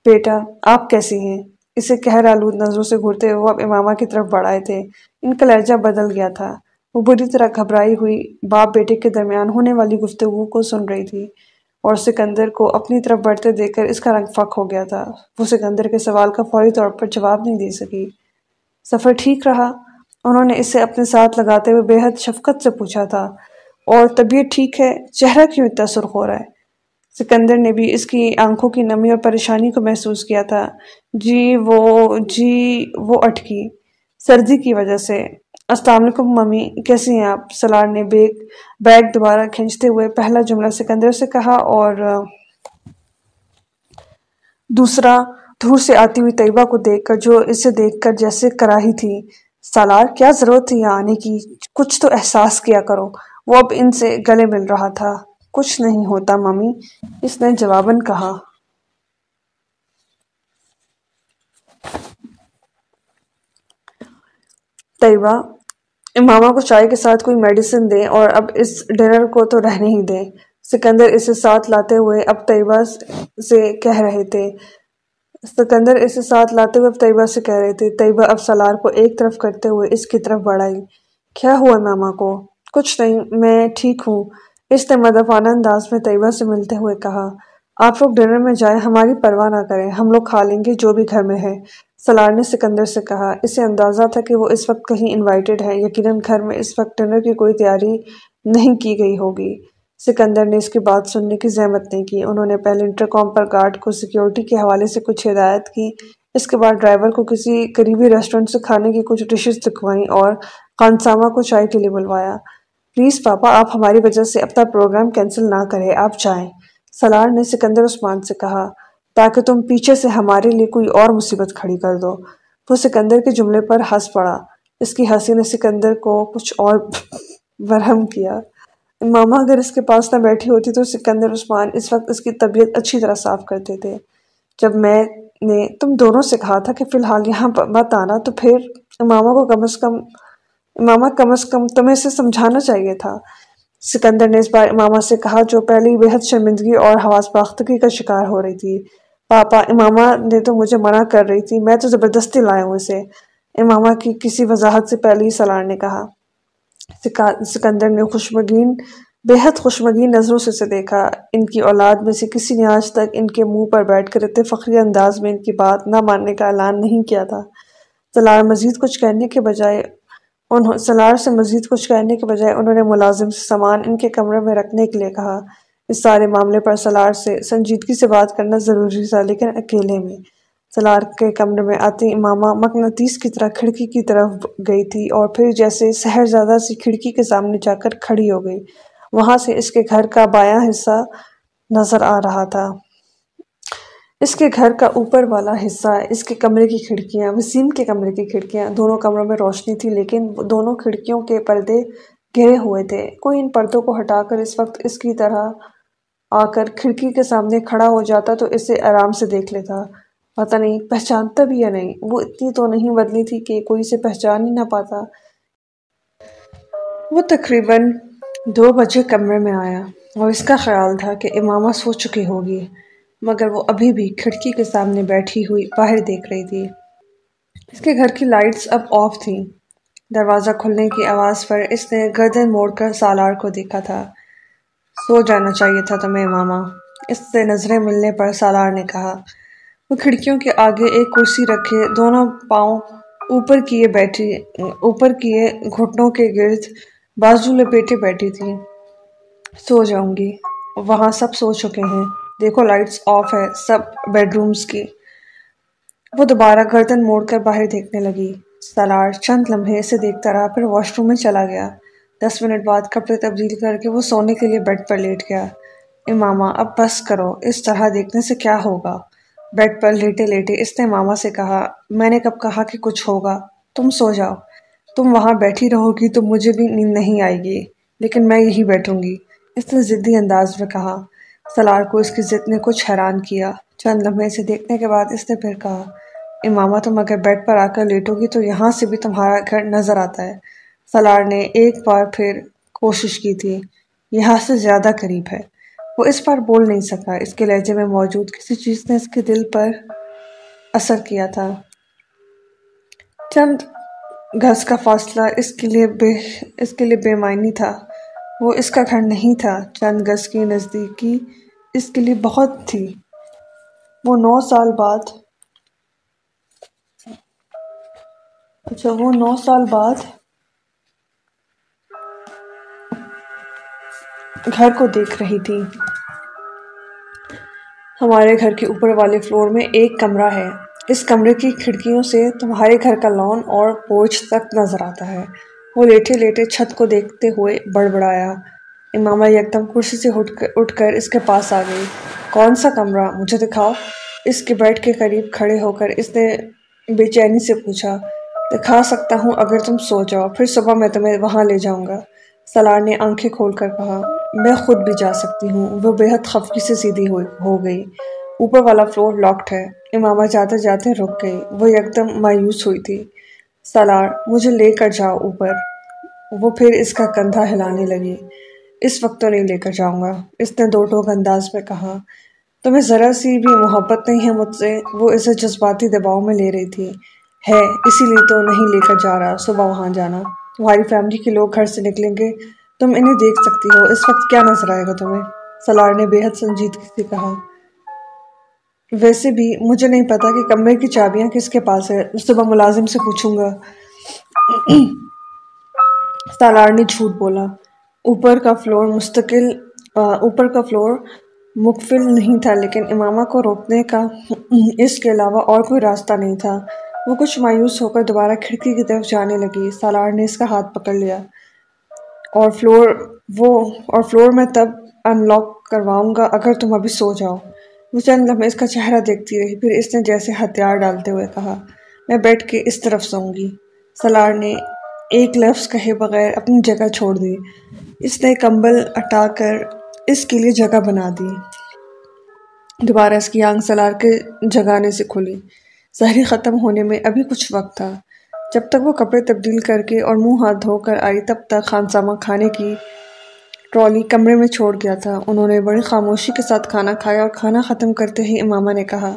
بیٹا، آپ کیسی ہیں؟ اسے کہر آلود نظروں سے گھرتے وہ اب امامہ کی طرف بڑھائے تھے۔ ان کا لہجہ بدل گیا تھا۔ وہ بری طرح گھبرائی ہوئی باپ بیٹے کے درمیان ہونے والی گفتگو کو سن رہی تھی اور سکندر کو اپنی طرف بڑھتے دیکھ کر اس کا رنگ فق ہو گیا تھا۔ وہ سکندر کے سوال کا فوری طور پر جواب نہیں دے سکی۔ سفر ٹھیک رہا۔ انہوں نے اسے اپنے ساتھ لگاتے ہوئے بے حد شفقت سے پوچھا تھا، اور طبیعت ٹھیک ہے؟ چہرہ کیوں اتنا سرخ ہو رہا ہے؟ سکندر نے بھی اس کی آنکھوں کی نمی اور پریشانی کو محسوس کیا تھا۔ جی وہ جی وہ اٹکی۔ سردی کی وجہ سے۔ السلام علیکم، ممی، کیسی ہیں آپ؟ سلار نے بیگ بیگ دوبارہ کھینچتے ہوئے پہلا جملہ سکندر سے کہا اور دوسرا دھور سے آتی ہوئی طیبہ کو دیکھ کر، جو اسے دیکھ کر جیسے کراہی تھی۔ سالار کیا ضرورت تھی یہاں آنے کی؟ کچھ تو احساس کیا کرو۔ وہ اب ان سے گلے مل رہا تھا۔ کچھ نہیں ہوتا ممی۔ اس نے جواباً کہا۔ طیبہ، امامہ کو چائے کے ساتھ کوئی میڈیسن دیں اور اب اس ڈنر کو تو رہنے ہی دیں سکندر اسے ساتھ لاتے ہوئے اب طیبہ سے کہہ رہے تھے۔ سکندر اسے ساتھ لاتے ہوئے اب طیبہ سے کہہ رہے تھے، طیبہ اب سالار کو ایک طرف کرتے ہوئے اس کی طرف بڑھائی۔ کیا ہوا ماما کو؟ کچھ نہیں، میں ٹھیک ہوں۔ اس نے مدفانہ انداز میں طیبہ سے ملتے ہوئے کہا، آپ لوگ ڈنر میں جائیں، ہماری پرواہ نہ کریں، ہم لوگ کھا لیں گے جو بھی گھر میں ہے۔ سلار نے سکندر سے کہا، اسے اندازہ تھا کہ وہ اس وقت کہیں انوائٹڈ ہے، یقیناً گھر میں اس وقت ڈنر کی کوئی تیاری نہیں کی گئی ہوگی۔ سکندر نے اس کی بات سننے کی زحمت نہیں کی۔ انہوں نے پہلے انٹرکام پر گارڈ کو سیکیورٹی کے حوالے سے کچھ ہدایت کی۔ اس کے بعد ڈرائیور کو کسی قریبی ریسٹورنٹ سے کھانے کی کچھ ڈشز دکھوائیں اور خانسامہ کو چائے کے لیے بلوایا۔ پلیز پاپا، آپ ہماری وجہ سے اپنا پروگرام کینسل نہ کریں۔ آپ جائیں۔ سلار نے سکندر عثمان سے کہا، تاکہ تم پیچھے سے ہمارے لیے کوئی اور مصیبت کھڑی کر دو۔ وہ سکندر کے جملے پر ہنس پڑا۔ اس کی ہنسی نے سکندر کو کچھ اور برہم کیا۔ ماما اگر اس کے پاس نہ بیٹھی ہوتی تو سکندر عثمان اس وقت اس کی طبیعت اچھی طرح صاف کرتے تھے۔ جب میں نے، تم دونوں سے کہا تھا کہ فی الحال یہاں مت آنا، تو پھر ماما کو کم از کم، ماما کم از کم تمہیں اسے سمجھانا چاہیے تھا۔ سکندر نے اس بار امامہ سے کہا، جو پہلی بےحد شرمندگی اور حواس باختگی کا شکار ہو رہی تھی۔ پاپا امامہ نے تو مجھے منع کر رہی تھی، میں تو زبردستی لایا ہوں اسے۔ امامہ کی کسی وضاحت سے پہلی سلار نے کہا۔ سکندر نے خوشمگین بےحد خوشمگین نظروں سے اسے دیکھا۔ ان کی اولاد میں سے کسی نے آج تک ان کے منہ پر بیٹھ کر اتنے فخری انداز میں ان کی بات نہ ماننے کا اعلان نہیں کیا تھا۔ سلار مزید کچھ کہنے کے بجائے انہوں سلار سے مزید کچھ کہنے کے بجائے انہوں نے ملازم سے سامان ان کے کمرے میں رکھنے کے لیے کہا۔ اس سارے معاملے پر سلار سے، سنجیدگی سے بات کرنا ضروری تھا، لیکن اکیلے میں۔ سلار کے کمرے میں آتی امامہ مقناطیس کی طرح کھڑکی کی طرف گئی تھی اور پھر جیسے سہر زیادہ سی کھڑکی کے سامنے جا کر کھڑی ہو گئی۔ وہاں سے اس کے گھر کا بایاں حصہ نظر آ رہا تھا۔ اس کے گھر کا اوپر والا حصہ، اس کے کمرے کی کھڑکیاں، وسیم کے کمرے کی کھڑکیاں دونوں کمروں میں روشنی تھی، لیکن دونوں کھڑکیوں کے پردے گھرے ہوئے تھے۔ کوئی ان پردوں کو ہٹا کر اس وقت اس کی طرح آ کر کھڑکی کے سامنے کھڑا ہو جاتا تو اسے آرام سے دیکھ لیتا۔ پتہ نہیں پہچانتا بھی یا نہیں۔ وہ اتنی تو نہیں بدلی تھی کہ کوئی اسے پہچان ہی نہ پاتا۔ وہ تقریباً دو بجے کمرے میں آیا اور اس کا خیال تھا کہ امامہ سو چکی ہوگی، مگر وہ ابھی بھی کھڑکی کے سامنے بیٹھی ہوئی باہر دیکھ رہی تھی۔ اس کے گھر کی لائٹس اب آف تھیں۔ دروازہ کھلنے کی آواز پر اس نے گردن موڑ کر سالار کو دیکھا تھا۔ سو جانا چاہیے تھا تمہیں ماما اس سے نظریں ملنے پر سالار نے کہا۔ وہ کھڑکیوں کے آگے ایک کرسی رکھے، دونوں پاؤں اوپر کیے بیٹھی اوپر کیے گھٹنوں کے گرد، بازو لپیٹے بیٹھی تھی۔ سو جاؤں گی۔ وہاں سب سو چکے ہیں۔ دیکھو، لائٹس آف ہے سب بیڈ رومز کی۔ وہ دوبارہ گردن موڑ کر باہر دیکھنے لگی۔ سالار چند لمحے اسے دیکھتا رہا، پھر واش روم میں چلا گیا۔ دس منٹ بعد کپڑے تبدیل کر کے وہ سونے کے لیے بیڈ پر لیٹ گیا۔ امامہ، اب بس کرو، اس طرح دیکھنے سے کیا ہوگا؟ بیڈ پر لیٹے لیٹے اس نے ماما سے کہا، میں نے کب کہا کہ کچھ ہوگا؟ تم سو جاؤ۔ تم وہاں بیٹھی رہو گی تو مجھے بھی نیند نہیں آئے گی، لیکن میں یہی بیٹھوں گی۔ اس نے ضدی انداز میں کہا، سلار کو اس کی ضد نے کچھ حیران کیا۔ چند لمحے سے دیکھنے کے بعد اس نے پھر کہا امامہ تم اگر بیڈ پر آ کر لیٹو گی تو یہاں سے بھی تمہارا گھر نظر آتا ہے۔ سلار نے ایک بار پھر کوشش کی تھی، یہاں سے زیادہ قریب ہے۔ وہ اس بار بول نہیں سکا۔ اس کے لہجے میں موجود کسی چیز نے اس کے دل پر اثر کیا تھا۔ چند گھس کا فاصلہ اس کے لیے بے، اس کے لیے بے معنی تھا۔ وہ اس کا گھر نہیں تھا۔ چند گز کی نزدیکی اس کے لیے بہت تھی۔ وہ نو سال بعد اچھا وہ نو سال بعد گھر کو دیکھ رہی تھی۔ ہمارے گھر کے اوپر والے فلور میں ایک کمرہ ہے۔ اس کمرے کی کھڑکیوں سے تمہارے گھر کا لان اور پورچ تک نظر آتا ہے۔ وہ لیٹے لیٹے چھت کو دیکھتے ہوئے بڑبڑایا۔ امامہ یکدم کرسی سے اٹھ کر اس کے پاس آ گئی۔ کون سا کمرہ؟ مجھے دکھاؤ۔ اس کے بیڈ کے قریب کھڑے ہو کر اس نے بے چینی سے پوچھا۔ دکھا سکتا ہوں اگر تم سو جاؤ، پھر صبح میں تمہیں وہاں لے جاؤں گا۔ سلار نے آنکھیں کھول کر کہا۔ میں خود بھی جا سکتی ہوں۔ وہ بے حد خفگی سے سیدھی ہو گئی۔ اوپر والا فلور لاکڈ ہے۔ امامہ جاتے جاتے رک گئی۔ وہ یکدم مایوس ہوئی تھی۔ سلار مجھے لے کر جاؤ اوپر۔ وہ پھر اس کا کندھا ہلانے لگی۔ اس وقت تو نہیں لے کر جاؤں گا۔ اس نے دو ٹوک انداز میں کہا، تمہیں ذرا سی بھی محبت نہیں ہے مجھ سے؟ وہ اسے جذباتی دباؤ میں لے رہی تھی۔ ہے، اسی لیے تو نہیں لے کر جا رہا۔ صبح وہاں جانا۔ تمہاری فیملی کے لوگ گھر سے نکلیں گے۔ تم انہیں دیکھ سکتی ہو۔ اس وقت کیا نظر آئے گا تمہیں؟ سلار نے بے حد سنجیدگی سے کہا۔ ویسے بھی مجھے نہیں پتا کہ کمرے کی چابیاں کس کے پاس ہے صبح ملازم سے پوچھوں گا۔ سالار نے جھوٹ بولا۔ اوپر کا فلور مستقل اوپر کا فلور مقفل نہیں تھا، لیکن امامہ کو روکنے کا اس کے علاوہ اور کوئی راستہ نہیں تھا۔ وہ کچھ مایوس ہو کر دوبارہ کھڑکی کی طرف جانے لگی۔ سالار نے اس کا ہاتھ پکڑ لیا۔ اور فلور وہ اور فلور میں تب ان لاک کرواؤں گا اگر تم ابھی سو جاؤ۔ وہ چند لمحے اس کا چہرہ دیکھتی رہی، پھر اس نے جیسے ہتھیار ڈالتے ہوئے کہا، میں بیٹھ کے اس طرف سوؤں گی۔ سلار نے ایک لفظ کہے بغیر اپنی جگہ چھوڑ دی۔ اس نے کمبل اٹا کر اس کے لیے جگہ بنا دی۔ دوبارہ اس کی آنکھ سلار کے جگانے سے کھلی۔ سہری ختم ہونے میں ابھی کچھ وقت تھا۔ جب تک وہ کپڑے تبدیل کر کے اور منہ ہاتھ دھو کر آئی، تب تک خانسامہ کھانے کی ٹرالی کمرے میں چھوڑ گیا تھا۔ انہوں نے بڑی خاموشی کے ساتھ کھانا کھایا اور کھانا ختم کرتے ہی امامہ نے کہا،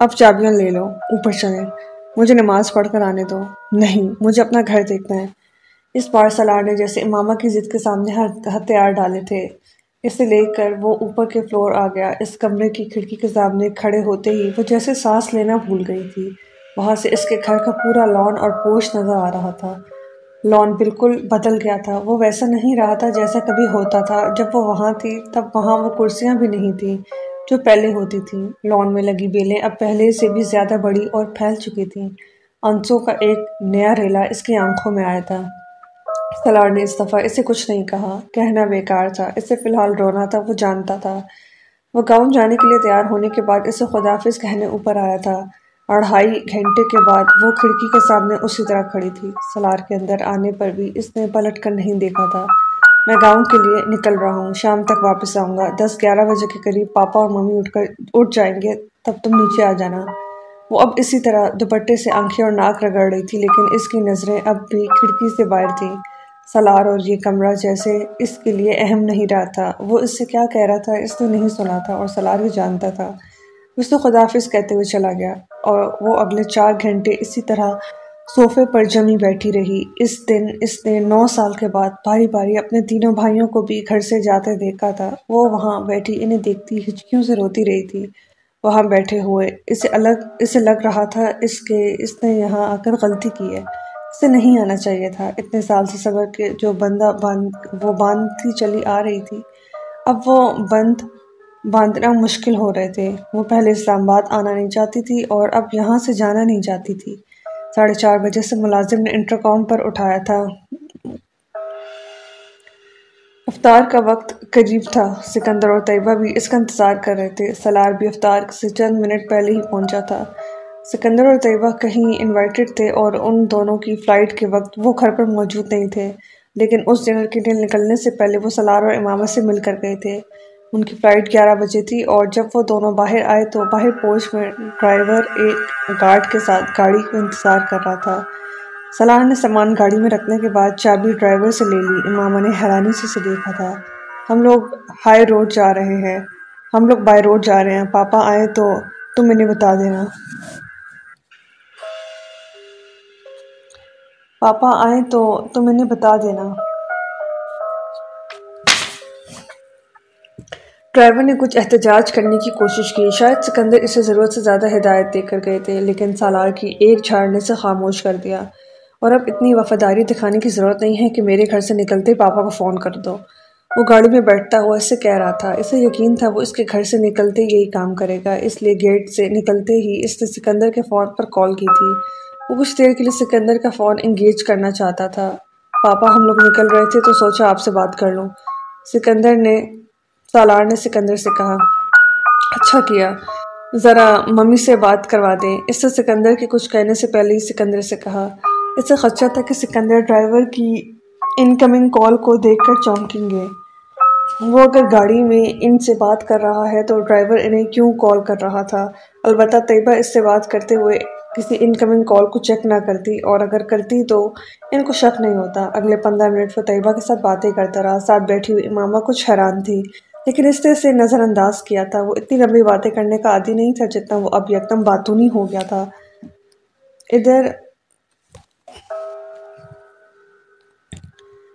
اب چابیاں لے لو، اوپر چلیں مجھے نماز پڑھ کر آنے دو۔ نہیں، مجھے اپنا گھر دیکھنا ہے۔ اس بار سلار نے جیسے امامہ کی ضد کے سامنے ہتھیار ڈالے تھے۔ اسے لے کر وہ اوپر کے فلور آ گیا۔ اس کمرے کی کھڑکی کے سامنے کھڑے ہوتے ہی وہ جیسے سانس لینا بھول گئی تھی۔ وہاں سے اس کے گھر کا پورا لان اور پوش نظر آ رہا تھا۔ لان بالکل بدل گیا تھا۔ وہ ویسا نہیں رہا تھا جیسا کبھی ہوتا تھا۔ جب وہ وہاں تھی، تب وہاں وہ کرسیاں بھی نہیں تھیں جو پہلے ہوتی تھیں۔ لان میں لگی بیلیں اب پہلے سے بھی زیادہ بڑی اور پھیل چکی تھیں۔ انسوں کا ایک نیا ریلا اس کی آنکھوں میں آیا تھا۔ سلار نے اس دفعہ اسے کچھ نہیں کہا۔ کہنا بیکار تھا۔ اسے فی الحال رونا تھا، وہ جانتا تھا۔ وہ گاؤں جانے کے لیے تیار ہونے کے بعد اسے خدافظ کہنے اوپر آیا تھا۔ اڑھائی گھنٹے کے بعد وہ کھڑکی کے سامنے اسی طرح کھڑی تھی۔ سلار کے اندر آنے پر بھی اس نے پلٹ کر نہیں دیکھا تھا۔ میں گاؤں کے لیے نکل رہا ہوں۔ شام تک واپس آؤں گا۔ دس گیارہ بجے کے قریب پاپا اور ممی اٹھ کر اٹھ جائیں گے، تب تم نیچے آ جانا۔ وہ اب اسی طرح دوپٹے سے آنکھیں اور ناک رگڑ رہی تھی، لیکن اس کی نظریں اب بھی کھڑکی سے باہر تھیں۔ سلار اور یہ کمرہ جیسے اس کے لیے اہم نہیں رہا تھا۔ وہ اس سے کیا کہہ رہا تھا، اس نے نہیں سنا تھا اور سلار بھی جانتا تھا۔ اس نے خدافظ کہتے ہوئے چلا گیا اور وہ اگلے چار گھنٹے اسی طرح صوفے پر جمی بیٹھی رہی۔ اس دن، اس نے نو سال کے بعد باری باری اپنے تینوں بھائیوں کو بھی گھر سے جاتے دیکھا تھا۔ وہ وہاں بیٹھی، انہیں دیکھتی ہچکیوں سے روتی رہی تھی۔ وہاں بیٹھے ہوئے، اسے الگ، اسے لگ رہا تھا اس کے، اس نے یہاں آ کر غلطی کی ہے۔ سے نہیں آنا چاہیے تھا۔ اتنے سال سے صبر کے جو بندہ باندھ، وہ باندھتی چلی آ رہی تھی۔ اب وہ بند باندھنا مشکل ہو رہے تھے۔ وہ پہلے اسلام آباد آنا نہیں چاہتی تھی اور اب یہاں سے جانا نہیں چاہتی تھی۔ ساڑھے چار بجے سے ملازم نے انٹرکام پر اٹھایا تھا۔ افطار کا وقت قریب تھا۔ سکندر اور طیبہ بھی اس کا انتظار کر رہے تھے۔ سلار بھی افطار سے چند منٹ پہلے ہی پہنچا تھا۔ سکندر اور طیبہ کہیں انوائٹڈ تھے اور ان دونوں کی فلائٹ کے وقت وہ گھر پر موجود نہیں تھے۔ لیکن اس ڈنر کے دن نکلنے سے پہلے وہ سلار اور امامہ سے مل کر گئے تھے۔ ان کی فلائٹ گیارہ بجے تھی اور جب وہ دونوں باہر آئے تو باہر پوچھ میں ڈرائیور ایک گارڈ کے ساتھ گاڑی کو انتظار کر رہا تھا۔ سلار نے سامان گاڑی میں رکھنے کے بعد چابی ڈرائیور سے لے لی۔ امامہ نے حیرانی سے اسے دیکھا تھا۔ ہم لوگ ہائی روڈ جا رہے ہیں۔ ہم لوگ بائی روڈ جا رہے ہیں۔ پاپا آئے تو تم انہیں بتا دینا۔ پاپا آئیں تو تم انہیں بتا دینا۔ ڈرائیور نے کچھ احتجاج کرنے کی کوشش کی۔ شاید سکندر اسے ضرورت سے زیادہ ہدایت دے کر گئے تھے، لیکن سالار کی ایک جھاڑنے سے خاموش کر دیا۔ اور اب اتنی وفاداری دکھانے کی ضرورت نہیں ہے کہ میرے گھر سے نکلتے پاپا کو فون کر دو۔ وہ گاڑی میں بیٹھتا ہوا اسے کہہ رہا تھا۔ اسے یقین تھا وہ اس کے گھر سے نکلتے یہی کام کرے گا، اس لیے گیٹ سے نکلتے ہی اس نے سکندر کے فون پر کال کی تھی۔ وہ کچھ دیر کے لیے سکندر کا فون انگیج کرنا چاہتا تھا۔ پاپا ہم لوگ نکل رہے تھے تو سوچا آپ سے بات کر لوں۔ سکندر نے سالار نے سکندر سے کہا اچھا کیا، ذرا ممی سے بات کروا دیں۔ اس سے سکندر کے کچھ کہنے سے پہلے ہی سکندر سے کہا، اس سے خدشہ تھا کہ سکندر ڈرائیور کی انکمنگ کال کو دیکھ کر چونکیں گے۔ وہ اگر گاڑی میں ان سے بات کر رہا ہے تو ڈرائیور انہیں کیوں کال کر رہا تھا؟ البتہ طیبہ اس سے بات کرتے ہوئے کسی انکمنگ کال کو چیک نہ کرتی اور اگر کرتی تو ان کو شک نہیں ہوتا۔ اگلے پندرہ منٹ وہ طیبہ کے ساتھ باتیں کرتا رہا۔ ساتھ بیٹھی ہوئی امامہ کچھ حیران تھی۔ لیکن اس سے نظر انداز کیا تھا۔ وہ اتنی لمبی باتیں کرنے کا عادی نہیں تھا جتنا وہ اب یکدم باتونی ہو گیا تھا۔ ادھر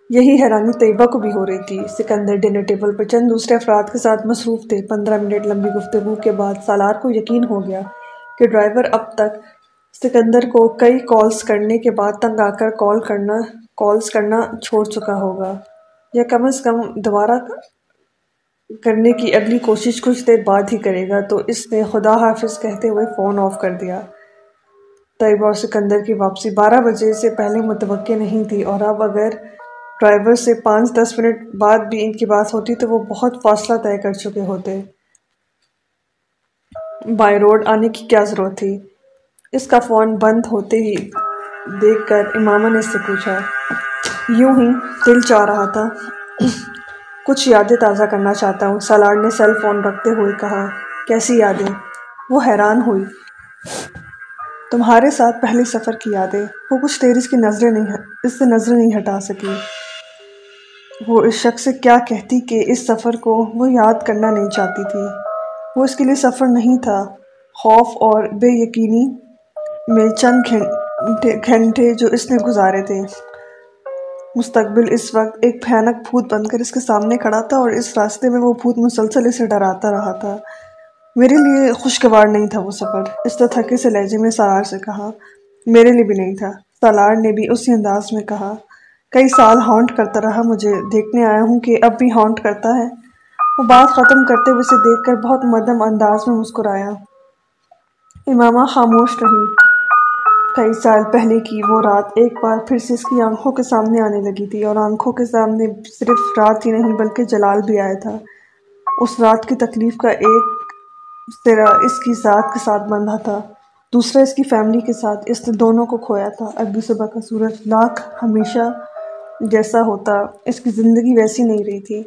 یہی حیرانی طیبہ کو بھی ہو رہی تھی۔ سکندر ڈنر ٹیبل پر چند دوسرے افراد کے ساتھ مصروف تھے۔ پندرہ منٹ لمبی گفتگو کے بعد سالار کو یقین ہو گیا کہ ڈرائیور اب تک سکندر کو کئی کالز کرنے کے بعد تنگ آ کر کال کرنا، کالز کرنا چھوڑ چکا ہوگا۔ یا کم از کم دوبارہ کرنے کی اگلی کوشش کچھ دیر بعد ہی کرے گا، تو اس نے خدا حافظ کہتے ہوئے فون آف کر دیا۔ طیبہ اور سکندر کی واپسی بارہ بجے سے پہلے متوقع نہیں تھی، اور اب اگر ڈرائیور سے پانچ دس منٹ بعد بھی ان کی بات ہوتی تو وہ بہت فاصلہ طے کر چکے ہوتے۔ بائی روڈ آنے کی کیا ضرورت تھی؟ اس کا فون بند ہوتے ہی دیکھ کر امامہ نے اس سے پوچھا، یوں ہی دل چاہ رہا تھا۔ کچھ یادیں تازہ کرنا چاہتا ہوں۔ سالار نے سیل فون رکھتے ہوئے کہا، کیسی یادیں؟ وہ حیران ہوئی۔ تمہارے ساتھ پہلے سفر کی یادیں، وہ کچھ دیر اس کی نظریں نہیں، اس سے نظریں نہیں ہٹا سکی۔ وہ اس شخص سے کیا کہتی کہ اس سفر کو وہ یاد کرنا نہیں چاہتی تھی۔ وہ اس کے لیے سفر نہیں تھا۔ خوف اور بے یقینی میں چند گھنٹے جو اس نے گزارے تھے۔ مستقبل اس وقت ایک بھیانک بھوت بن کر اس کے سامنے کھڑا تھا اور اس راستے میں وہ بھوت مسلسل اسے ڈراتا رہا تھا۔ میرے لیے خوشگوار نہیں تھا وہ سفر۔ اس طرح تھکے سے لہجے میں سالار سے کہا، میرے لیے بھی نہیں تھا۔ سالار نے بھی اسی انداز میں کہا، کئی سال ہانٹ کرتا رہا، مجھے دیکھنے آیا ہوں کہ اب بھی ہانٹ کرتا ہے۔ وہ بات ختم کرتے ہوئے اسے دیکھ کر بہت مدم انداز میں مسکرایا۔ امامہ خاموش رہی۔ کئی سال پہلے کی وہ رات ایک بار پھر سے اس کی آنکھوں کے سامنے آنے لگی تھی اور آنکھوں کے سامنے صرف رات ہی نہیں بلکہ جلال بھی آیا تھا۔ اس رات کی تکلیف کا ایک سرا اس کی ذات کے ساتھ بندھا تھا۔ دوسرا اس کی فیملی کے ساتھ اس نے دونوں کو کھویا تھا۔ اگلی صبح کا سورج لاکھ ہمیشہ جیسا ہوتا، اس کی زندگی ویسی نہیں رہی تھی۔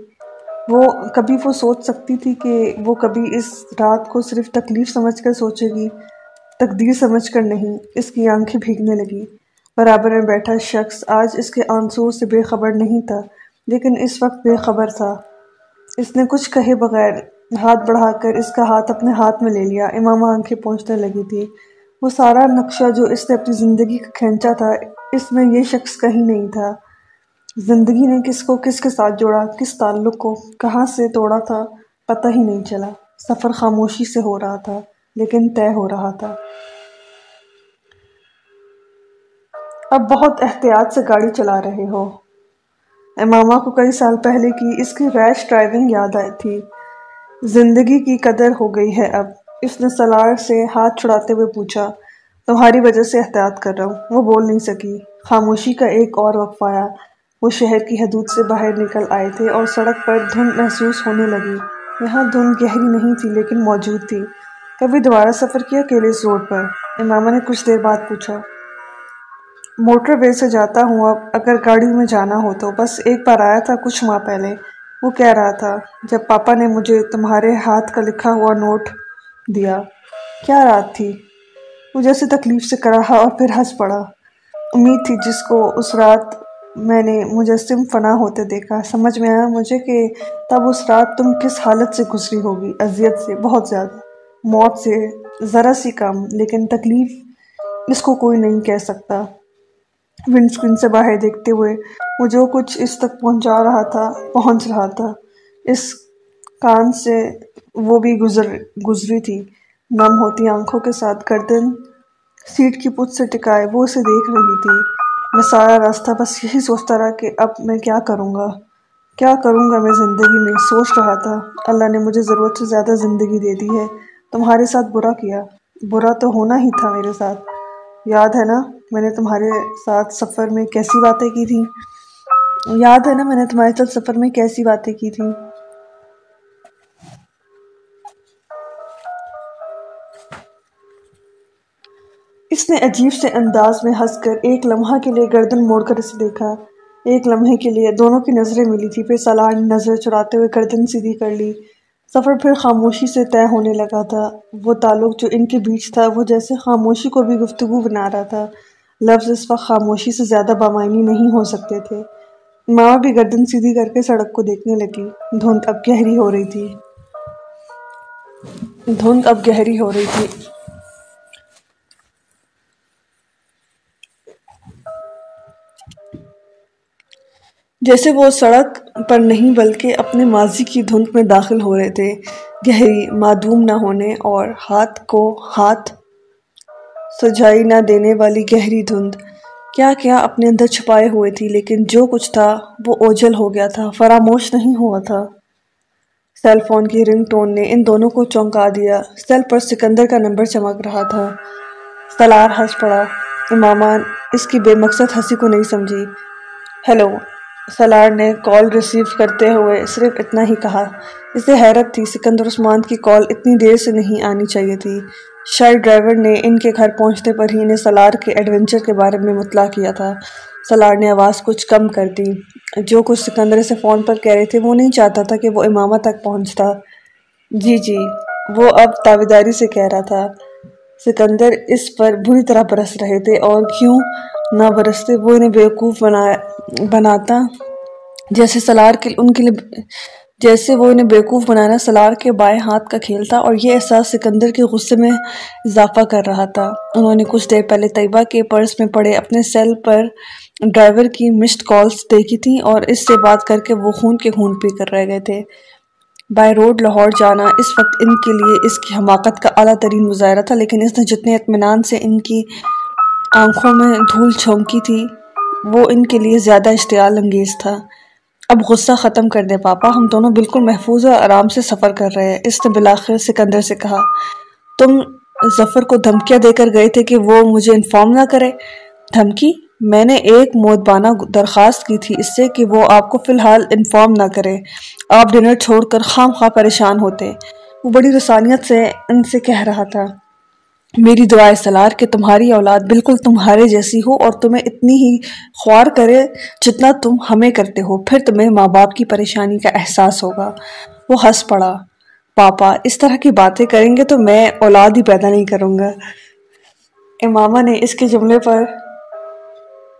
وہ کبھی وہ سوچ سکتی تھی کہ وہ کبھی اس رات کو صرف تکلیف سمجھ کر سوچے گی۔ تقدیر سمجھ کر نہیں، اس کی آنکھیں بھیگنے لگی۔ برابر میں بیٹھا شخص آج اس کے آنسو سے بے خبر نہیں تھا، لیکن اس وقت بے خبر تھا۔ اس نے کچھ کہے بغیر ہاتھ بڑھا کر اس کا ہاتھ اپنے ہاتھ میں لے لیا۔ امامہ آنکھیں پہنچنے لگی تھی وہ سارا نقشہ جو اس نے اپنی زندگی کا کھینچا تھا، اس میں یہ شخص کہیں نہیں تھا۔ زندگی نے کس کو کس کے ساتھ جوڑا، کس تعلق کو کہاں سے توڑا تھا، پتہ ہی نہیں چلا۔ سفر خاموشی سے ہو رہا تھا۔ لیکن طے ہو رہا تھا۔ اب بہت احتیاط سے گاڑی چلا رہے ہو۔ امامہ کو کئی سال پہلے کی اس کی ریش ڈرائیونگ یاد آئی تھی۔ زندگی کی قدر ہو گئی ہے اب۔ اس نے سلار سے ہاتھ چھڑاتے ہوئے پوچھا، تمہاری وجہ سے احتیاط کر رہا ہوں؟ وہ بول نہیں سکی۔ خاموشی کا ایک اور وقف آیا۔ وہ شہر کی حدود سے باہر نکل آئے تھے اور سڑک پر دھند محسوس ہونے لگی۔ یہاں دھند گہری نہیں تھی لیکن موجود تھی۔ کبھی دوبارہ سفر کیا کیلے اس روڈ پر؟ امامہ نے کچھ دیر بعد پوچھا۔ موٹر وے سے جاتا ہوں، اب اگر گاڑی میں جانا ہو تو بس ایک بار آیا تھا کچھ ماہ پہلے۔ وہ کہہ رہا تھا، جب پاپا نے مجھے تمہارے ہاتھ کا لکھا ہوا نوٹ دیا، کیا رات تھی؟ وہ جیسے تکلیف سے کراہا اور پھر ہنس پڑا۔ امید تھی جس کو اس رات میں نے مجسم فنا ہوتے دیکھا۔ سمجھ میں آیا مجھے کہ تب اس رات تم کس حالت سے گزری ہوگی؟ اذیت سے، بہت زیادہ۔ موت سے ذرا سی کم، لیکن تکلیف اس کو کوئی نہیں کہہ سکتا۔ ونڈ اسکرین سے باہر دیکھتے ہوئے وہ جو کچھ اس تک پہنچا رہا تھا، پہنچ رہا تھا۔ اس کان سے وہ بھی گزر، گزری تھی۔ نم ہوتی آنکھوں کے ساتھ گردن سیٹ کی پت سے ٹکائے، وہ اسے دیکھ رہی تھی۔ میں سارا راستہ بس یہی سوچتا رہا کہ اب میں کیا کروں گا۔ کیا کروں گا میں زندگی میں؟ سوچ رہا تھا۔ اللہ نے مجھے ضرورت سے زیادہ زندگی دے دی ہے۔ تمہارے ساتھ برا کیا۔ برا تو ہونا ہی تھا میرے ساتھ۔ یاد ہے نا، میں نے تمہارے ساتھ سفر میں کیسی باتیں کی تھی یاد ہے نا، میں نے تمہارے ساتھ سفر میں کیسی باتیں کی تھی اس نے عجیب سے انداز میں ہنس کر ایک لمحہ کے لیے گردن موڑ کر اسے دیکھا۔ ایک لمحے کے لیے دونوں کی نظریں ملی تھی پھر سالار نظر چراتے ہوئے گردن سیدھی کر لی۔ سفر پھر خاموشی سے طے ہونے لگا تھا۔ وہ تعلق جو ان کے بیچ تھا، وہ جیسے خاموشی کو بھی گفتگو بنا رہا تھا۔ لفظ اس وقت خاموشی سے زیادہ بامعنی نہیں ہو سکتے تھے۔ ماں بھی گردن سیدھی کر کے سڑک کو دیکھنے لگی۔ دھند اب گہری ہو رہی تھی۔ دھند اب گہری ہو رہی تھی۔ جیسے وہ سڑک پر نہیں بلکہ اپنے ماضی کی دھند میں داخل ہو رہے تھے، گہری، معدوم نہ ہونے اور ہاتھ کو ہاتھ سجائی نہ دینے والی گہری دھند۔ کیا کیا اپنے اندر چھپائے ہوئے تھی، لیکن جو کچھ تھا وہ اوجل ہو گیا تھا، فراموش نہیں ہوا تھا۔ سیل فون کی رنگ ٹون نے ان دونوں کو چونکا دیا۔ سیل پر سکندر کا نمبر چمک رہا تھا۔ سلار ہنس پڑا۔ امامان اس کی بے مقصد ہنسی کو نہیں سمجھی۔ ہیلو۔ سلار نے کال ریسیو کرتے ہوئے صرف اتنا ہی کہا۔ اسے حیرت تھی، سکندر عثمان کی کال اتنی دیر سے نہیں آنی چاہیے تھی۔ شاید ڈرائیور نے ان کے گھر پہنچنے پر ہی انہیں سلار کے ایڈونچر کے بارے میں مطلع کیا تھا۔ سلار نے آواز کچھ کم کر دی۔ جو کچھ سکندر سے فون پر کہہ رہے تھے، وہ نہیں چاہتا تھا کہ وہ امامہ تک پہنچتا۔ جی جی وہ اب تابیداری سے کہہ رہا تھا۔ سکندر اس پر بری طرح برس رہے تھے اور کیوں نہ برستے وہ انہیں بیوقوف بناتا۔ جیسے سلار کے ان کے لیے جیسے وہ انہیں بیوقوف بنانا سلار کے بائیں ہاتھ کا کھیل تھا اور یہ احساس سکندر کے غصے میں اضافہ کر رہا تھا۔ انہوں نے کچھ دیر پہلے طیبہ کے پرس میں پڑے اپنے سیل پر ڈرائیور کی مسڈ کالز دیکھی تھیں اور اس سے بات کر کے وہ خون کے خون پی کر رہ گئے تھے۔ بائی روڈ لاہور جانا اس وقت ان کے لیے اس کی حماقت کا اعلیٰ ترین مظاہرہ تھا، لیکن اس نے جتنے اطمینان سے ان کی آنکھوں میں دھول چھونکی تھی۔ وہ ان کے لیے زیادہ اشتعال انگیز تھا۔ اب غصہ ختم کر دے پاپا، ہم دونوں بالکل محفوظ اور آرام سے سفر کر رہے ہیں۔ اس نے بلاخر سکندر سے کہا، تم ظفر کو دھمکیاں دے کر گئے تھے کہ وہ مجھے انفارم نہ کرے۔ دھمکی؟ میں نے ایک موت درخواست کی تھی اس سے کہ وہ آپ کو فی الحال انفارم نہ کرے۔ آپ ڈنر چھوڑ کر خام خواہ پریشان ہوتے۔ وہ بڑی رسانیت سے ان سے کہہ رہا تھا۔ میری دعائے سلار کہ تمہاری اولاد بالکل تمہارے جیسی ہو اور تمہیں اتنی ہی خوار کرے جتنا تم ہمیں کرتے ہو۔ پھر تمہیں ماں باپ کی پریشانی کا احساس ہوگا۔ وہ ہنس پڑا۔ پاپا، اس طرح کی باتیں کریں گے تو میں اولاد ہی پیدا نہیں کروں گا۔ امامہ نے اس کے جملے پر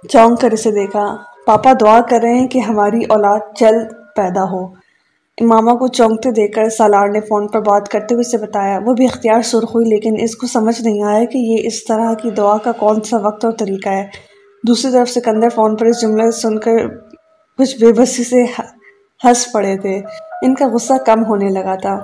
چونک کر اسے دیکھا۔ پاپا دعا کر رہے ہیں کہ ہماری اولاد جلد پیدا ہو۔ امامہ کو چونکتے دیکھ کر سالار نے فون پر بات کرتے ہوئے اسے بتایا۔ وہ بھی اختیار سرخ ہوئی، لیکن اس کو سمجھ نہیں آیا کہ یہ اس طرح کی دعا کا کون سا وقت اور طریقہ ہے۔ دوسری طرف سکندر فون پر اس جملے سن کر کچھ بے بسی سے ہنس پڑے تھے۔ ان کا غصہ کم ہونے لگا تھا۔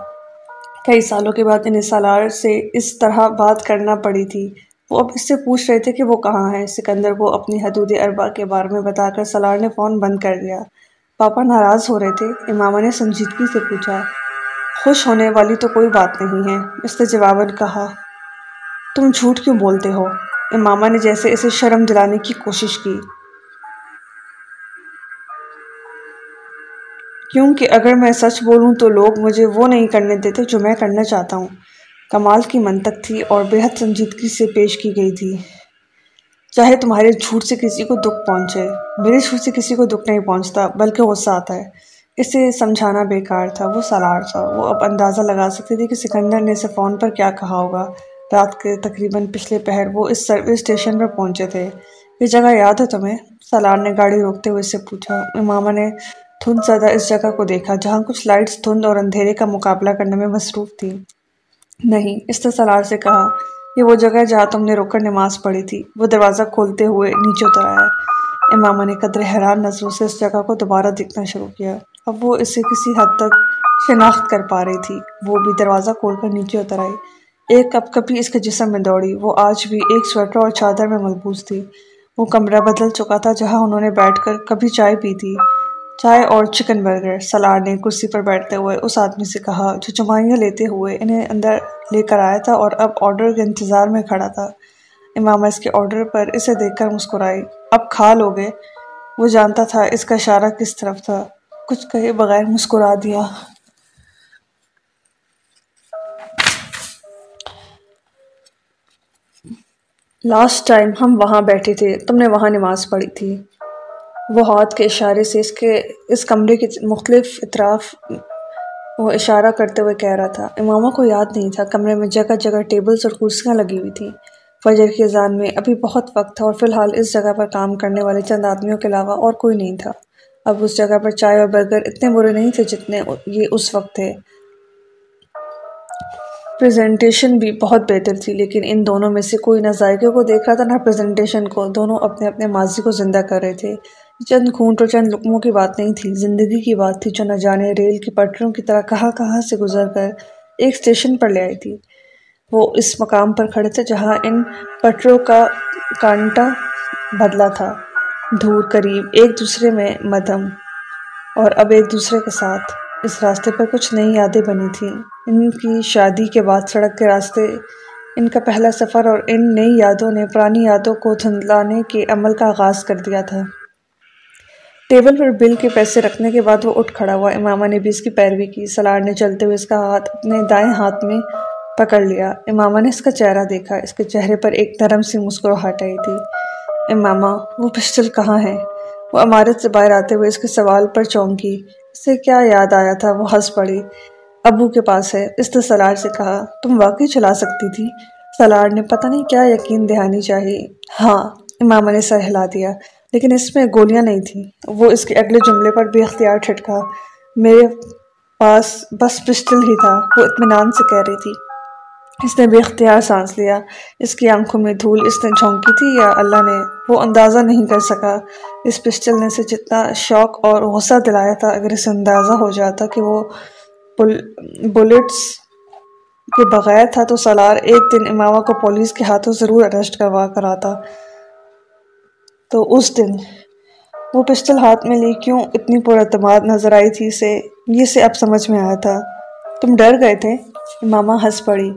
کئی سالوں کے بعد انہیں سالار سے اس طرح بات کرنا پڑی تھی۔ وہ اب اس سے پوچھ رہے تھے کہ وہ کہاں ہے سکندر کو اپنی حدود اربا کے بارے میں بتا کر سالار نے فون بند کر دیا۔ پاپا ناراض ہو رہے تھے۔ امامہ نے سنجیدگی سے پوچھا، خوش ہونے والی تو کوئی بات نہیں ہے؟ اس نے جواباً کہا، تم جھوٹ کیوں بولتے ہو؟ امامہ نے جیسے اسے شرم دلانے کی کوشش کی۔ کیونکہ اگر میں سچ بولوں تو لوگ مجھے وہ نہیں کرنے دیتے جو میں کرنا چاہتا ہوں۔ کمال کی منطق تھی اور بے حد سنجیدگی سے پیش کی گئی تھی۔ چاہے تمہارے جھوٹ سے کسی کو دکھ پہنچے، میرے جھوٹ سے کسی کو دکھ نہیں پہنچتا، بلکہ غصہ آتا ہے۔ اسے سمجھانا بیکار تھا، وہ سالار تھا۔ وہ اب اندازہ لگا سکتے تھے کہ سکندر نے اسے فون پر کیا کہا ہوگا۔ رات کے تقریباً پچھلے پہر وہ اس سروس اسٹیشن پر پہنچے تھے۔ یہ جگہ یاد ہے تمہیں؟ سالار نے گاڑی روکتے ہوئے اس سے پوچھا۔ امامہ نے دھند زیادہ اس جگہ کو دیکھا جہاں کچھ لائٹس دھند اور اندھیرے کا مقابلہ کرنے میں مصروف تھی نہیں، اس نے سالار سے کہا۔ یہ وہ جگہ جہاں تم نے روک کر نماز پڑھی تھی۔ وہ دروازہ کھولتے ہوئے نیچے اتر آیا۔ امامہ نے قدر حیران نظروں سے اس جگہ کو دوبارہ دیکھنا شروع کیا۔ اب وہ اسے کسی حد تک شناخت کر پا رہی تھی۔ وہ بھی دروازہ کھول کر نیچے اتر آئی۔ ایک کپ کپی اس کے جسم میں دوڑی۔ وہ آج بھی ایک سویٹر اور چادر میں ملبوس تھی۔ وہ کمرہ بدل چکا تھا جہاں انہوں نے بیٹھ کر کبھی چائے پی تھی۔ چائے اور چکن برگر سلار نے کرسی پر بیٹھتے ہوئے اس آدمی سے کہا جو چمائیاں لیتے ہوئے انہیں اندر لے کر آیا تھا اور اب آرڈر کے انتظار میں کھڑا تھا۔ امامہ اس کے آرڈر پر اسے دیکھ کر مسکرائی۔ اب کھا لو گے وہ جانتا تھا اس کا اشارہ کس طرف تھا۔ کچھ کہے بغیر مسکرا دیا۔ لاسٹ ٹائم ہم وہاں بیٹھے تھے۔ تم نے وہاں نماز پڑھی تھی۔ وہ ہاتھ کے اشارے سے اس کے، اس کمرے کے مختلف اطراف وہ اشارہ کرتے ہوئے کہہ رہا تھا۔ امامہ کو یاد نہیں تھا، کمرے میں جگہ جگہ ٹیبلز اور کرسیاں لگی ہوئی تھیں۔ فجر کی اذان میں ابھی بہت وقت تھا اور فی الحال اس جگہ پر کام کرنے والے چند آدمیوں کے علاوہ اور کوئی نہیں تھا۔ اب اس جگہ پر چائے اور برگر اتنے برے نہیں تھے جتنے یہ اس وقت تھے۔ پریزنٹیشن بھی بہت بہتر تھی، لیکن ان دونوں میں سے کوئی نہ ذائقے کو دیکھ رہا تھا، نہ پریزنٹیشن کو۔ دونوں اپنے اپنے ماضی کو زندہ کر رہے تھے۔ چند کھونٹ اور چند لقموں کی بات نہیں تھی، زندگی کی بات تھی جو نہ جانے ریل کی پٹریوں کی طرح کہاں کہاں سے گزر کر ایک اسٹیشن پر لے آئی تھی۔ وہ اس مقام پر کھڑے تھے جہاں ان پٹریوں کا کانٹا بدلا تھا۔ دھور قریب، ایک دوسرے میں مدھم اور اب ایک دوسرے کے ساتھ۔ اس راستے پر کچھ نئی یادیں بنی تھیں۔ ان کی شادی کے بعد سڑک کے راستے، ان کا پہلا سفر اور ان نئی یادوں نے پرانی یادوں کو دھندلانے کے عمل کا آغاز کر دیا تھا۔ ٹیبل پر بل کے پیسے رکھنے کے بعد وہ اٹھ کھڑا ہوا۔ امامہ نے بھی اس کی پیروی کی۔ سلار نے چلتے ہوئے اس کا ہاتھ اپنے دائیں ہاتھ میں پکڑ لیا۔ امامہ نے اس کا چہرہ دیکھا۔ اس کے چہرے پر ایک نرم سی مسکراہٹ آئی تھی۔ امامہ، وہ پسٹل کہاں ہے؟ وہ عمارت سے باہر آتے ہوئے اس کے سوال پر چونکی۔ اسے کیا یاد آیا تھا؟ وہ ہنس پڑی۔ ابو کے پاس ہے۔ اس نے سلار سے کہا، تم واقعی چلا سکتی تھی؟ سلار نے پتہ نہیں کیا یقین دہانی چاہیے ہاں امامہ نے سر ہلا دیا۔ لیکن اس میں گولیاں نہیں تھیں۔ وہ اس کے اگلے جملے پر بے اختیار ٹھٹکا۔ میرے پاس بس پسٹل ہی تھا، وہ اطمینان سے کہہ رہی تھی۔ اس نے بے اختیار سانس لیا۔ اس کی آنکھوں میں دھول اس نے جھونکی تھی یا اللہ نے؟ وہ اندازہ نہیں کر سکا۔ اس پسٹل نے اسے جتنا شوق اور غصہ دلایا تھا، اگر اسے اندازہ ہو جاتا کہ وہ بلٹس کے بغیر تھا تو سالار ایک دن امامہ کو پولیس کے ہاتھوں ضرور اریسٹ کروا کر آتا۔ تو اس دن وہ پسٹل ہاتھ میں لی کیوں اتنی پر اعتماد نظر آئی تھی اسے؟ یہ سے اب سمجھ میں آیا تھا۔ تم ڈر گئے تھے؟ امامہ ہنس پڑی۔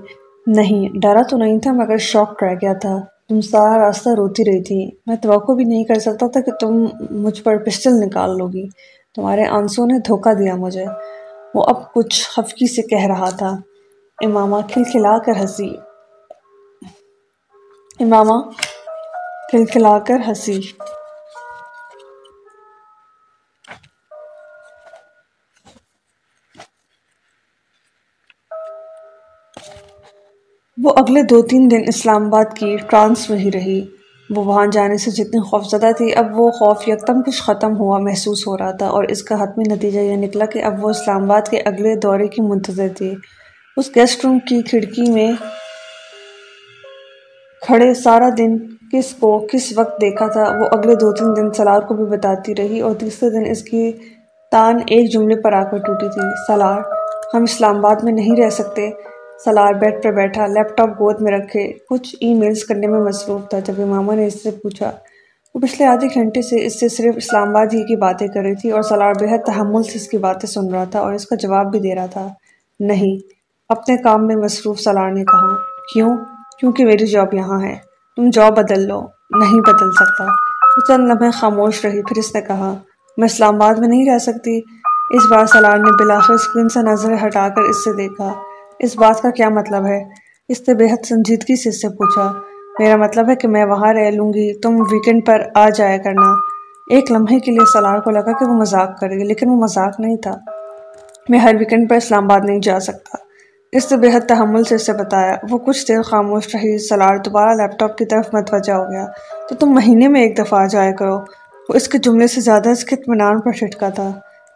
نہیں، ڈرا تو نہیں تھا، مگر شوق رہ گیا تھا۔ تم سارا راستہ روتی رہی تھی۔ میں توقع بھی نہیں کر سکتا تھا کہ تم مجھ پر پسٹل نکال لو گی تمہارے آنسوں نے دھوکہ دیا مجھے۔ وہ اب کچھ خفکی سے کہہ رہا تھا۔ امامہ کھلکھلا کر ہنسی۔ امامہ کھلکھلا کر ہنسی۔ وہ اگلے دو تین دن اسلام آباد کی ٹرانس میں ہی رہی۔ وہ وہاں جانے سے جتنی خوف زدہ تھی، اب وہ خوف یکدم کچھ ختم ہوا محسوس ہو رہا تھا اور اس کا حتمی نتیجہ یہ نکلا کہ اب وہ اسلام آباد کے اگلے دورے کی منتظر تھی۔ اس گیسٹ روم کی کھڑکی میں کھڑے سارا دن، کس کو کس وقت دیکھا تھا، وہ اگلے دو تین دن سلار کو بھی بتاتی رہی اور تیسرے دن اس کی تان ایک جملے پر آ کر ٹوٹی تھی۔ سلار ہم اسلام آباد میں نہیں رہ سکتے۔ سلار بیڈ پر بیٹھا، لیپ ٹاپ گود میں رکھے۔ کچھ ای میلز کرنے میں مصروف تھا۔ جب امامہ نے اس سے پوچھا، وہ پچھلے آدھے گھنٹے سے اس سے صرف اسلام آباد ہی کی باتیں کر رہی تھی اور سلار بہت تحمل سے اس کی باتیں سن رہا تھا اور اس کا جواب بھی دے رہا تھا، نہیں، اپنے کام میں مصروف سلار نے کہا۔ کیوں؟ کیونکہ میری جاب یہاں ہے۔ تم جاب بدل لو۔ نہیں بدل سکتا۔ وہ چند لمحے خاموش رہی۔ پھر اس نے کہا، میں اسلام آباد میں نہیں رہ سکتی۔ اس بار سلار نے بلاخر اسکرین سے نظر ہٹا کر اس سے دیکھا۔ اس بات کا کیا مطلب ہے؟ اس نے بہت سنجیدگی سے اس سے پوچھا، میرا مطلب ہے کہ میں وہاں رہ لوں گی۔ تم ویکنڈ پر آ جایا کرنا۔ ایک لمحے کے لیے سلار کو لگا کہ وہ مذاق کرے گی، لیکن وہ مذاق نہیں تھا۔ میں ہر ویکنڈ پر اسلام آباد نہیں جا سکتا۔ اس نے بہت تحمل سے اسے بتایا، وہ کچھ دیر خاموش رہی، سلار، دوبارہ لیپ ٹاپ کی طرف متوجہ ہو گیا۔ تو تم مہینے میں ایک دفعہ آ جایا کرو۔ وہ اس کے جملے سے زیادہ اس کے اطمینان پر چھٹکا تھا۔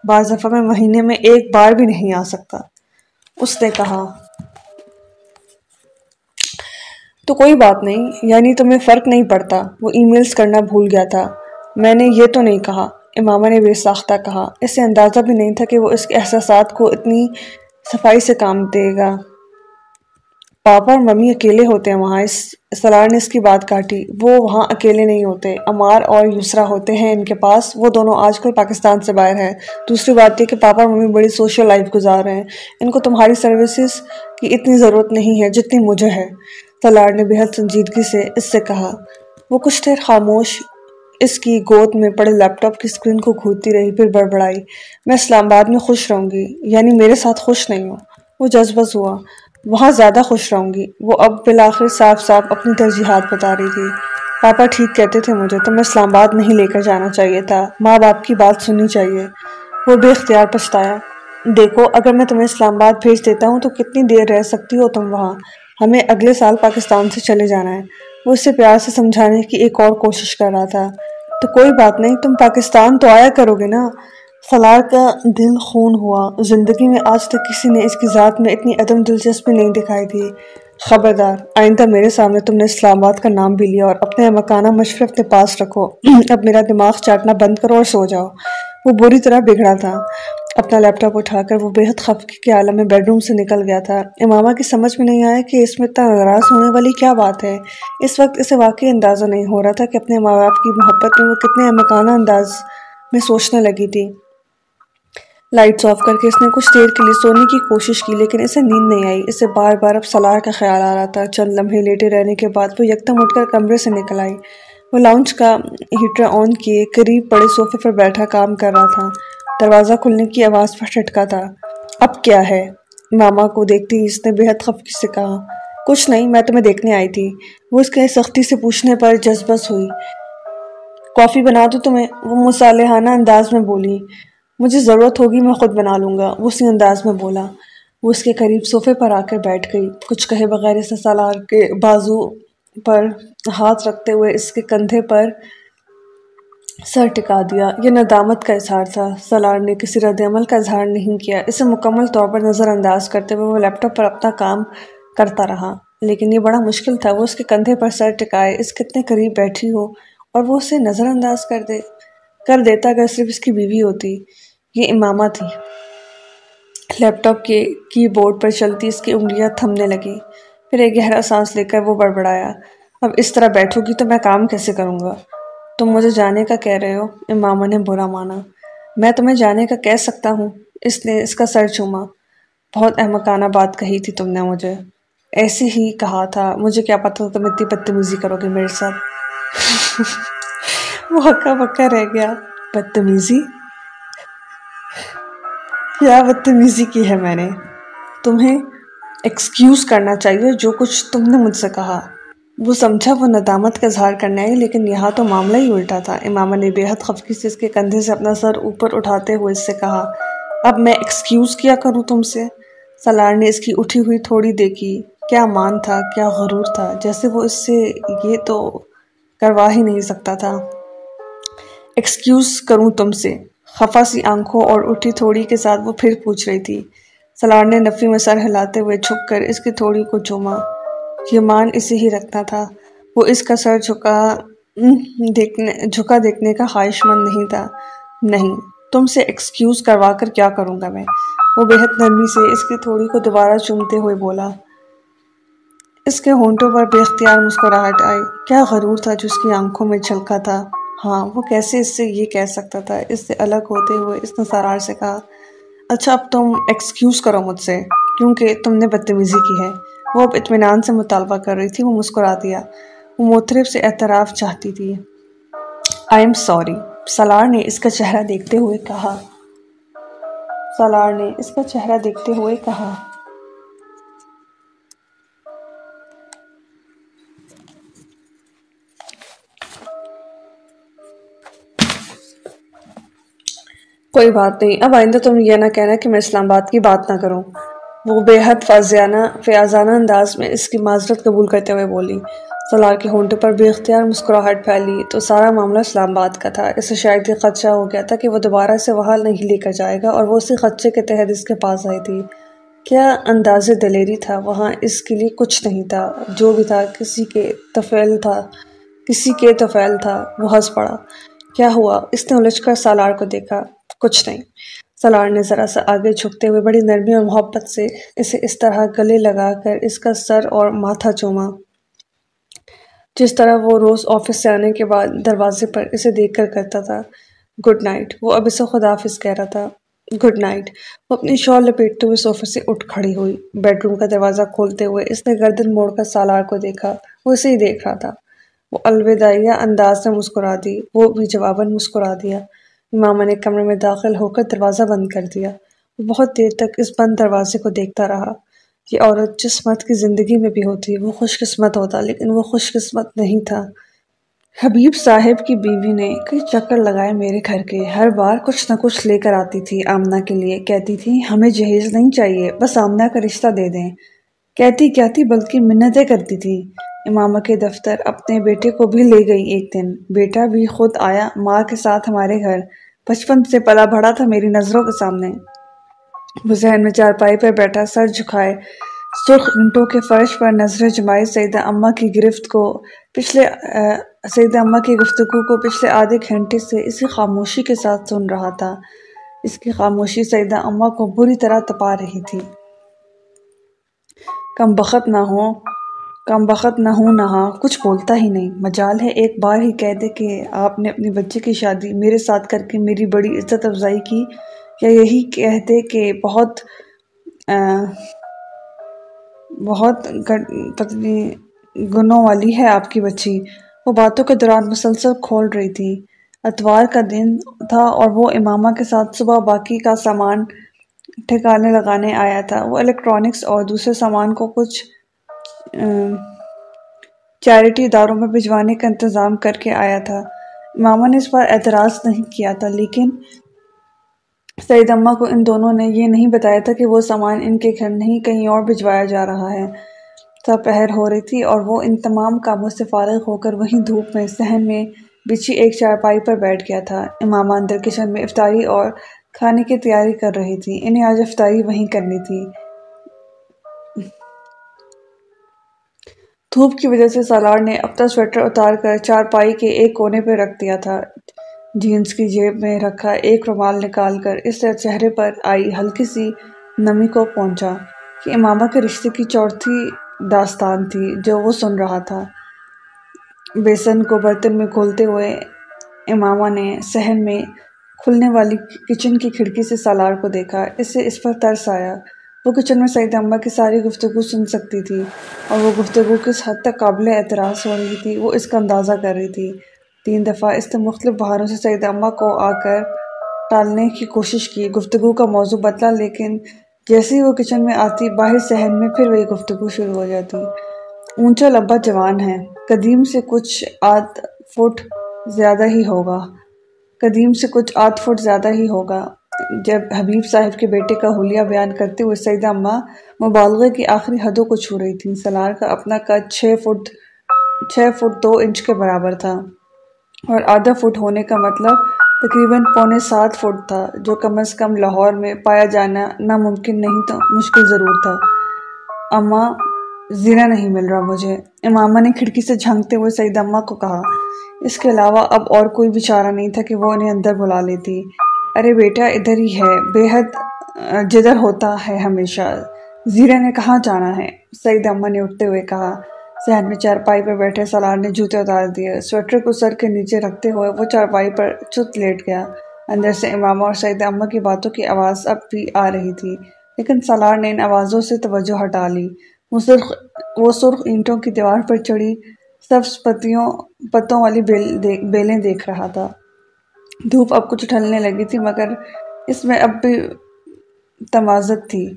بعض دفعہ میں مہینے میں ایک بار بھی نہیں آ سکتا۔ اس نے کہا، تو کوئی بات نہیں یعنی تمہیں فرق نہیں پڑتا۔ وہ ای میلز کرنا بھول گیا تھا۔ میں نے یہ تو نہیں کہا، امامہ نے بے ساختہ کہا۔ اسے اندازہ بھی نہیں تھا کہ وہ اس کے احساسات کو اتنی صفائی سے کام دے گا۔ پاپا اور ممی اکیلے ہوتے ہیں وہاں۔ اس سلار نے اس کی بات کاٹی۔ وہ وہاں اکیلے نہیں ہوتے۔ امار اور یسرا ہوتے ہیں ان کے پاس۔ وہ دونوں آج کل پاکستان سے باہر ہیں۔ دوسری بات یہ کہ پاپا اور ممی بڑی سوشل لائف گزار رہے ہیں۔ ان کو تمہاری سروسز کی اتنی ضرورت نہیں ہے جتنی مجھے ہے۔ سلار نے بہت سنجیدگی سے اس سے کہا۔ وہ کچھ دیر خاموش اس کی گود میں پڑے لیپ ٹاپ کی اسکرین کو گھوٹتی رہی، پھر بڑبڑائی۔ میں اسلام آباد میں خوش رہوں گی یعنی میرے ساتھ خوش نہیں ہوں۔ وہ جذبز ہوا، وہاں زیادہ خوش رہوں گی۔ وہ اب بالآخر صاف صاف اپنی ترجیحات بتا رہی تھی۔ پاپا ٹھیک کہتے تھے مجھے تمہیں اسلام آباد نہیں لے کر جانا چاہیے تھا۔ ماں باپ کی بات سننی چاہیے۔ وہ بے اختیار پچھتایا۔ دیکھو، اگر میں تمہیں اسلام آباد بھیج دیتا ہوں تو کتنی دیر رہ سکتی ہو تم وہاں؟ ہمیں اگلے سال پاکستان سے چلے جانا ہے۔ وہ اسے پیار سے سمجھانے کی ایک اور کوشش کر رہا تھا۔ تو کوئی بات نہیں، تم پاکستان تو آیا کرو گے نا؟ سلار کا دل خون ہوا۔ زندگی میں آج تک کسی نے اس کی ذات میں اتنی عدم دلچسپی نہیں دکھائی تھی۔ خبردار، آئندہ میرے سامنے تم نے اسلام آباد کا نام بھی لیا اور اپنے مکانہ مشورے اپنے پاس رکھو۔ اب میرا دماغ چاٹنا بند کرو اور سو جاؤ۔ وہ بری طرح بگڑا تھا۔ اپنا لیپ ٹاپ اٹھا کر وہ بہت خفقی کے عالم میں بیڈ روم سے نکل گیا تھا۔ امامہ کی سمجھ میں نہیں آیا کہ اس میں اتنا ناراض ہونے والی کیا بات ہے۔ اس وقت اسے واقعی اندازہ نہیں ہو رہا تھا کہ اپنے ماں باپ کی محبت میں وہ کتنے مکانہ انداز میں سوچنے لگی تھی۔ لائٹس آف کر کے اس نے کچھ دیر کے لیے سونے کی کوشش کی، لیکن اسے نیند نہیں آئی۔ اسے بار بار اب سلار کا خیال آ رہا تھا۔ چند لمحے لیٹے رہنے کے بعد وہ یکدم اٹھ کر کمرے سے نکل آئی۔ وہ لاؤنچ کا ہیٹر آن کیے، قریب پڑے صوفے پر بیٹھا کام کر رہا تھا۔ دروازہ کھلنے کی آواز پر ٹھٹکا تھا۔ اب کیا ہے؟ ماما کو دیکھتی اس نے بے حد خفکی سے کہا، کچھ نہیں، میں تمہیں دیکھنے آئی تھی۔ وہ اس کے سختی سے پوچھنے پر جذبس ہوئی۔ کافی بنا دو تمہیں، وہ مصالحانہ انداز میں بولی۔ مجھے ضرورت ہوگی، میں خود بنا لوں گا۔ وہ اسی انداز میں بولا۔ وہ اس کے قریب صوفے پر آ کر بیٹھ گئی۔ کچھ کہے بغیر اسے سالار کے بازو پر ہاتھ رکھتے ہوئے اس کے کندھے پر سر ٹکا دیا۔ یہ ندامت کا اظہار تھا۔ سالار نے کسی رد عمل کا اظہار نہیں کیا۔ اسے مکمل طور پر نظر انداز کرتے ہوئے وہ لیپ ٹاپ پر اپنا کام کرتا رہا۔ لیکن یہ بڑا مشکل تھا۔ وہ اس کے کندھے پر سر ٹکائے۔ اس کتنے قریب بیٹھی ہو اور وہ اسے نظر انداز کر دے، کر دیتا اگر صرف اس کی بیوی ہوتی۔ یہ امامہ تھی۔ لیپ ٹاپ کے کی بورڈ پر چلتی اس کی انگلیاں تھمنے لگی۔ پھر ایک گہرا سانس لے کر وہ بڑبڑایا۔ اب اس طرح بیٹھو گی تو میں کام کیسے کروں گا؟ تم مجھے جانے کا کہہ رہے ہو؟ امامہ نے برا مانا۔ میں تمہیں جانے کا کہہ سکتا ہوں، اس نے اس کا سر چوما۔ بہت احمقانہ بات کہی تھی تم نے مجھے۔ ایسے ہی کہا تھا۔ مجھے کیا پتا تم اتنی بدتمیزی کرو گے میرے ساتھ۔ وہ ہکا بکا رہ گیا۔ بدتمیزی؟ کیا بدتمیزی کی ہے میں نے؟ تمہیں ایکسکیوز کرنا چاہیے جو کچھ تم نے مجھ سے کہا۔ وہ سمجھا، وہ ندامت کا اظہار کرنا ہے لیکن یہاں تو معاملہ ہی الٹا تھا۔ امامہ نے بے حد خفقی سے اس کے کندھے سے اپنا سر اوپر اٹھاتے ہوئے اس سے کہا، اب میں ایکسکیوز کیا کروں تم سے؟ سلار نے اس کی اٹھی ہوئی تھوڑی دیکھی۔ کیا مان تھا، کیا غرور تھا، جیسے وہ اس سے یہ تو کروا ہی نہیں سکتا تھا۔ ایکسکیوز کروں تم سے۔ خفا سی آنکھوں اور اٹھی تھوڑی کے ساتھ وہ پھر پوچھ رہی تھی۔ سلار نے نفی میں سر ہلاتے ہوئے چھک کر اس کی تھوڑی کو چوما۔ یہ مان اسے ہی رکھنا تھا۔ وہ اس کا سر جھکا دیکھنے جھکا دیکھنے کا خواہش مند نہیں تھا۔ نہیں، تم سے ایکسکیوز کروا کر کیا کروں گا میں؟ وہ بہت نرمی سے اس کی تھوڑی کو دوبارہ چومتے ہوئے بولا۔ اس کے ہونٹوں پر بے اختیار مسکراہٹ آئی۔ کیا غرور تھا جو اس کی آنکھوں میں چھلکا تھا؟ ہاں وہ کیسے اس سے یہ کہہ سکتا تھا؟ اس سے الگ ہوتے ہوئے اس نے سارار سے کہا اچھا اب تم ایکسکیوز کرو مجھ سے، کیونکہ تم نے بدتمیزی کی ہے۔ وہ اب اطمینان سے مطالبہ کر رہی تھی، وہ مسکرا دیا۔ وہ موترف سے اعتراف چاہتی تھی۔ آئی ایم سوری سالار نے اس کا چہرہ دیکھتے ہوئے کہا۔ سالار نے اس کا چہرہ دیکھتے ہوئے کہا۔ کوئی بات نہیں، اب آئندہ تم یہ نہ کہنا کہ میں اسلام آباد کی بات نہ کروں۔ وہ بے حد فضیانہ فیاضانہ انداز میں اس کی معذرت قبول کرتے ہوئے بولی، سلار کے ہونٹوں پر بے اختیار مسکراہٹ پھیلی تو سارا معاملہ اسلام آباد کا تھا۔ اسے شاید یہ خدشہ ہو گیا تھا کہ وہ دوبارہ سے وہاں نہیں لے کر جائے گا اور وہ اسی خدشے کے تحت اس کے پاس آئی تھی۔ کیا انداز دلیری تھا؟ وہاں اس کے لیے کچھ نہیں تھا۔ جو بھی تھا، کسی کے تفیل تھا، کسی کے تفیل تھا، وہ ہنس پڑا۔ کیا ہوا؟ اس نے الجھ کر سالار کو دیکھا، کچھ نہیں۔ سلار نے ذرا سا آگے جھکتے ہوئے بڑی نرمی اور محبت سے اسے اس طرح گلے لگا کر اس کا سر اور ماتھا چوما۔ جس طرح وہ روز آفس سے آنے کے بعد دروازے پر اسے دیکھ کر کرتا تھا، گڈ نائٹ وہ اب اسے خدا حافظ کہہ رہا تھا، گڈ نائٹ وہ اپنی شال لپیٹتے ہوئے صوفے سے اٹھ کھڑی ہوئی۔ بیڈ روم کا دروازہ کھولتے ہوئے اس نے گردن موڑ کر سالار کو دیکھا۔ وہ اسے ہی دیکھ رہا تھا۔ وہ الوداعیہ انداز میں مسکرا دی، وہ بھی جواباً مسکرا دیا۔ ماما نے کمرے میں داخل ہو کر دروازہ بند کر دیا۔ وہ بہت دیر تک اس بند دروازے کو دیکھتا رہا۔ یہ عورت جس مت کی زندگی میں بھی ہوتی، وہ خوش قسمت ہوتا، لیکن وہ خوش قسمت نہیں تھا۔ حبیب صاحب کی بیوی نے کئی چکر لگائے میرے گھر کے۔ ہر بار کچھ نہ کچھ لے کر آتی تھی آمنہ کے لیے۔ کہتی تھی، ہمیں جہیز نہیں چاہیے، بس آمنہ کا رشتہ دے دیں۔ کہتی کیا تھی بلکہ منتیں کرتی تھی۔ امامہ کے دفتر اپنے بیٹے کو بھی لے گئی ایک دن۔ بیٹا بھی خود آیا ماں کے ساتھ ہمارے گھر۔ بچپن سے پلا بڑا تھا میری نظروں کے سامنے۔ وہ ذہن میں چار پائی پر بیٹھا، سر جھکائے۔ سرخ انٹوں کے فرش پر نظر جمائی سیدہ اماں کی گرفت کو۔ پچھلے سیدہ اماں کی گفتگو کو پچھلے آدھے گھنٹے سے اسی خاموشی کے ساتھ سن رہا تھا۔ اس کی خاموشی سیدہ اماں کو بری طرح تپا رہی تھی۔ کم بخت نہ ہو کم بخت نہ ہوں، نہ ہاں، کچھ بولتا ہی نہیں۔ مجال ہے، ایک بار ہی کہہ دے کہ آپ نے اپنی بچے کی شادی میرے ساتھ کر کے میری بڑی عزت افزائی کی، یا یہی کہتے کہ بہت بہت گنوں والی ہے آپ کی بچی۔ وہ باتوں کے دوران مسلسل کھول رہی تھی۔ اتوار کا دن تھا اور وہ امامہ کے ساتھ صبح باقی کا سامان ٹھکانے لگانے آیا تھا۔ وہ الیکٹرانکس اور دوسرے سامان کو کچھ چیریٹی اداروں میں بھجوانے کا انتظام کر کے آیا تھا۔ امامہ نے اس پر اعتراض نہیں کیا تھا، لیکن سعید امہ کو ان دونوں نے یہ نہیں بتایا تھا کہ وہ سامان ان کے گھر نہیں، کہیں اور بھجوایا جا رہا ہے۔ سب پہر ہو رہی تھی اور وہ ان تمام کاموں سے فارغ ہو کر وہیں دھوپ میں، صحن میں بچھی ایک چارپائی پر بیٹھ گیا تھا۔ امامہ اندر کچن میں افطاری اور کھانے کی تیاری کر رہی تھی انہیں آج افطاری وہیں کرنی تھی۔ دھوپ کی وجہ سے سالار نے اپنا سویٹر اتار کر چارپائی کے ایک کونے پہ رکھ دیا تھا۔ جینز کی جیب میں رکھا ایک رومال نکال کر اس طرح چہرے پر آئی ہلکی سی نمی کو پہنچا کہ امامہ کے رشتے کی چوتھی داستان تھی جو وہ سن رہا تھا۔ بیسن کو برتن میں کھولتے ہوئے امامہ نے سہن میں کھلنے والی کچن کی کھڑکی سے سالار کو دیکھا۔ اس سے اس پر ترس آیا۔ وہ کچن میں سعید امبا کی ساری گفتگو سن سکتی تھی اور وہ گفتگو کس حد تک قابل اعتراض ہو رہی تھی وہ اس کا اندازہ کر رہی تھی۔ تین دفعہ اس نے مختلف بہاروں سے سعید امبا کو آ کر ٹالنے کی کوشش کی۔ گفتگو کا موضوع بدلا لیکن جیسے ہی وہ کچن میں آتی، باہر سہن میں پھر وہی گفتگو شروع ہو جاتی۔ اونچا لبا جوان ہے۔ قدیم سے کچھ آدھ فٹ زیادہ ہی ہوگا۔ قدیم سے کچھ آدھ فٹ زیادہ ہی ہوگا۔ جب حبیب صاحب کے بیٹے کا حلیہ بیان کرتے ہوئے سیدہ اماں مبالغے کی آخری حدوں کو چھو رہی تھیں۔ سلار کا اپنا قد چھ فٹ چھ فٹ دو انچ کے برابر تھا اور آدھا فٹ ہونے کا مطلب تقریباً پونے سات فٹ تھا، جو کم از کم لاہور میں پایا جانا ناممکن نہیں تو مشکل ضرور تھا۔ اماں زیرہ نہیں مل رہا مجھے۔ امامہ نے کھڑکی سے جھنکتے ہوئے سعید اماں کو کہا۔ اس کے علاوہ اب اور کوئی بھی چارہ نہیں تھا کہ وہ انہیں اندر بلا لیتی۔ ارے بیٹا ادھر ہی ہے۔ بے حد جدر ہوتا ہے ہمیشہ۔ زیرہ نے کہاں جانا ہے؟ سعید اماں نے اٹھتے ہوئے کہا سہن میں چارپائی پر بیٹھے سالار نے جوتے اتار دیے۔ سویٹر کو سر کے نیچے رکھتے ہوئے وہ چارپائی پر چت لیٹ گیا۔ اندر سے امامہ اور سعید امہ کی باتوں کی آواز اب بھی آ رہی تھی، لیکن سالار نے ان آوازوں سے توجہ ہٹا لی۔ وہ سرخ وہ سرخ اینٹوں کی دیوار پر چڑھی سبز پتیوں، پتوں والی بیل بیلیں دیکھ رہا تھا۔ دھوپ اب کچھ ٹھلنے لگی تھی، مگر اس میں اب بھی تمازت تھی۔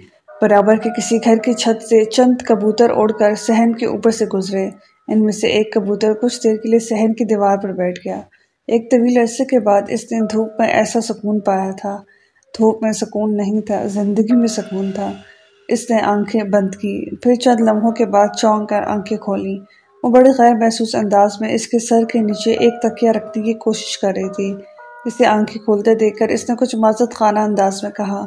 برابر کے کسی گھر کی چھت سے چند کبوتر اڑ کر سہن کے اوپر سے گزرے۔ ان میں سے ایک کبوتر کچھ دیر کے لیے سہن کی دیوار پر بیٹھ گیا۔ ایک طویل عرصے کے بعد اس نے دھوپ میں ایسا سکون پایا تھا۔ دھوپ میں سکون نہیں تھا، زندگی میں سکون تھا۔ اس نے آنکھیں بند کی، پھر چند لمحوں کے بعد چونک کر آنکھیں کھولیں وہ بڑے غیر محسوس انداز میں اس کے سر کے نیچے ایک تکیہ رکھنے کی کوشش کر رہی تھی۔ اسے آنکھیں کھولتے دیکھ کر اس نے کچھ معذت خانہ انداز میں کہا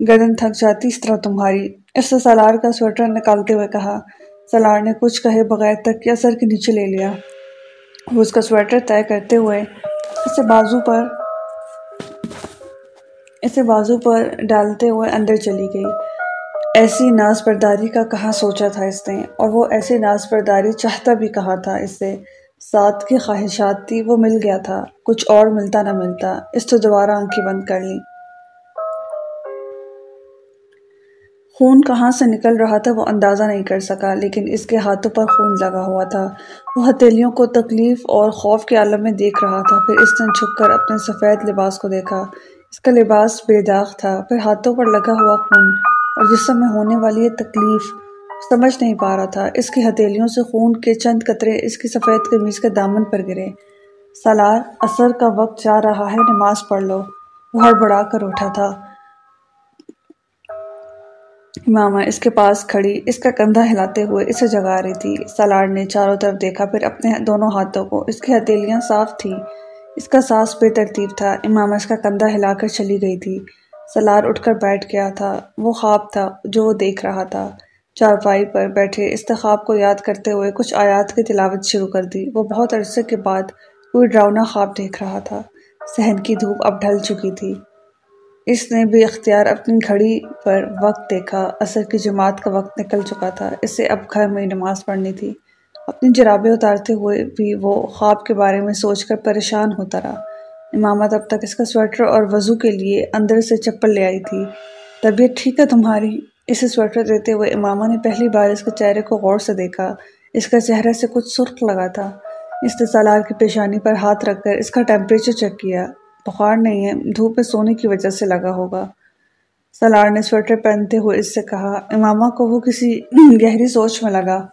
گردن تھک جاتی اس طرح تمہاری۔ اس سے سالار کا سویٹر نکالتے ہوئے کہا، سالار نے کچھ کہے بغیر تک کیا سر کے نیچے لے لیا۔ وہ اس کا سویٹر طے کرتے ہوئے اسے بازو پر، اسے بازو پر ڈالتے ہوئے اندر چلی گئی۔ ایسی ناز برداری کا کہاں سوچا تھا اس نے، اور وہ ایسی ناز برداری چاہتا بھی کہاں تھا اس سے ساتھ کی خواہشات تھی، وہ مل گیا تھا۔ کچھ اور ملتا نہ ملتا۔ اس تو دوبارہ آنکھیں بند کر لی خون کہاں سے نکل رہا تھا وہ اندازہ نہیں کر سکا، لیکن اس کے ہاتھوں پر خون لگا ہوا تھا۔ وہ ہتھیلیوں کو تکلیف اور خوف کے عالم میں دیکھ رہا تھا، پھر اس نے چھپ کر اپنے سفید لباس کو دیکھا۔ اس کا لباس بے داغ تھا، پھر ہاتھوں پر لگا ہوا خون، اور جسم میں ہونے والی یہ تکلیف۔ سمجھ نہیں پا رہا تھا۔ اس کی ہتھیلیوں سے خون کے چند قطرے اس کی سفید قمیض کے دامن پر گرے۔ سالار اثر کا وقت جا رہا ہے، نماز پڑھ لو۔ وہ ہڑبڑا کر اٹھا تھا۔ ماما اس کے پاس کھڑی، اس کا کندھا ہلاتے ہوئے اسے جگا رہی تھی۔ سالار نے چاروں طرف دیکھا، پھر اپنے دونوں ہاتھوں کو۔ اس کی ہتھیلیاں صاف تھی اس کا سانس بے ترتیب تھا۔ امامہ اس کا کندھا ہلا کر چلی گئی تھی۔ سالار اٹھ کر بیٹھ گیا تھا۔ وہ خواب تھا جو وہ دیکھ رہا تھا۔ چارپائی پر بیٹھے استخاب کو یاد کرتے ہوئے کچھ آیات کی تلاوت شروع کر دی۔ وہ بہت عرصے کے بعد کوئی ڈراؤنا خواب دیکھ رہا تھا۔ سہن کی دھوپ اب ڈھل چکی تھی۔ اس نے بھی اختیار اپنی گھڑی پر وقت دیکھا۔ اثر کی جماعت کا وقت نکل چکا تھا۔ اسے اب گھر میں نماز پڑھنی تھی۔ اپنی جرابیں اتارتے ہوئے بھی وہ خواب کے بارے میں سوچ کر پریشان ہوتا رہا۔ امامت اب تک اس کا سویٹر اور وضو کے لیے اندر سے چپل لے آئی تھی۔ طبیعت ٹھیک ہے تمہاری؟ اسے سویٹر دیتے ہوئے امامہ نے پہلی بار اس کے چہرے کو غور سے دیکھا۔ اس کا چہرے سے کچھ سرخ لگا تھا۔ اس نے سالار کی پیشانی پر ہاتھ رکھ کر اس کا ٹیمپریچر چیک کیا۔ بخار نہیں ہے، دھوپ میں سونے کی وجہ سے لگا ہوگا۔ سلار نے سویٹر پہنتے ہوئے اس سے کہا، امامہ کو وہ کسی گہری سوچ میں لگا۔